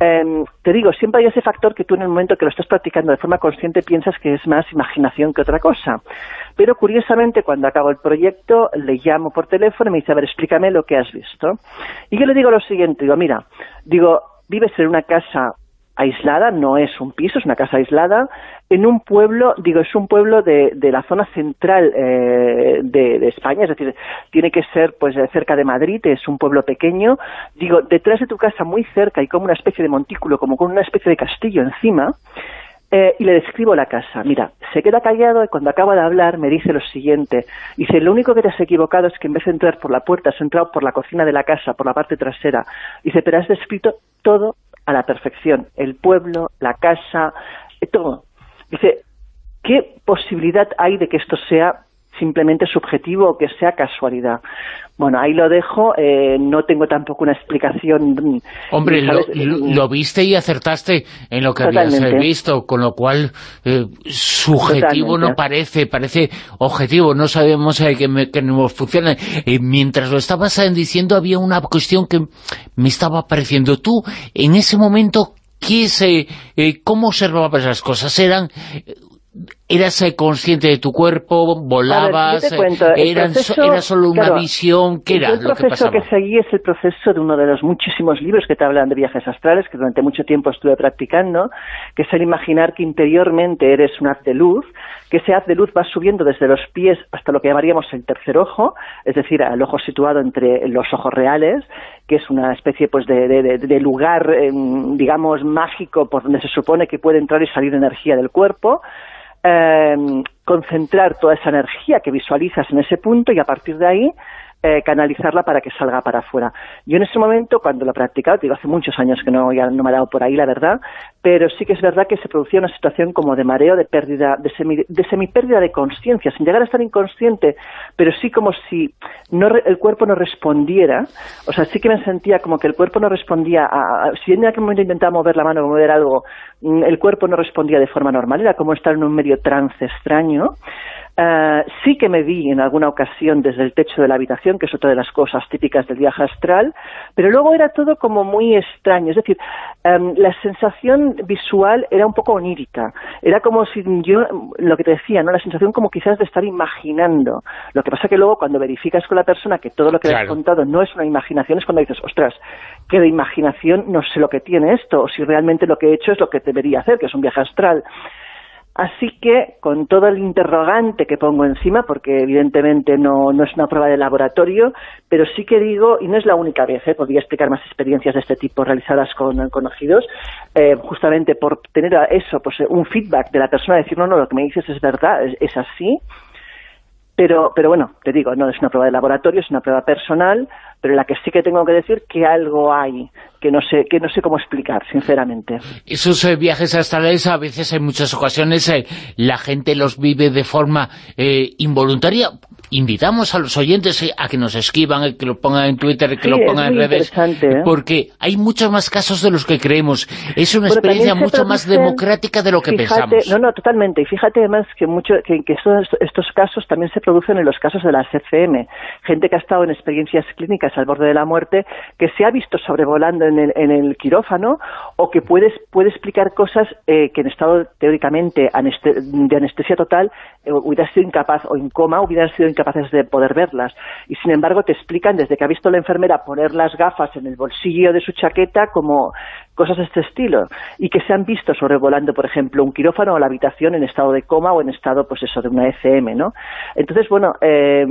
J: Eh, te digo, siempre hay ese factor que tú en el momento que lo estás practicando de forma consciente piensas que es más imaginación que otra cosa. Pero curiosamente, cuando acabo el proyecto, le llamo por teléfono y me dice, a ver, explícame lo que has visto. Y yo le digo lo siguiente, digo, mira, digo, vives en una casa aislada, no es un piso, es una casa aislada, en un pueblo, digo, es un pueblo de, la zona central eh, de, de, España, es decir, tiene que ser pues cerca de Madrid, es un pueblo pequeño, digo, detrás de tu casa, muy cerca, y como una especie de montículo, como con una especie de castillo encima, eh, y le describo la casa. Mira, se queda callado y cuando acaba de hablar me dice lo siguiente. Dice, lo único que te has equivocado es que en vez de entrar por la puerta, has entrado por la cocina de la casa, por la parte trasera. Dice, pero has descrito todo a la perfección. El pueblo, la casa, todo. Dice, ¿qué posibilidad hay de que esto sea simplemente subjetivo o que sea casualidad. Bueno, ahí lo dejo, eh, no tengo tampoco una explicación.
B: Hombre, lo, lo, viste y acertaste en lo que Totalmente. habías visto, con lo cual eh, subjetivo Totalmente. no parece, parece objetivo, no sabemos eh, que, me, que nos funciona. mientras lo estabas diciendo había una cuestión que me estaba pareciendo. Tú, en ese momento, ¿qué se, ¿cómo observabas las cosas? ¿Eran ¿Eras consciente de tu cuerpo? ¿Volabas?
J: Ver,
B: era,
J: proceso,
B: ¿Era solo una
J: claro,
B: visión? ¿Qué era
J: el
B: lo que
J: proceso
B: pasaba?
J: que seguí es el proceso de uno de los muchísimos libros que te hablan de viajes astrales, que durante mucho tiempo estuve practicando, que es el imaginar que interiormente eres un haz de luz, que ese haz de luz va subiendo desde los pies hasta lo que llamaríamos el tercer ojo, es decir, el ojo situado entre los ojos reales, que es una especie pues de, de, de lugar, eh, digamos, mágico por donde se supone que puede entrar y salir energía del cuerpo, eh, concentrar toda esa energía que visualizas en ese punto y a partir de ahí eh, canalizarla para que salga para afuera. Yo en ese momento, cuando lo he practicado, digo, hace muchos años que no, no me ha dado por ahí, la verdad, pero sí que es verdad que se producía una situación como de mareo, de pérdida, de, semi, de semipérdida de conciencia, sin llegar a estar inconsciente, pero sí como si no, el cuerpo no respondiera, o sea, sí que me sentía como que el cuerpo no respondía, a, a, si en aquel momento intentaba mover la mano o mover algo, mm, el cuerpo no respondía de forma normal, era como estar en un medio trance extraño, Uh, sí que me vi en alguna ocasión desde el techo de la habitación, que es otra de las cosas típicas del viaje astral, pero luego era todo como muy extraño, es decir, um, la sensación visual era un poco onírica, era como si yo, lo que te decía, ¿no? la sensación como quizás de estar imaginando, lo que pasa que luego cuando verificas con la persona que todo lo que claro. le has contado no es una imaginación, es cuando dices, ostras, que de imaginación no sé lo que tiene esto, o si realmente lo que he hecho es lo que debería hacer, que es un viaje astral. Así que, con todo el interrogante que pongo encima, porque evidentemente no, no es una prueba de laboratorio, pero sí que digo, y no es la única vez, ¿eh? podría explicar más experiencias de este tipo realizadas con conocidos, eh, justamente por tener eso, pues un feedback de la persona, decir, no, no, lo que me dices es verdad, es, es así, pero, pero bueno, te digo, no es una prueba de laboratorio, es una prueba personal, pero en la que sí que tengo que decir que algo hay que no sé que no sé cómo explicar, sinceramente.
B: Esos eh, viajes astrales a veces en muchas ocasiones eh, la gente los vive de forma eh, involuntaria. Invitamos a los oyentes eh, a que nos escriban, eh, que lo pongan en Twitter, que
J: Sí,
B: lo pongan en redes, porque hay muchos más casos de los que creemos. Es una
J: Bueno,
B: experiencia mucho más democrática de lo que
J: fíjate,
B: pensamos.
J: No, no, totalmente. Y fíjate además que mucho que, que estos, estos casos también se producen en los casos de las FM. Gente que ha estado en experiencias clínicas al borde de la muerte, que se ha visto sobrevolando en el, en el quirófano o que puedes, puede explicar cosas eh, que en estado teóricamente de anestesia total eh, hubieras sido incapaz o en coma hubieran sido incapaces de poder verlas. Y sin embargo te explican desde que ha visto la enfermera poner las gafas en el bolsillo de su chaqueta como cosas de este estilo y que se han visto sobrevolando, por ejemplo, un quirófano o la habitación en estado de coma o en estado, pues eso, de una FM, ¿no? Entonces, bueno, eh,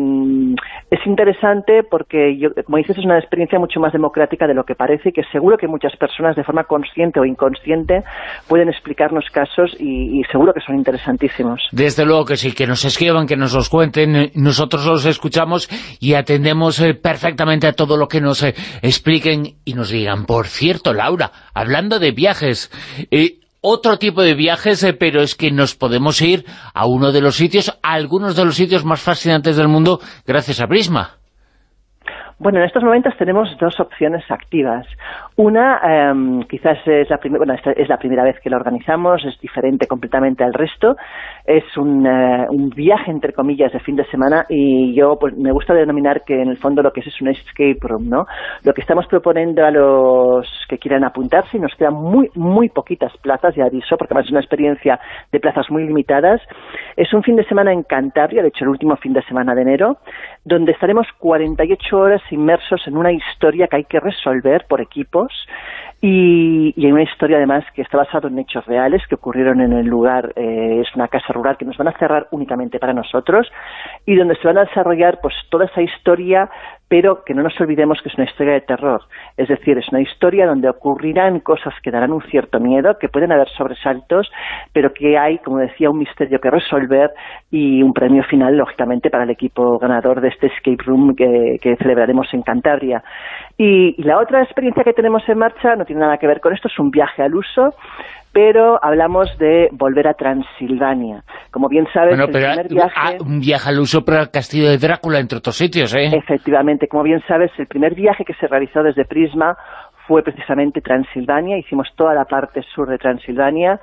J: es interesante porque, yo, como dices, es una experiencia mucho más democrática de lo que parece y que seguro que muchas personas de forma consciente o inconsciente pueden explicarnos casos y, y seguro que son interesantísimos.
B: Desde luego que sí, que nos escriban, que nos los cuenten, nosotros los escuchamos y atendemos eh, perfectamente a todo lo que nos eh, expliquen y nos digan. Por cierto, Laura, hablando de viajes, eh, otro tipo de viajes, eh, pero es que nos podemos ir a uno de los sitios, a algunos de los sitios más fascinantes del mundo gracias a Prisma.
J: Bueno, en estos momentos tenemos dos opciones activas. Una, em, quizás es la, bueno, es la primera vez que lo organizamos, es diferente completamente al resto. Es un, eh, un viaje, entre comillas, de fin de semana y yo pues, me gusta denominar que en el fondo lo que es es un escape room, ¿no? Lo que estamos proponiendo a los que quieran apuntarse, y nos quedan muy, muy poquitas plazas, ya aviso, porque además es una experiencia de plazas muy limitadas, es un fin de semana en Cantabria, de hecho el último fin de semana de enero, donde estaremos 48 horas inmersos en una historia que hay que resolver por equipos y, y en una historia además que está basada en hechos reales que ocurrieron en el lugar, eh, es una casa rural que nos van a cerrar únicamente para nosotros y donde se van a desarrollar pues toda esa historia pero que no nos olvidemos que es una historia de terror, es decir, es una historia donde ocurrirán cosas que darán un cierto miedo, que pueden haber sobresaltos, pero que hay, como decía, un misterio que resolver y un premio final, lógicamente, para el equipo ganador de este escape room que, celebraremos en Cantabria. Y, y la otra experiencia que tenemos en marcha no tiene nada que ver con esto, es un viaje al uso, pero hablamos de volver a Transilvania. Como bien sabes,
B: Bueno,
J: el
B: pero
J: primer viaje...
B: ah, un viaje al uso para el castillo de Drácula, entre otros sitios, ¿eh?
J: Efectivamente, como bien sabes, el primer viaje que se realizó desde Prisma fue precisamente Transilvania, hicimos toda la parte sur de Transilvania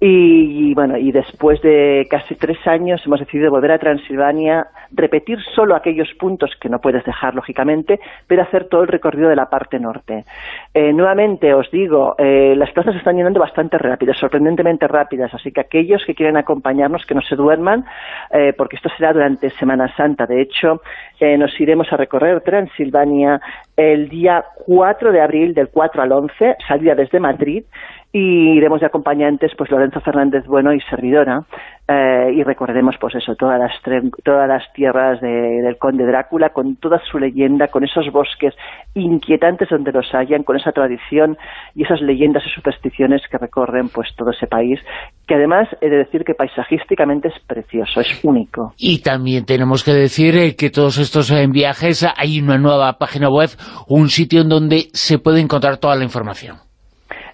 J: y, bueno, y después de casi tres años hemos decidido volver a Transilvania, repetir solo aquellos puntos que no puedes dejar, lógicamente, pero hacer todo el recorrido de la parte norte. Eh, nuevamente os digo, eh, las plazas están llenando bastante rápidas, sorprendentemente rápidas, así que aquellos que quieren acompañarnos, que no se duerman, eh, porque esto será durante Semana Santa. De hecho, eh, nos iremos a recorrer Transilvania el día 4 de abril, del 4 al 11, salida desde Madrid, y iremos de acompañantes pues Lorenzo Fernández Bueno y servidora eh, y recorreremos pues eso todas las todas las tierras de- del conde Drácula con toda su leyenda con esos bosques inquietantes donde los hayan con esa tradición y esas leyendas y supersticiones que recorren pues todo ese país que además he de decir que paisajísticamente es precioso es único
B: Y también tenemos que decir eh, que todos estos eh, viajes, hay una nueva página web, un sitio en donde se puede encontrar toda la información.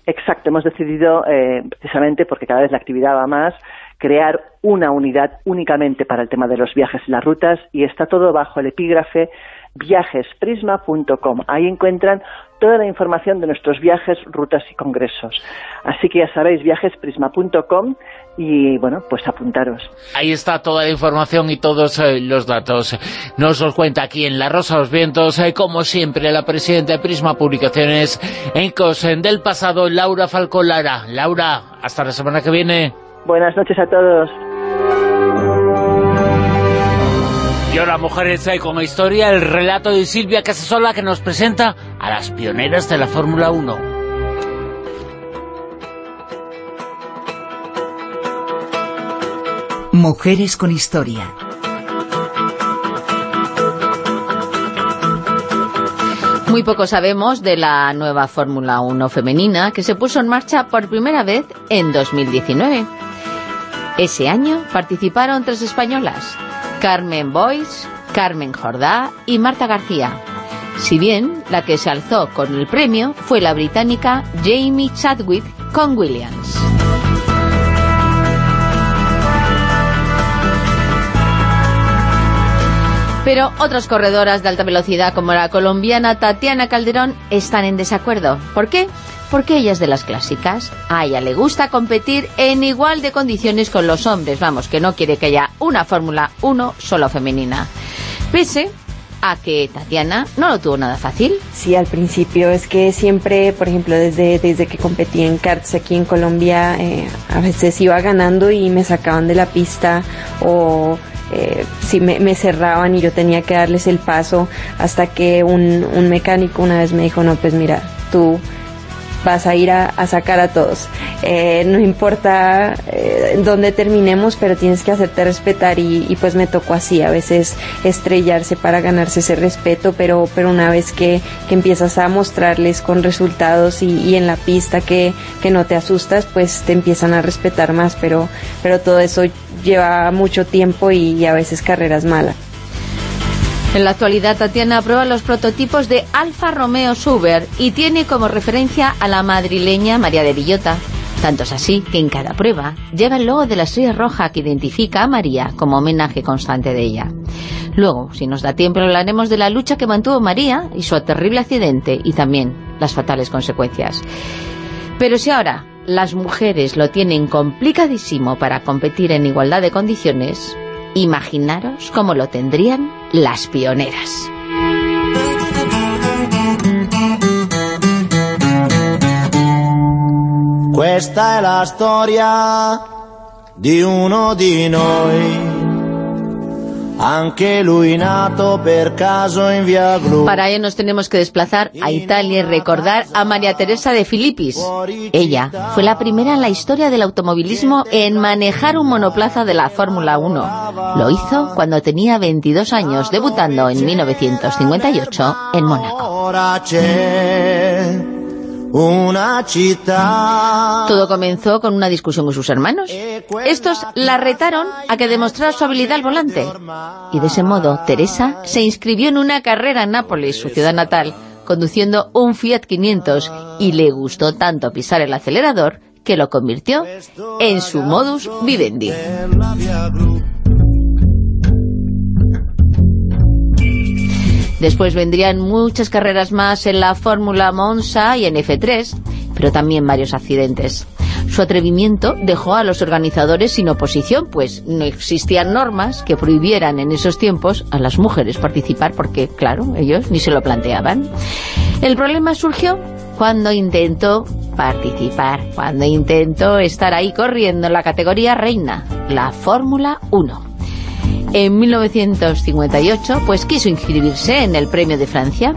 J: Exacto, hemos decidido, eh, precisamente porque cada vez la actividad va más, crear una unidad únicamente para el tema de los viajes y las rutas y está todo bajo el epígrafe viajesprisma.com. Ahí encuentran toda la información de nuestros viajes, rutas y congresos. Así que ya sabéis, viajesprisma.com y bueno, pues apuntaros.
B: Ahí está toda la información y todos eh, los datos. Nos los cuenta aquí en La Rosa de los Vientos, eh, como siempre, la presidenta de Prisma Publicaciones, en Cosen del pasado, Laura Falcolara. Laura, hasta la semana que viene.
J: Buenas noches a todos.
B: Y ahora, Mujeres eh, con Historia, el relato de Silvia Casasola que nos presenta a las pioneras de la Fórmula 1.
I: Mujeres con historia.
D: Muy poco sabemos de la nueva Fórmula 1 femenina que se puso en marcha por primera vez en 2019. Ese año participaron tres españolas, Carmen Boys, Carmen Jordá y Marta García. Si bien la que se alzó con el premio fue la británica Jamie Chadwick con Williams. Pero otras corredoras de alta velocidad como la colombiana Tatiana Calderón están en desacuerdo. ¿Por qué? Porque ella es de las clásicas. A ella le gusta competir en igual de condiciones con los hombres. Vamos, que no quiere que haya una Fórmula 1 solo femenina. Pese a que Tatiana no lo tuvo nada fácil.
K: Sí, al principio es que siempre, por ejemplo, desde, desde que competí en karts aquí en Colombia, eh, a veces iba ganando y me sacaban de la pista o eh, si me, cerraban y yo tenía que darles el paso hasta que un, un mecánico una vez me dijo, no, pues mira, tú vas a ir a, sacar a todos. Eh, no importa eh, dónde terminemos, pero tienes que hacerte respetar y, y, pues me tocó así, a veces estrellarse para ganarse ese respeto, pero, pero una vez que, que empiezas a mostrarles con resultados y, y en la pista que, que no te asustas, pues te empiezan a respetar más, pero, pero todo eso lleva mucho tiempo y, y a veces carreras malas.
D: En la actualidad, Tatiana prueba los prototipos de Alfa Romeo Suber y tiene como referencia a la madrileña María de Villota. Tanto es así que en cada prueba lleva el logo de la estrella roja que identifica a María como homenaje constante de ella. Luego, si nos da tiempo, hablaremos de la lucha que mantuvo María y su terrible accidente y también las fatales consecuencias. Pero si ahora las mujeres lo tienen complicadísimo para competir en igualdad de condiciones, imaginaros cómo lo tendrían las pioneras.
L: Questa è la storia di uno di noi. Anche lui nato per caso in via Glu.
D: Para ello nos tenemos que desplazar a Italia y recordar a María Teresa de Filippis. Ella fue la primera en la historia del automovilismo en manejar un monoplaza de la Fórmula 1. Lo hizo cuando tenía 22 años, debutando en 1958 en Mónaco.
L: Una città.
D: Todo comenzó con una discusión con sus hermanos. Estos la retaron a que demostrara su habilidad al volante. Y de ese modo, Teresa se inscribió en una carrera en Nápoles, su ciudad natal, conduciendo un Fiat 500 y le gustó tanto pisar el acelerador que lo convirtió en su modus vivendi. Después vendrían muchas carreras más en la Fórmula Monza y en F3, pero también varios accidentes. Su atrevimiento dejó a los organizadores sin oposición, pues no existían normas que prohibieran en esos tiempos a las mujeres participar, porque, claro, ellos ni se lo planteaban. El problema surgió cuando intentó participar, cuando intentó estar ahí corriendo en la categoría reina, la Fórmula 1 en 1958 pues quiso inscribirse en el Premio de Francia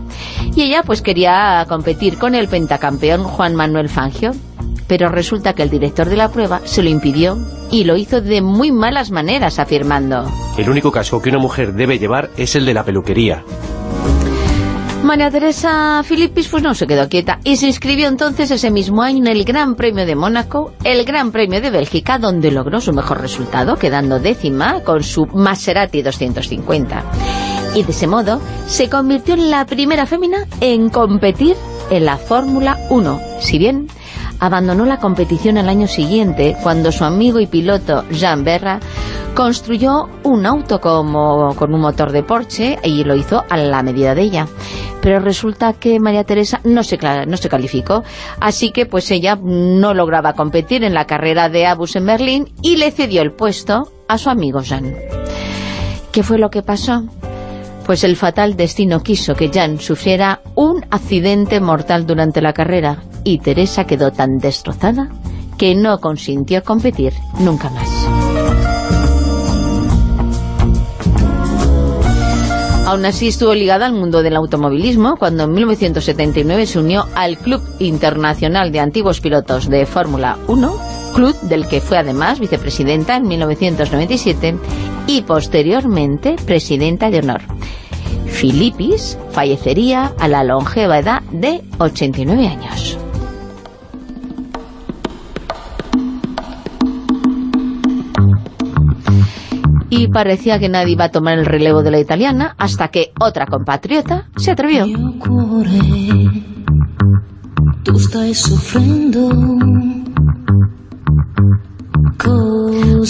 D: y ella pues quería competir con el pentacampeón Juan Manuel Fangio. Pero resulta que el director de la prueba se lo impidió y lo hizo de muy malas maneras afirmando.
M: El único caso que una mujer debe llevar es el de la peluquería
D: María Teresa Filippis pues no se quedó quieta y se inscribió entonces ese mismo año en el Gran Premio de Mónaco, el Gran Premio de Bélgica, donde logró su mejor resultado, quedando décima con su Maserati 250. Y de ese modo se convirtió en la primera fémina en competir en la Fórmula 1, si bien abandonó la competición al año siguiente cuando su amigo y piloto Jean Berra construyó un auto como con un motor de Porsche y lo hizo a la medida de ella. Pero resulta que María Teresa no se, no se calificó, así que pues ella no lograba competir en la carrera de Abus en Berlín y le cedió el puesto a su amigo Jean. ¿Qué fue lo que pasó? Pues el fatal destino quiso que Jan sufriera un accidente mortal durante la carrera y Teresa quedó tan destrozada que no consintió competir nunca más. Aún así estuvo ligada al mundo del automovilismo cuando en 1979 se unió al Club Internacional de Antiguos Pilotos de Fórmula 1, club del que fue además vicepresidenta en 1997 y posteriormente presidenta de honor. Filipis fallecería a la longeva edad de 89 años. y parecía que nadie iba a tomar el relevo de la italiana hasta que otra compatriota se atrevió.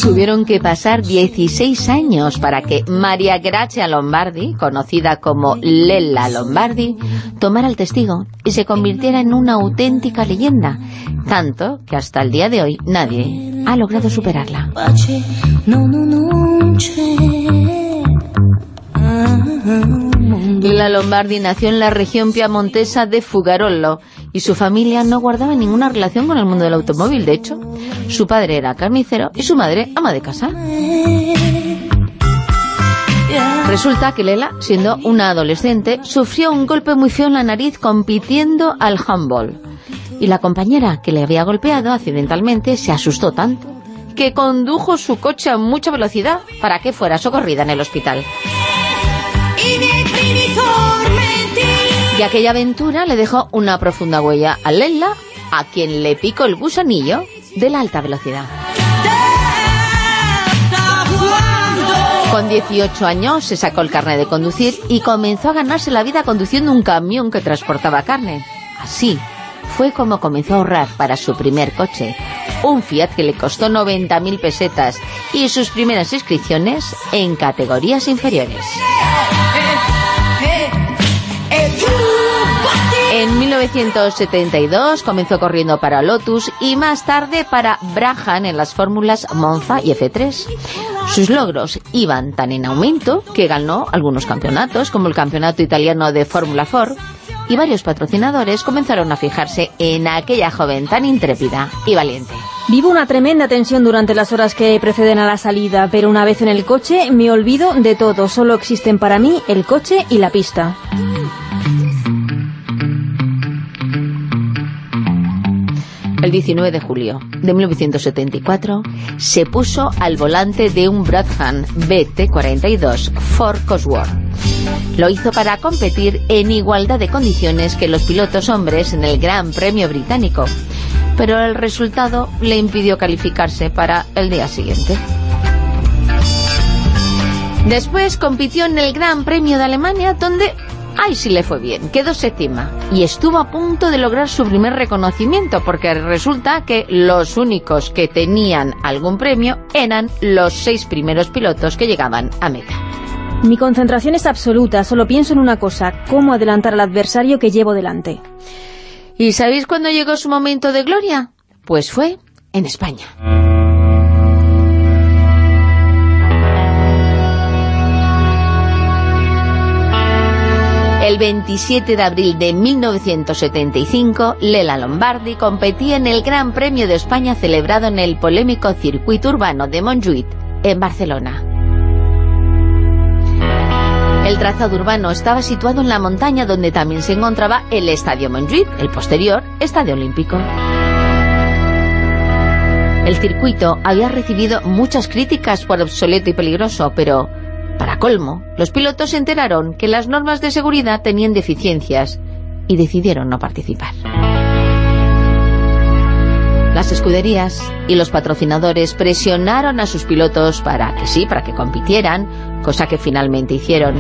D: Tuvieron que pasar 16 años para que Maria Grazia Lombardi, conocida como Lella Lombardi, tomara el testigo y se convirtiera en una auténtica leyenda, tanto que hasta el día de hoy nadie ha logrado superarla. Lella Lombardi nació en la región piamontesa de Fugarollo y su familia no guardaba ninguna relación con el mundo del automóvil. De hecho, su padre era carnicero y su madre ama de casa. Resulta que Lela, siendo una adolescente, sufrió un golpe muy feo en la nariz compitiendo al handball. Y la compañera que le había golpeado accidentalmente se asustó tanto que condujo su coche a mucha velocidad para que fuera socorrida en el hospital. Y aquella aventura le dejó una profunda huella a Lella, a quien le picó el gusanillo de la alta velocidad. Con 18 años se sacó el carnet de conducir y comenzó a ganarse la vida conduciendo un camión que transportaba carne. Así fue como comenzó a ahorrar para su primer coche, un Fiat que le costó 90.000 pesetas y sus primeras inscripciones en categorías inferiores. En 1972 comenzó corriendo para Lotus y más tarde para Brabham en las fórmulas Monza y F3. Sus logros iban tan en aumento que ganó algunos campeonatos, como el campeonato italiano de Fórmula 4, y varios patrocinadores comenzaron a fijarse en aquella joven tan intrépida y valiente.
N: Vivo una tremenda tensión durante las horas que preceden a la salida, pero una vez en el coche me olvido de todo. Solo existen para mí el coche y la pista.
D: El 19 de julio de 1974 se puso al volante de un Brabham BT-42 Ford Cosworth. Lo hizo para competir en igualdad de condiciones que los pilotos hombres en el Gran Premio Británico, pero el resultado le impidió calificarse para el día siguiente. Después compitió en el Gran Premio de Alemania, donde ¡ay sí le fue bien! Quedó séptima y estuvo a punto de lograr su primer reconocimiento, porque resulta que los únicos que tenían algún premio eran los seis primeros pilotos que llegaban a meta.
N: Mi concentración es absoluta, solo pienso en una cosa, cómo adelantar al adversario que llevo delante.
D: ¿Y sabéis cuándo llegó su momento de gloria? Pues fue en España. El 27 de abril de 1975, Lela Lombardi competía en el Gran Premio de España celebrado en el polémico circuito urbano de Montjuïc, en Barcelona. El trazado urbano estaba situado en la montaña donde también se encontraba el Estadio Montjuïc, el posterior Estadio Olímpico. El circuito había recibido muchas críticas por obsoleto y peligroso, pero, para colmo, los pilotos se enteraron que las normas de seguridad tenían deficiencias y decidieron no participar. Las escuderías y los patrocinadores presionaron a sus pilotos para que sí, para que compitieran, cosa que finalmente hicieron.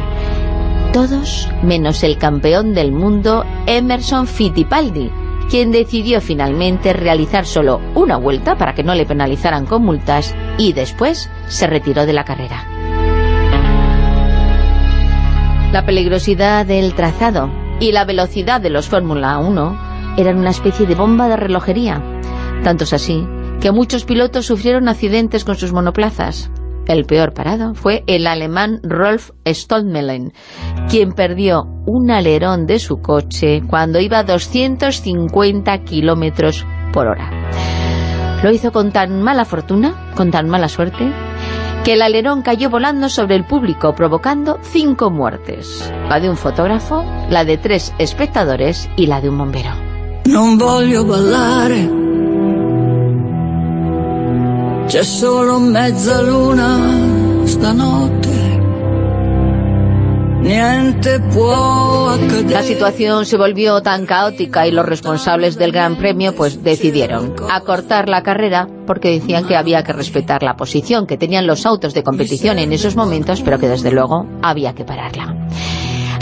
D: Todos menos el campeón del mundo Emerson Fittipaldi, quien decidió finalmente realizar solo una vuelta para que no le penalizaran con multas y después se retiró de la carrera. La peligrosidad del trazado y la velocidad de los Fórmula 1 eran una especie de bomba de relojería. Tanto es así que muchos pilotos sufrieron accidentes con sus monoplazas. El peor parado fue el alemán Rolf Stolmelen, quien perdió un alerón de su coche cuando iba a 250 kilómetros por hora. Lo hizo con tan mala fortuna, con tan mala suerte, que el alerón cayó volando sobre el público, provocando cinco muertes. La de un fotógrafo, la de tres espectadores y la de un bombero.
C: Ballare C'è solo mezzaluna stanotte.
D: La situación se volvió tan caótica y los responsables del Gran Premio pues decidieron acortar la carrera porque decían que había que respetar la posición que tenían los autos de competición en esos momentos, pero que desde luego había que pararla.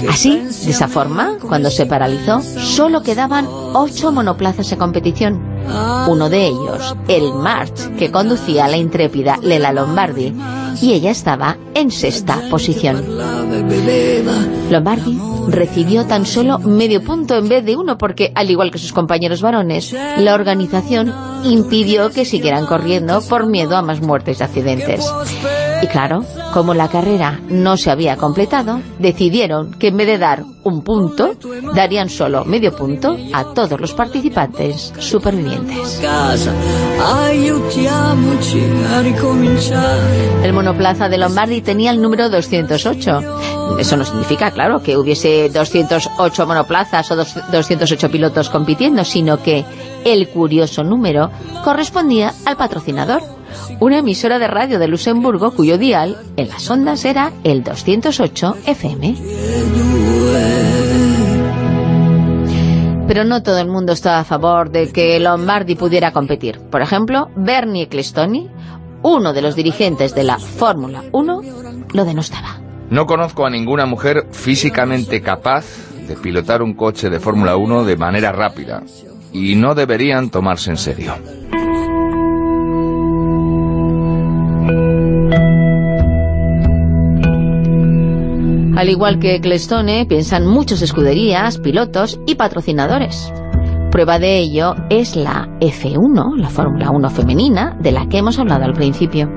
D: Así, de esa forma, cuando se paralizó, solo quedaban ocho monoplazas en competición. Uno de ellos, el March, que conducía a la intrépida Lela Lombardi, y ella estaba en sexta posición. Lombardi recibió tan solo medio punto en vez de uno porque, al igual que sus compañeros varones, la organización impidió que siguieran corriendo por miedo a más muertes y accidentes. Y claro, como la carrera no se había completado, decidieron que en vez de dar un punto, darían solo medio punto a todos los participantes supervivientes. El monoplaza de Lombardi tenía el número 208. Eso no significa, claro, que hubiese 208 monoplazas o dos- 208 pilotos compitiendo, sino que el curioso número correspondía al patrocinador, una emisora de radio de Luxemburgo cuyo dial en las ondas era el 208 FM. Pero no todo el mundo estaba a favor de que Lombardi pudiera competir. Por ejemplo, Bernie Ecclestone, uno de los dirigentes de la Fórmula 1, lo denostaba.
O: No conozco a ninguna mujer físicamente capaz de pilotar un coche de Fórmula 1 de manera rápida y no deberían tomarse en serio.
D: Al igual que Ecclestone, piensan muchas escuderías, pilotos y patrocinadores. Prueba de ello es la F1, la Fórmula 1 femenina, de la que hemos hablado al principio.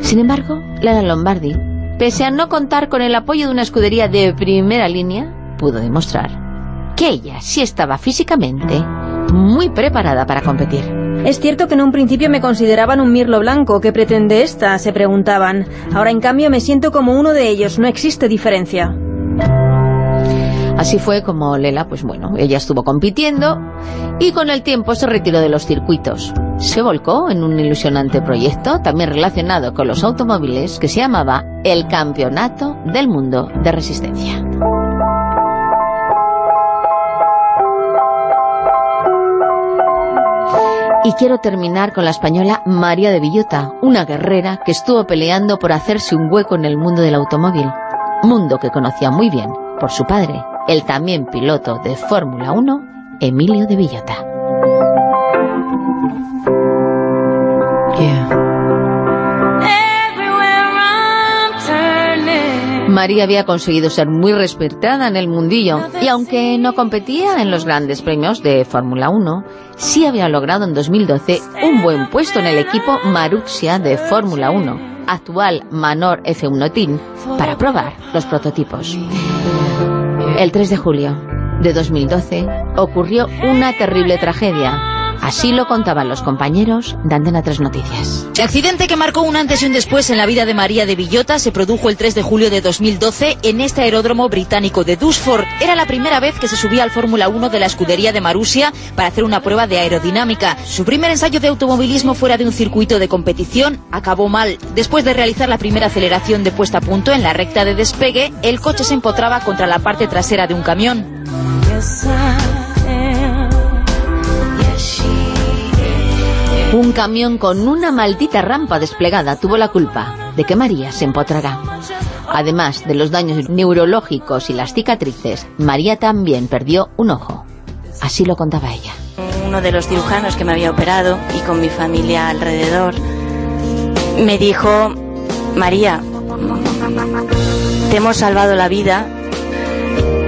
D: Sin embargo, Lara Lombardi, pese a no contar con el apoyo de una escudería de primera línea, pudo demostrar que ella sí estaba físicamente muy preparada para competir.
N: Es cierto que en un principio me consideraban un mirlo blanco. ¿Qué pretende esta? Se preguntaban. Ahora, en cambio, me siento como uno de ellos. No existe diferencia.
D: Así fue como Lela, pues bueno, ella estuvo compitiendo y con el tiempo se retiró de los circuitos. Se volcó en un ilusionante proyecto también relacionado con los automóviles que se llamaba el Campeonato del Mundo de Resistencia. Y quiero terminar con la española María de Villota, una guerrera que estuvo peleando por hacerse un hueco en el mundo del automóvil, mundo que conocía muy bien por su padre, el también piloto de Fórmula 1, Emilio de Villota. María había conseguido ser muy respetada en el mundillo y aunque no competía en los grandes premios de Fórmula 1, sí había logrado en 2012 un buen puesto en el equipo Marussia de Fórmula 1, actual Manor F1 Team, para probar los prototipos. El 3 de julio de 2012 ocurrió una terrible tragedia. Así lo contaban los compañeros de Antena 3 Noticias.
P: El accidente que marcó un antes y un después en la vida de María de Villota se produjo el 3 de julio de 2012 en este aeródromo británico de Dusford. Era la primera vez que se subía al Fórmula 1 de la escudería de Marussia para hacer una prueba de aerodinámica. Su primer ensayo de automovilismo fuera de un circuito de competición acabó mal. Después de realizar la primera aceleración de puesta a punto en la recta de despegue, el coche se empotraba contra la parte trasera de un camión.
D: Un camión con una maldita rampa desplegada tuvo la culpa de que María se empotrara. Además de los daños neurológicos y las cicatrices, María también perdió un ojo. Así lo contaba ella.
Q: Uno de los cirujanos que me había operado y con mi familia alrededor me dijo, María, te hemos salvado la vida,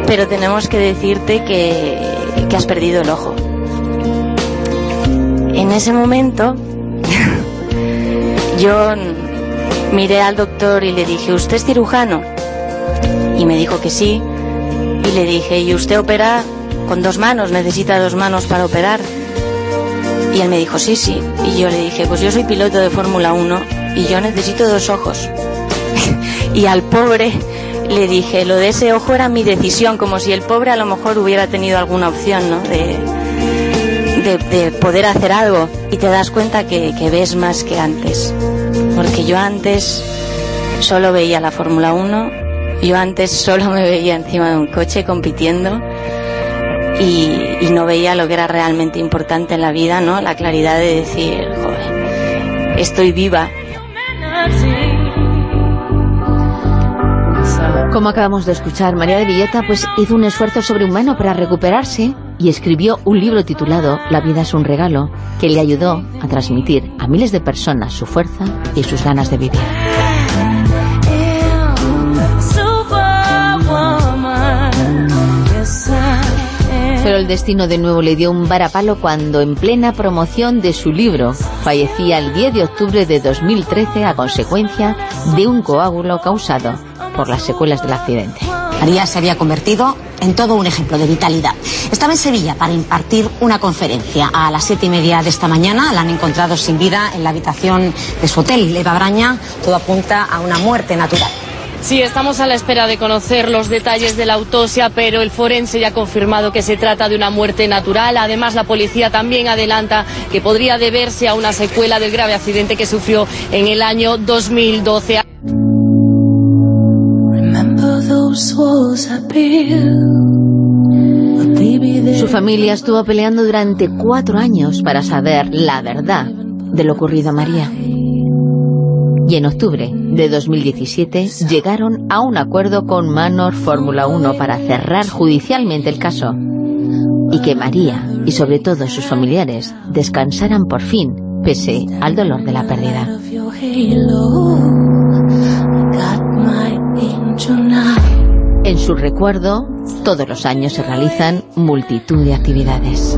Q: pero tenemos que decirte que, que has perdido el ojo. En ese momento yo miré al doctor y le dije, ¿usted es cirujano? Y me dijo que sí. Y le dije, ¿y usted opera con dos manos? ¿Necesita dos manos para operar? Y él me dijo, sí, sí. Y yo le dije, pues yo soy piloto de Fórmula 1 y yo necesito dos ojos. y al pobre le dije, lo de ese ojo era mi decisión, como si el pobre a lo mejor hubiera tenido alguna opción, ¿no? De, de, de poder hacer algo y te das cuenta que, ves más que antes. Porque yo antes solo veía la Fórmula 1 Yo antes solo me veía encima de un coche compitiendo y, no veía lo que era realmente importante en la vida, ¿no? La claridad de decir, joder, estoy viva.
D: Como acabamos de escuchar, María de Villota pues hizo un esfuerzo sobrehumano para recuperarse y escribió un libro titulado La vida es un regalo, que le ayudó a transmitir a miles de personas su fuerza y sus ganas de vivir. Pero el destino de nuevo le dio un varapalo cuando en plena promoción de su libro fallecía el 10 de octubre de 2013 a consecuencia de un coágulo causado por las secuelas del accidente.
R: María se había convertido en todo un ejemplo de vitalidad. Estaba en Sevilla para impartir una conferencia. A las siete y media de esta mañana la han encontrado sin vida en la habitación de su hotel, Leva Braña. Todo apunta a una muerte natural.
S: Sí, estamos a la espera de conocer los detalles de la autopsia, pero el forense ya ha confirmado que se trata de una muerte natural. Además, la policía también adelanta que podría deberse a una secuela del grave accidente que sufrió en el año 2012.
D: Su familia estuvo peleando durante cuatro años para saber la verdad de lo ocurrido a María. Y en octubre de 2017 llegaron a un acuerdo con Manor Fórmula 1 para cerrar judicialmente el caso y que María y sobre todo sus familiares descansaran por fin pese al dolor de la pérdida. En su recuerdo, todos los años se realizan multitud de actividades.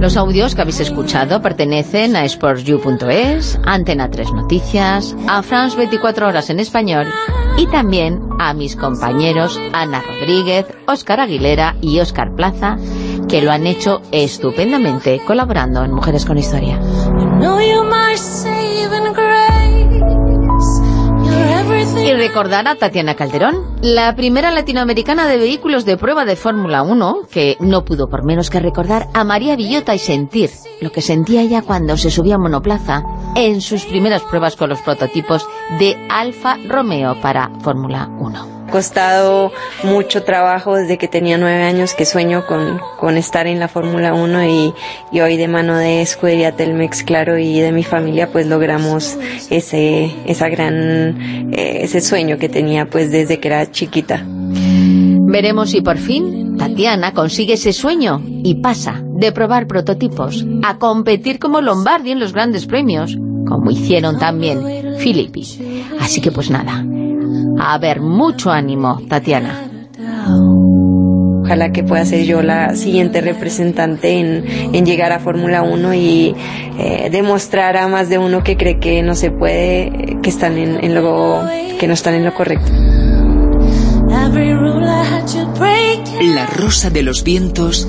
D: Los audios que habéis escuchado pertenecen a sportsyou.es, Antena 3 Noticias, a France 24 Horas en Español y también a mis compañeros Ana Rodríguez, Óscar Aguilera y Óscar Plaza, que lo han hecho estupendamente colaborando en Mujeres con Historia. Y recordar a Tatiana Calderón, la primera latinoamericana de vehículos de prueba de Fórmula 1, que no pudo por menos que recordar a María Villota y sentir lo que sentía ella cuando se subía a monoplaza en sus primeras pruebas con los prototipos de Alfa Romeo para Fórmula 1
K: costado mucho trabajo desde que tenía nueve años que sueño con, con estar en la Fórmula 1 y, y, hoy de mano de Escudería Telmex, claro, y de mi familia, pues logramos ese, esa gran, eh, ese sueño que tenía pues desde que era chiquita.
D: Veremos si por fin Tatiana consigue ese sueño y pasa de probar prototipos a competir como Lombardi en los grandes premios, como hicieron también Filippi. Así que pues nada, a ver, mucho ánimo, Tatiana.
K: Ojalá que pueda ser yo la siguiente representante en, llegar a Fórmula 1 y eh, demostrar a más de uno que cree que no se puede, que están en, en lo que no están en lo correcto.
H: La rosa de los vientos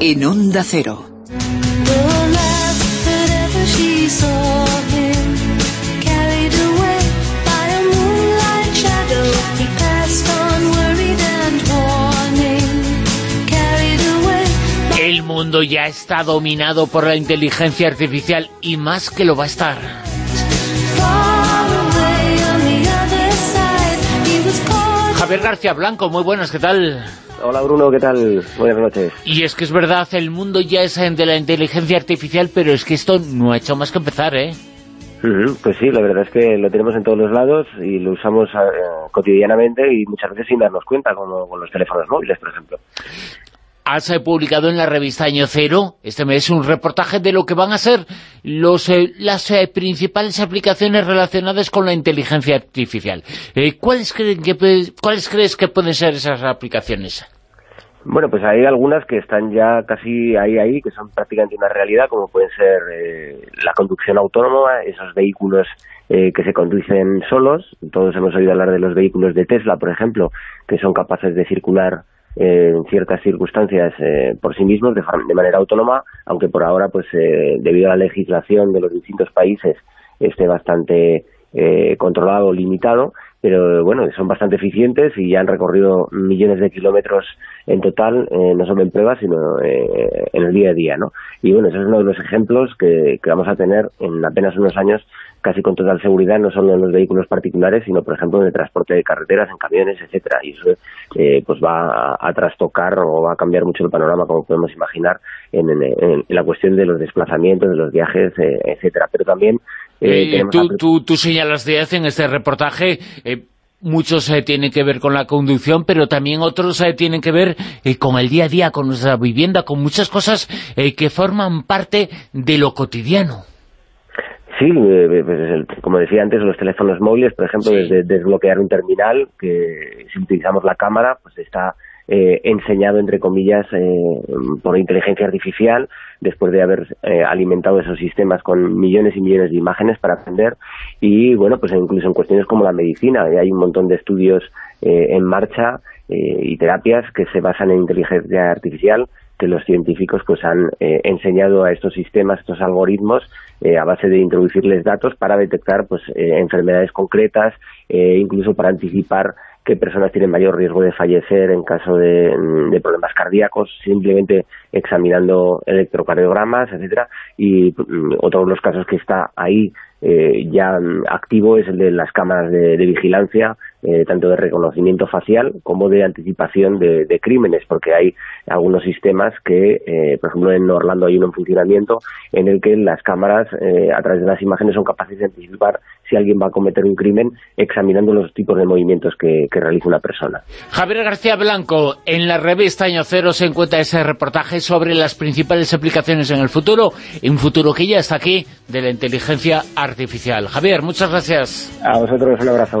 H: en onda cero.
B: Mundo ya está dominado por la inteligencia artificial y más que lo va a estar. Javier García Blanco, muy buenas, ¿qué tal?
T: Hola Bruno, ¿qué tal? Buenas noches.
B: Y es que es verdad, el mundo ya es de la inteligencia artificial, pero es que esto no ha hecho más que empezar, ¿eh?
T: Pues sí, la verdad es que lo tenemos en todos los lados y lo usamos eh, cotidianamente y muchas veces sin darnos cuenta, como con los teléfonos móviles, por ejemplo
B: has eh, publicado en la revista Año Cero este mes un reportaje de lo que van a ser los, eh, las eh, principales aplicaciones relacionadas con la inteligencia artificial. ¿cuáles, creen que, ¿Cuáles crees que pueden ser esas aplicaciones?
T: Bueno, pues hay algunas que están ya casi ahí, ahí, que son prácticamente una realidad, como pueden ser la conducción autónoma, esos vehículos que se conducen solos. Todos hemos oído hablar de los vehículos de Tesla, por ejemplo, que son capaces de circular en ciertas circunstancias eh, por sí mismos de, manera autónoma, aunque por ahora, pues eh, debido a la legislación de los distintos países, esté bastante eh, controlado limitado, pero bueno, son bastante eficientes y ya han recorrido millones de kilómetros en total, eh, no solo en pruebas, sino eh, en el día a día, ¿no? Y bueno, ese es uno de los ejemplos que, que vamos a tener en apenas unos años casi con total seguridad, no solo en los vehículos particulares, sino, por ejemplo, en el transporte de carreteras, en camiones, etcétera. Y eso eh, pues va a, a, trastocar o va a cambiar mucho el panorama, como podemos imaginar, en, en, en la cuestión de los desplazamientos, de los viajes, eh, etcétera. Pero también...
B: Eh, tú, tú, tú, señalas de en este reportaje muchos eh, tienen que ver con la conducción, pero también otros eh, tienen que ver eh, con el día a día, con nuestra vivienda, con muchas cosas que forman parte de lo cotidiano.
T: Sí, pues como decía antes, los teléfonos móviles, por ejemplo, sí. desde desbloquear un terminal, que si utilizamos la cámara, pues está eh, enseñado, entre comillas, eh, por inteligencia artificial, después de haber eh, alimentado esos sistemas con millones y millones de imágenes para aprender. Y bueno, pues incluso en cuestiones como la medicina, hay un montón de estudios en marcha y terapias que se basan en inteligencia artificial que los científicos pues han eh, enseñado a estos sistemas, estos algoritmos, eh, a base de introducirles datos para detectar pues eh, enfermedades concretas, incluso para anticipar qué personas tienen mayor riesgo de fallecer en caso de, de problemas cardíacos, simplemente examinando electrocardiogramas, etcétera, y mm, otro de los casos que está ahí eh, ya activo es el de las cámaras de, de vigilancia, eh, tanto de reconocimiento facial como de anticipación de, de crímenes, porque hay algunos sistemas que, eh, por ejemplo, en Orlando hay uno en funcionamiento en el que las cámaras, eh, a través de las imágenes, son capaces de anticipar si alguien va a cometer un crimen examinando los tipos de movimientos que, que realiza una persona.
B: Javier García Blanco, en la revista Año Cero se encuentra ese reportaje sobre las principales aplicaciones en el futuro, un futuro que ya está aquí, de la inteligencia artificial. Javier, muchas gracias.
T: A vosotros un abrazo.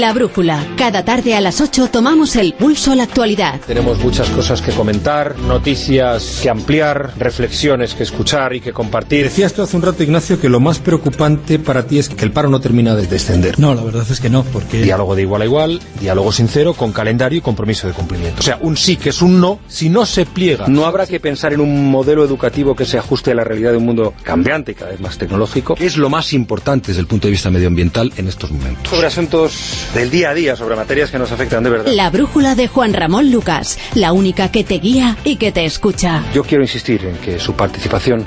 U: La Brújula. Cada tarde a las 8 tomamos el pulso a la actualidad.
V: Tenemos muchas cosas que comentar, noticias que ampliar, reflexiones que escuchar y que compartir.
W: Decías tú hace un rato, Ignacio, que lo más preocupante para ti es que el paro no termina de descender.
V: No, la verdad es que no, porque... Diálogo de igual a igual, diálogo sincero, con calendario y compromiso de cumplimiento. O sea, un sí que es un no, si no se pliega. No habrá que pensar en un modelo educativo que se ajuste a la realidad de un mundo cambiante y cada vez más tecnológico.
W: Es lo más importante desde el punto de vista medioambiental en estos momentos.
V: Sobre asuntos del día a día sobre materias que nos afectan de verdad.
U: La brújula de Juan Ramón Lucas, la única que te guía y que te escucha.
V: Yo quiero insistir en que su participación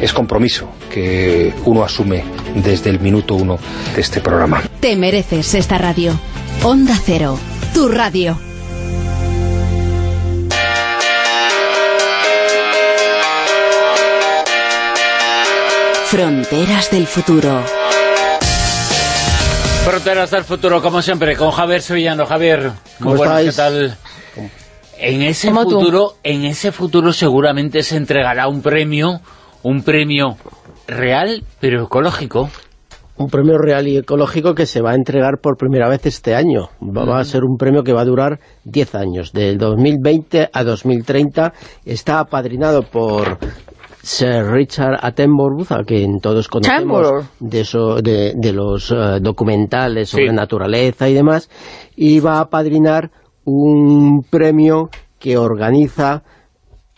V: es compromiso que uno asume desde el minuto uno de este programa.
U: Te mereces esta radio. Onda Cero, tu radio. Fronteras del futuro.
B: Fronteras del futuro, como siempre, con Javier Sevillano. Javier, muy buenas, ¿qué tal? En ese futuro, en ese futuro seguramente se entregará un premio, un premio real, pero ecológico.
X: Un premio real y ecológico que se va a entregar por primera vez este año. Va, va a ser un premio que va a durar 10 años, del 2020 a 2030. Está apadrinado por Sir Richard Attenborough, a quien todos conocemos de, eso, de, de los uh, documentales sobre sí. naturaleza y demás, y va a padrinar un premio que organiza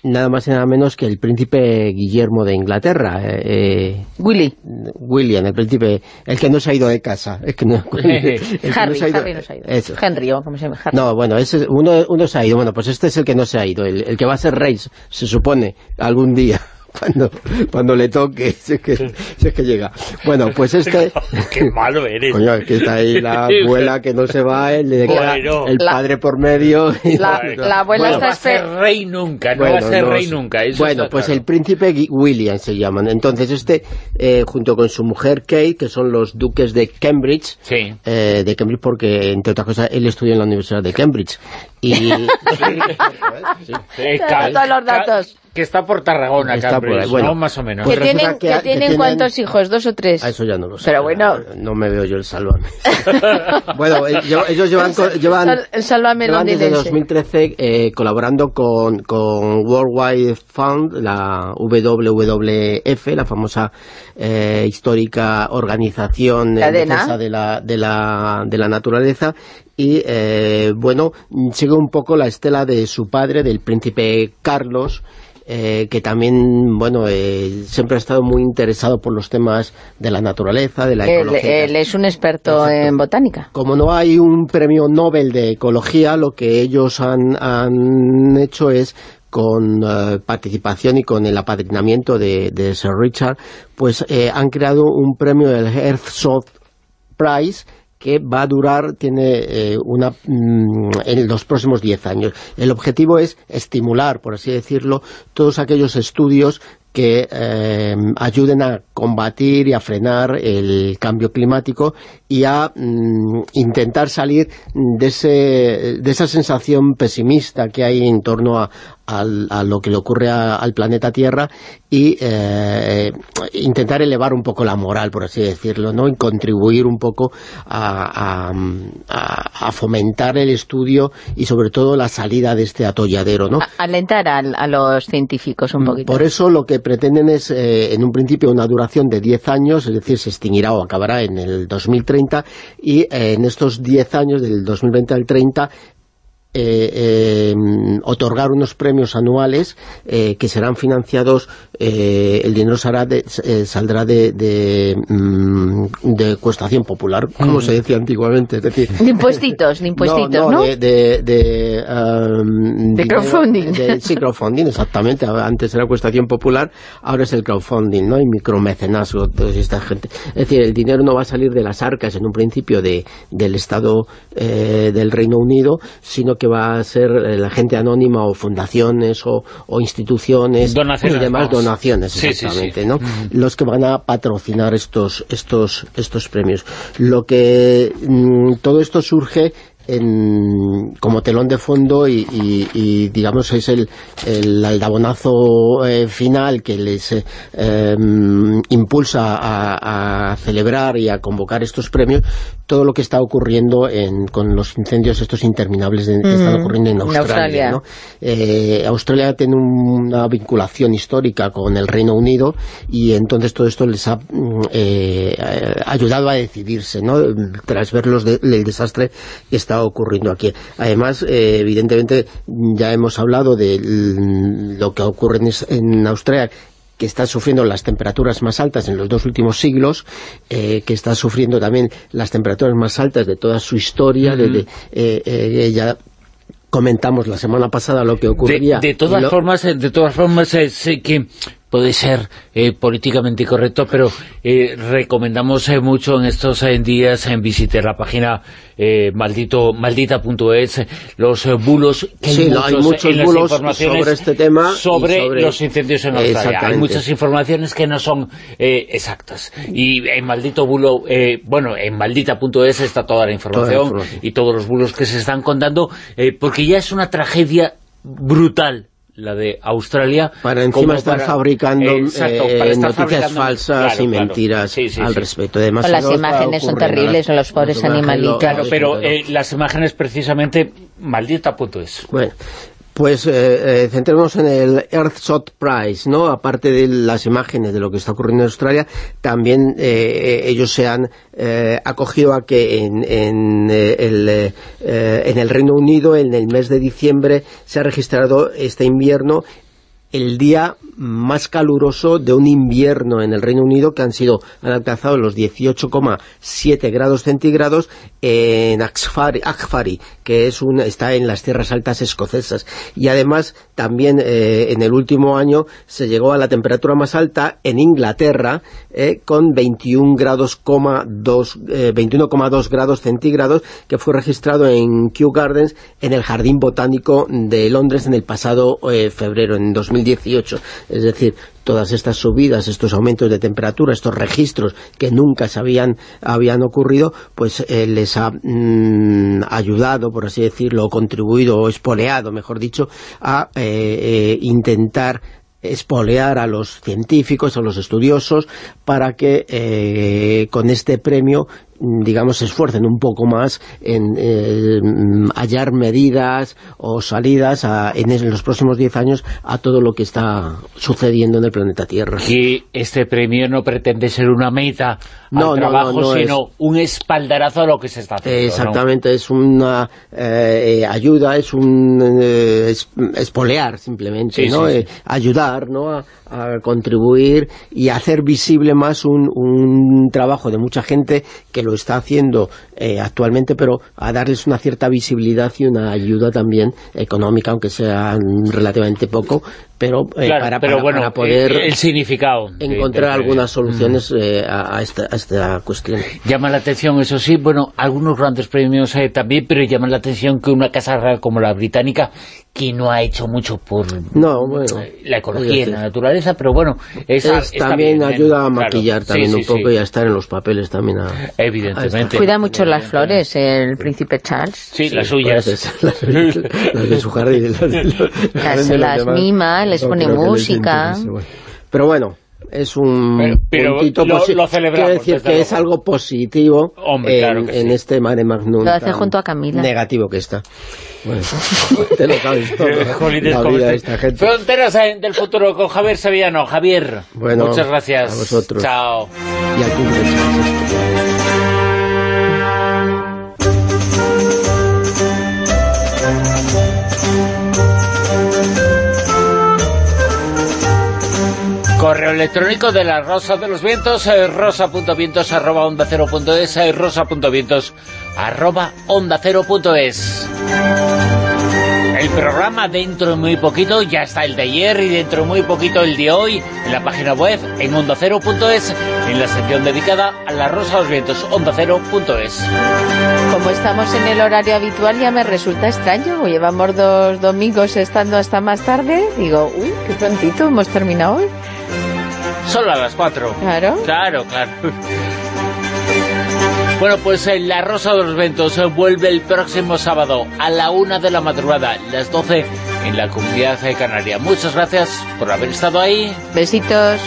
X: nada más y nada menos que el príncipe Guillermo de Inglaterra. Eh,
D: Willy.
X: William, el príncipe, el que no se ha ido de casa. El que no,
D: el que Harry, no se ha ido, Harry no se ha ido. Eso. Henry, o como se llama, Harry.
X: No, bueno, ese, uno, uno se ha ido. Bueno, pues este es el que no se ha ido, el, el que va a ser rey, se supone, algún día cuando, cuando le toque, si es, que, si es que llega. Bueno, pues este...
B: ¡Qué malo eres!
X: Coño, es que está ahí la abuela que no se va, el, de bueno, el padre la, por medio...
D: La, la abuela
B: bueno, está... No va a ser rey nunca, no bueno, va a ser no, rey nunca. Eso
X: bueno, pues claro. el príncipe William se llaman. Entonces este, eh, junto con su mujer Kate, que son los duques de Cambridge,
B: sí.
X: eh, de Cambridge porque, entre otras cosas, él estudió en la Universidad de Cambridge, Y...
B: Eh,
D: Tengo todos los datos.
B: Que está por Tarragona,
X: Está por
B: Cambridge,
X: ahí, bueno.
B: ¿no? Más o menos.
X: Pues
D: ¿Que tienen,
X: resulta que-
D: que
X: que
D: tienen cuántos hijos? ¿Dos o tres?
X: Ah, eso ya no lo sé.
D: Pero bueno.
X: No me veo yo el Sálvame. bueno, eh, ellos llevan... co- llevan
D: el Sálvame
X: llevan desde
D: londinense.
X: 2013 eh, colaborando con, con World Wide Fund, la WWF, la famosa eh, histórica organización en
D: Cadena.
X: defensa de la, de la, de la naturaleza y eh, bueno, sigue un poco la estela de su padre, del príncipe Carlos, eh, que también, bueno, eh, siempre ha estado muy interesado por los temas de la naturaleza, de la
D: Él,
X: ecología.
D: él es un experto en botánica.
X: Como no hay un premio Nobel de ecología, lo que ellos han, han hecho es con eh, participación y con el apadrinamiento de, de Sir Richard, pues eh, han creado un premio, el Earthshot Prize, que va a durar, tiene eh, una mm, en los próximos 10 años. El objetivo es estimular, por así decirlo, todos aquellos estudios que eh, ayuden a combatir y a frenar el cambio climático y a mm, intentar salir de, ese, de esa sensación pesimista que hay en torno a, al- a lo que le ocurre a- al planeta Tierra y eh, intentar elevar un poco la moral, por así decirlo, ¿no? y contribuir un poco a, a- a- fomentar el estudio y sobre todo la salida de este atolladero. ¿no?
D: Alentar al- a, los científicos un poquito.
X: Por eso lo que pretenden es, eh, en un principio, una duración de 10 años, es decir, se extinguirá o acabará en el 2030, y eh, en estos 10 años, del 2020 al 30, eh, eh, otorgar unos premios anuales eh, que serán financiados, eh, el dinero de- eh, saldrá de, de, mm, de cuestación popular, como se decía antiguamente, es decir...
D: De impuestitos, de impuestitos, ¿no?
X: no, de, de, um, dinero-
D: crowdfunding.
X: de- sí, crowdfunding, exactamente. Antes era cuestación popular, ahora es el crowdfunding, ¿no? Y micromecenazgo, toda esta gente. Es decir, el dinero no va a salir de las arcas en un principio de, del Estado eh, del Reino Unido, sino que va a ser eh, la gente anónima o fundaciones o, o instituciones
B: Donaciones,
X: y demás
B: vamos.
X: donaciones,
B: Sí, sí, sí.
X: exactamente. Los que van a patrocinar estos, estos, estos premios. Lo que mm, todo esto surge en- como telón de fondo y, y- y, digamos es el, el aldabonazo eh, final que les eh, em, impulsa a, a celebrar y a convocar estos premios todo lo que está ocurriendo en- con los incendios estos interminables de- que están ocurriendo en Australia,
D: Australia.
X: ¿no? Eh, Australia tiene una vinculación histórica con el Reino Unido y entonces todo esto les ha mm, eh, ayudado a decidirse, ¿no? Tras ver los de- el desastre que está ocurriendo aquí. Además, eh, evidentemente, ya hemos hablado de lo que ocurre en, en Australia que está sufriendo las temperaturas más altas en los dos últimos siglos, eh, que está sufriendo también las temperaturas más altas de toda su historia, desde eh, eh, ya comentamos la semana pasada lo que ocurría.
B: De, de todas
X: Lo-
B: formas, de todas formas sé que puede ser eh, políticamente incorrecto, pero eh, recomendamos eh, mucho en estos eh, días en visitar la página eh, maldito maldita.es los bulos que
X: Sí, no, hay
B: hay muchos,
X: muchos
B: en las
X: bulos
B: informaciones
X: sobre este tema
B: sobre,
X: sobre-
B: los incendios en Australia. Hay muchas informaciones que no son eh, exactas. Y en maldito bulo, bueno, en maldita.es está toda la información, y todos los bulos que se están contando, porque ya es una tragedia brutal la de Australia.
X: Para encima
B: como
X: estar
B: para-
X: fabricando
B: Exacto,
X: eh,
B: para estar
X: noticias
B: fabricando-
X: falsas
B: claro,
X: y
B: claro.
X: mentiras
B: Sí, sí,
X: al
B: sí.
X: respecto. Además,
D: las imágenes son terribles, los pobres
X: imágenes
D: animalitos.
B: Claro, pero eh, las imágenes precisamente maldita.es.
X: Bueno, pues eh, eh, centrémonos en el Earthshot Prize, ¿no? Aparte de las imágenes de lo que está ocurriendo en Australia, también eh, eh, ellos se han eh, acogido a que en, en, eh, el, en el Reino Unido, en el mes de diciembre, se ha registrado este invierno el día más caluroso de un invierno en el Reino Unido que han sido han alcanzado los 18,7 grados centígrados en Axfari, que es un, está en las tierras altas escocesas y además también eh, en el último año se llegó a la temperatura más alta en Inglaterra eh, con 21 grados, coma dos, eh, 21,2 grados centígrados que fue registrado en Kew Gardens en el Jardín Botánico de Londres en el pasado febrero, en 2018. Es decir, todas estas subidas, estos aumentos de temperatura, estos registros que nunca se habían, habían ocurrido, pues eh, les ha mm, ayudado, por así decirlo, contribuido, o espoleado, mejor dicho, a eh, intentar espolear a los científicos, a los estudiosos, para que con este premio digamos, se esfuercen un poco más en eh, hallar medidas o salidas en, los próximos 10 años a todo lo que está sucediendo en el planeta Tierra.
B: Que este premio no pretende ser una meta no, al trabajo, sino un espaldarazo a lo que se está haciendo.
X: Exactamente, es una eh, ayuda, es un eh, espolear simplemente, ¿no? ayudar, ¿no? A, a, contribuir y hacer visible más un, un trabajo de mucha gente que lo está haciendo eh, actualmente, pero a darles una cierta visibilidad y una ayuda también económica, aunque sea relativamente poco, pero,
B: eh, para, poder el, significado
X: encontrar algunas soluciones eh, a, esta, esta, cuestión.
B: Llama la atención, eso sí, bueno, algunos grandes premios también, pero llama la atención que una casa como la británica, que no ha hecho mucho por la ecología y la naturaleza, pero bueno, esa,
X: también ayuda a maquillar también un poco y a estar en los papeles también.
B: Evidentemente.
D: Cuida mucho las flores, el príncipe Charles.
B: Sí, las suyas.
X: Las, de su jardín.
D: Las, las mima, les pone música.
X: Pero bueno, es un
B: pero,
X: puntito
B: lo, lo Quiero
X: decir que es algo positivo en, este mare magnum
D: lo hace junto a Camila
X: negativo que está bueno, te lo sabes todo
B: la vida de esta gente. Fronteras del futuro con Javier Sevillano Javier, bueno, muchas gracias.
X: a vosotros.
B: Chao.
X: Y
B: Correo electrónico de la Rosa de los Vientos, eh, rosa.vientos arroba onda cero punto es, eh, rosa.vientos arroba onda cero punto. El programa dentro de muy poquito, ya está el de ayer y dentro de muy poquito el de hoy, en la página web, en onda en la sección dedicada a la Rosa de los Vientos, onda.
D: Como estamos en el horario habitual ya me resulta extraño, llevamos dos domingos estando hasta más tarde, digo, uy, qué prontito hemos terminado hoy.
B: Solo a las 4.
D: Claro.
B: Claro, claro. Bueno, pues en La Rosa de los Ventos vuelve el próximo sábado a la una de la madrugada, las 12 en la Comunidad de Canaria. Muchas gracias por haber estado ahí.
D: Besitos.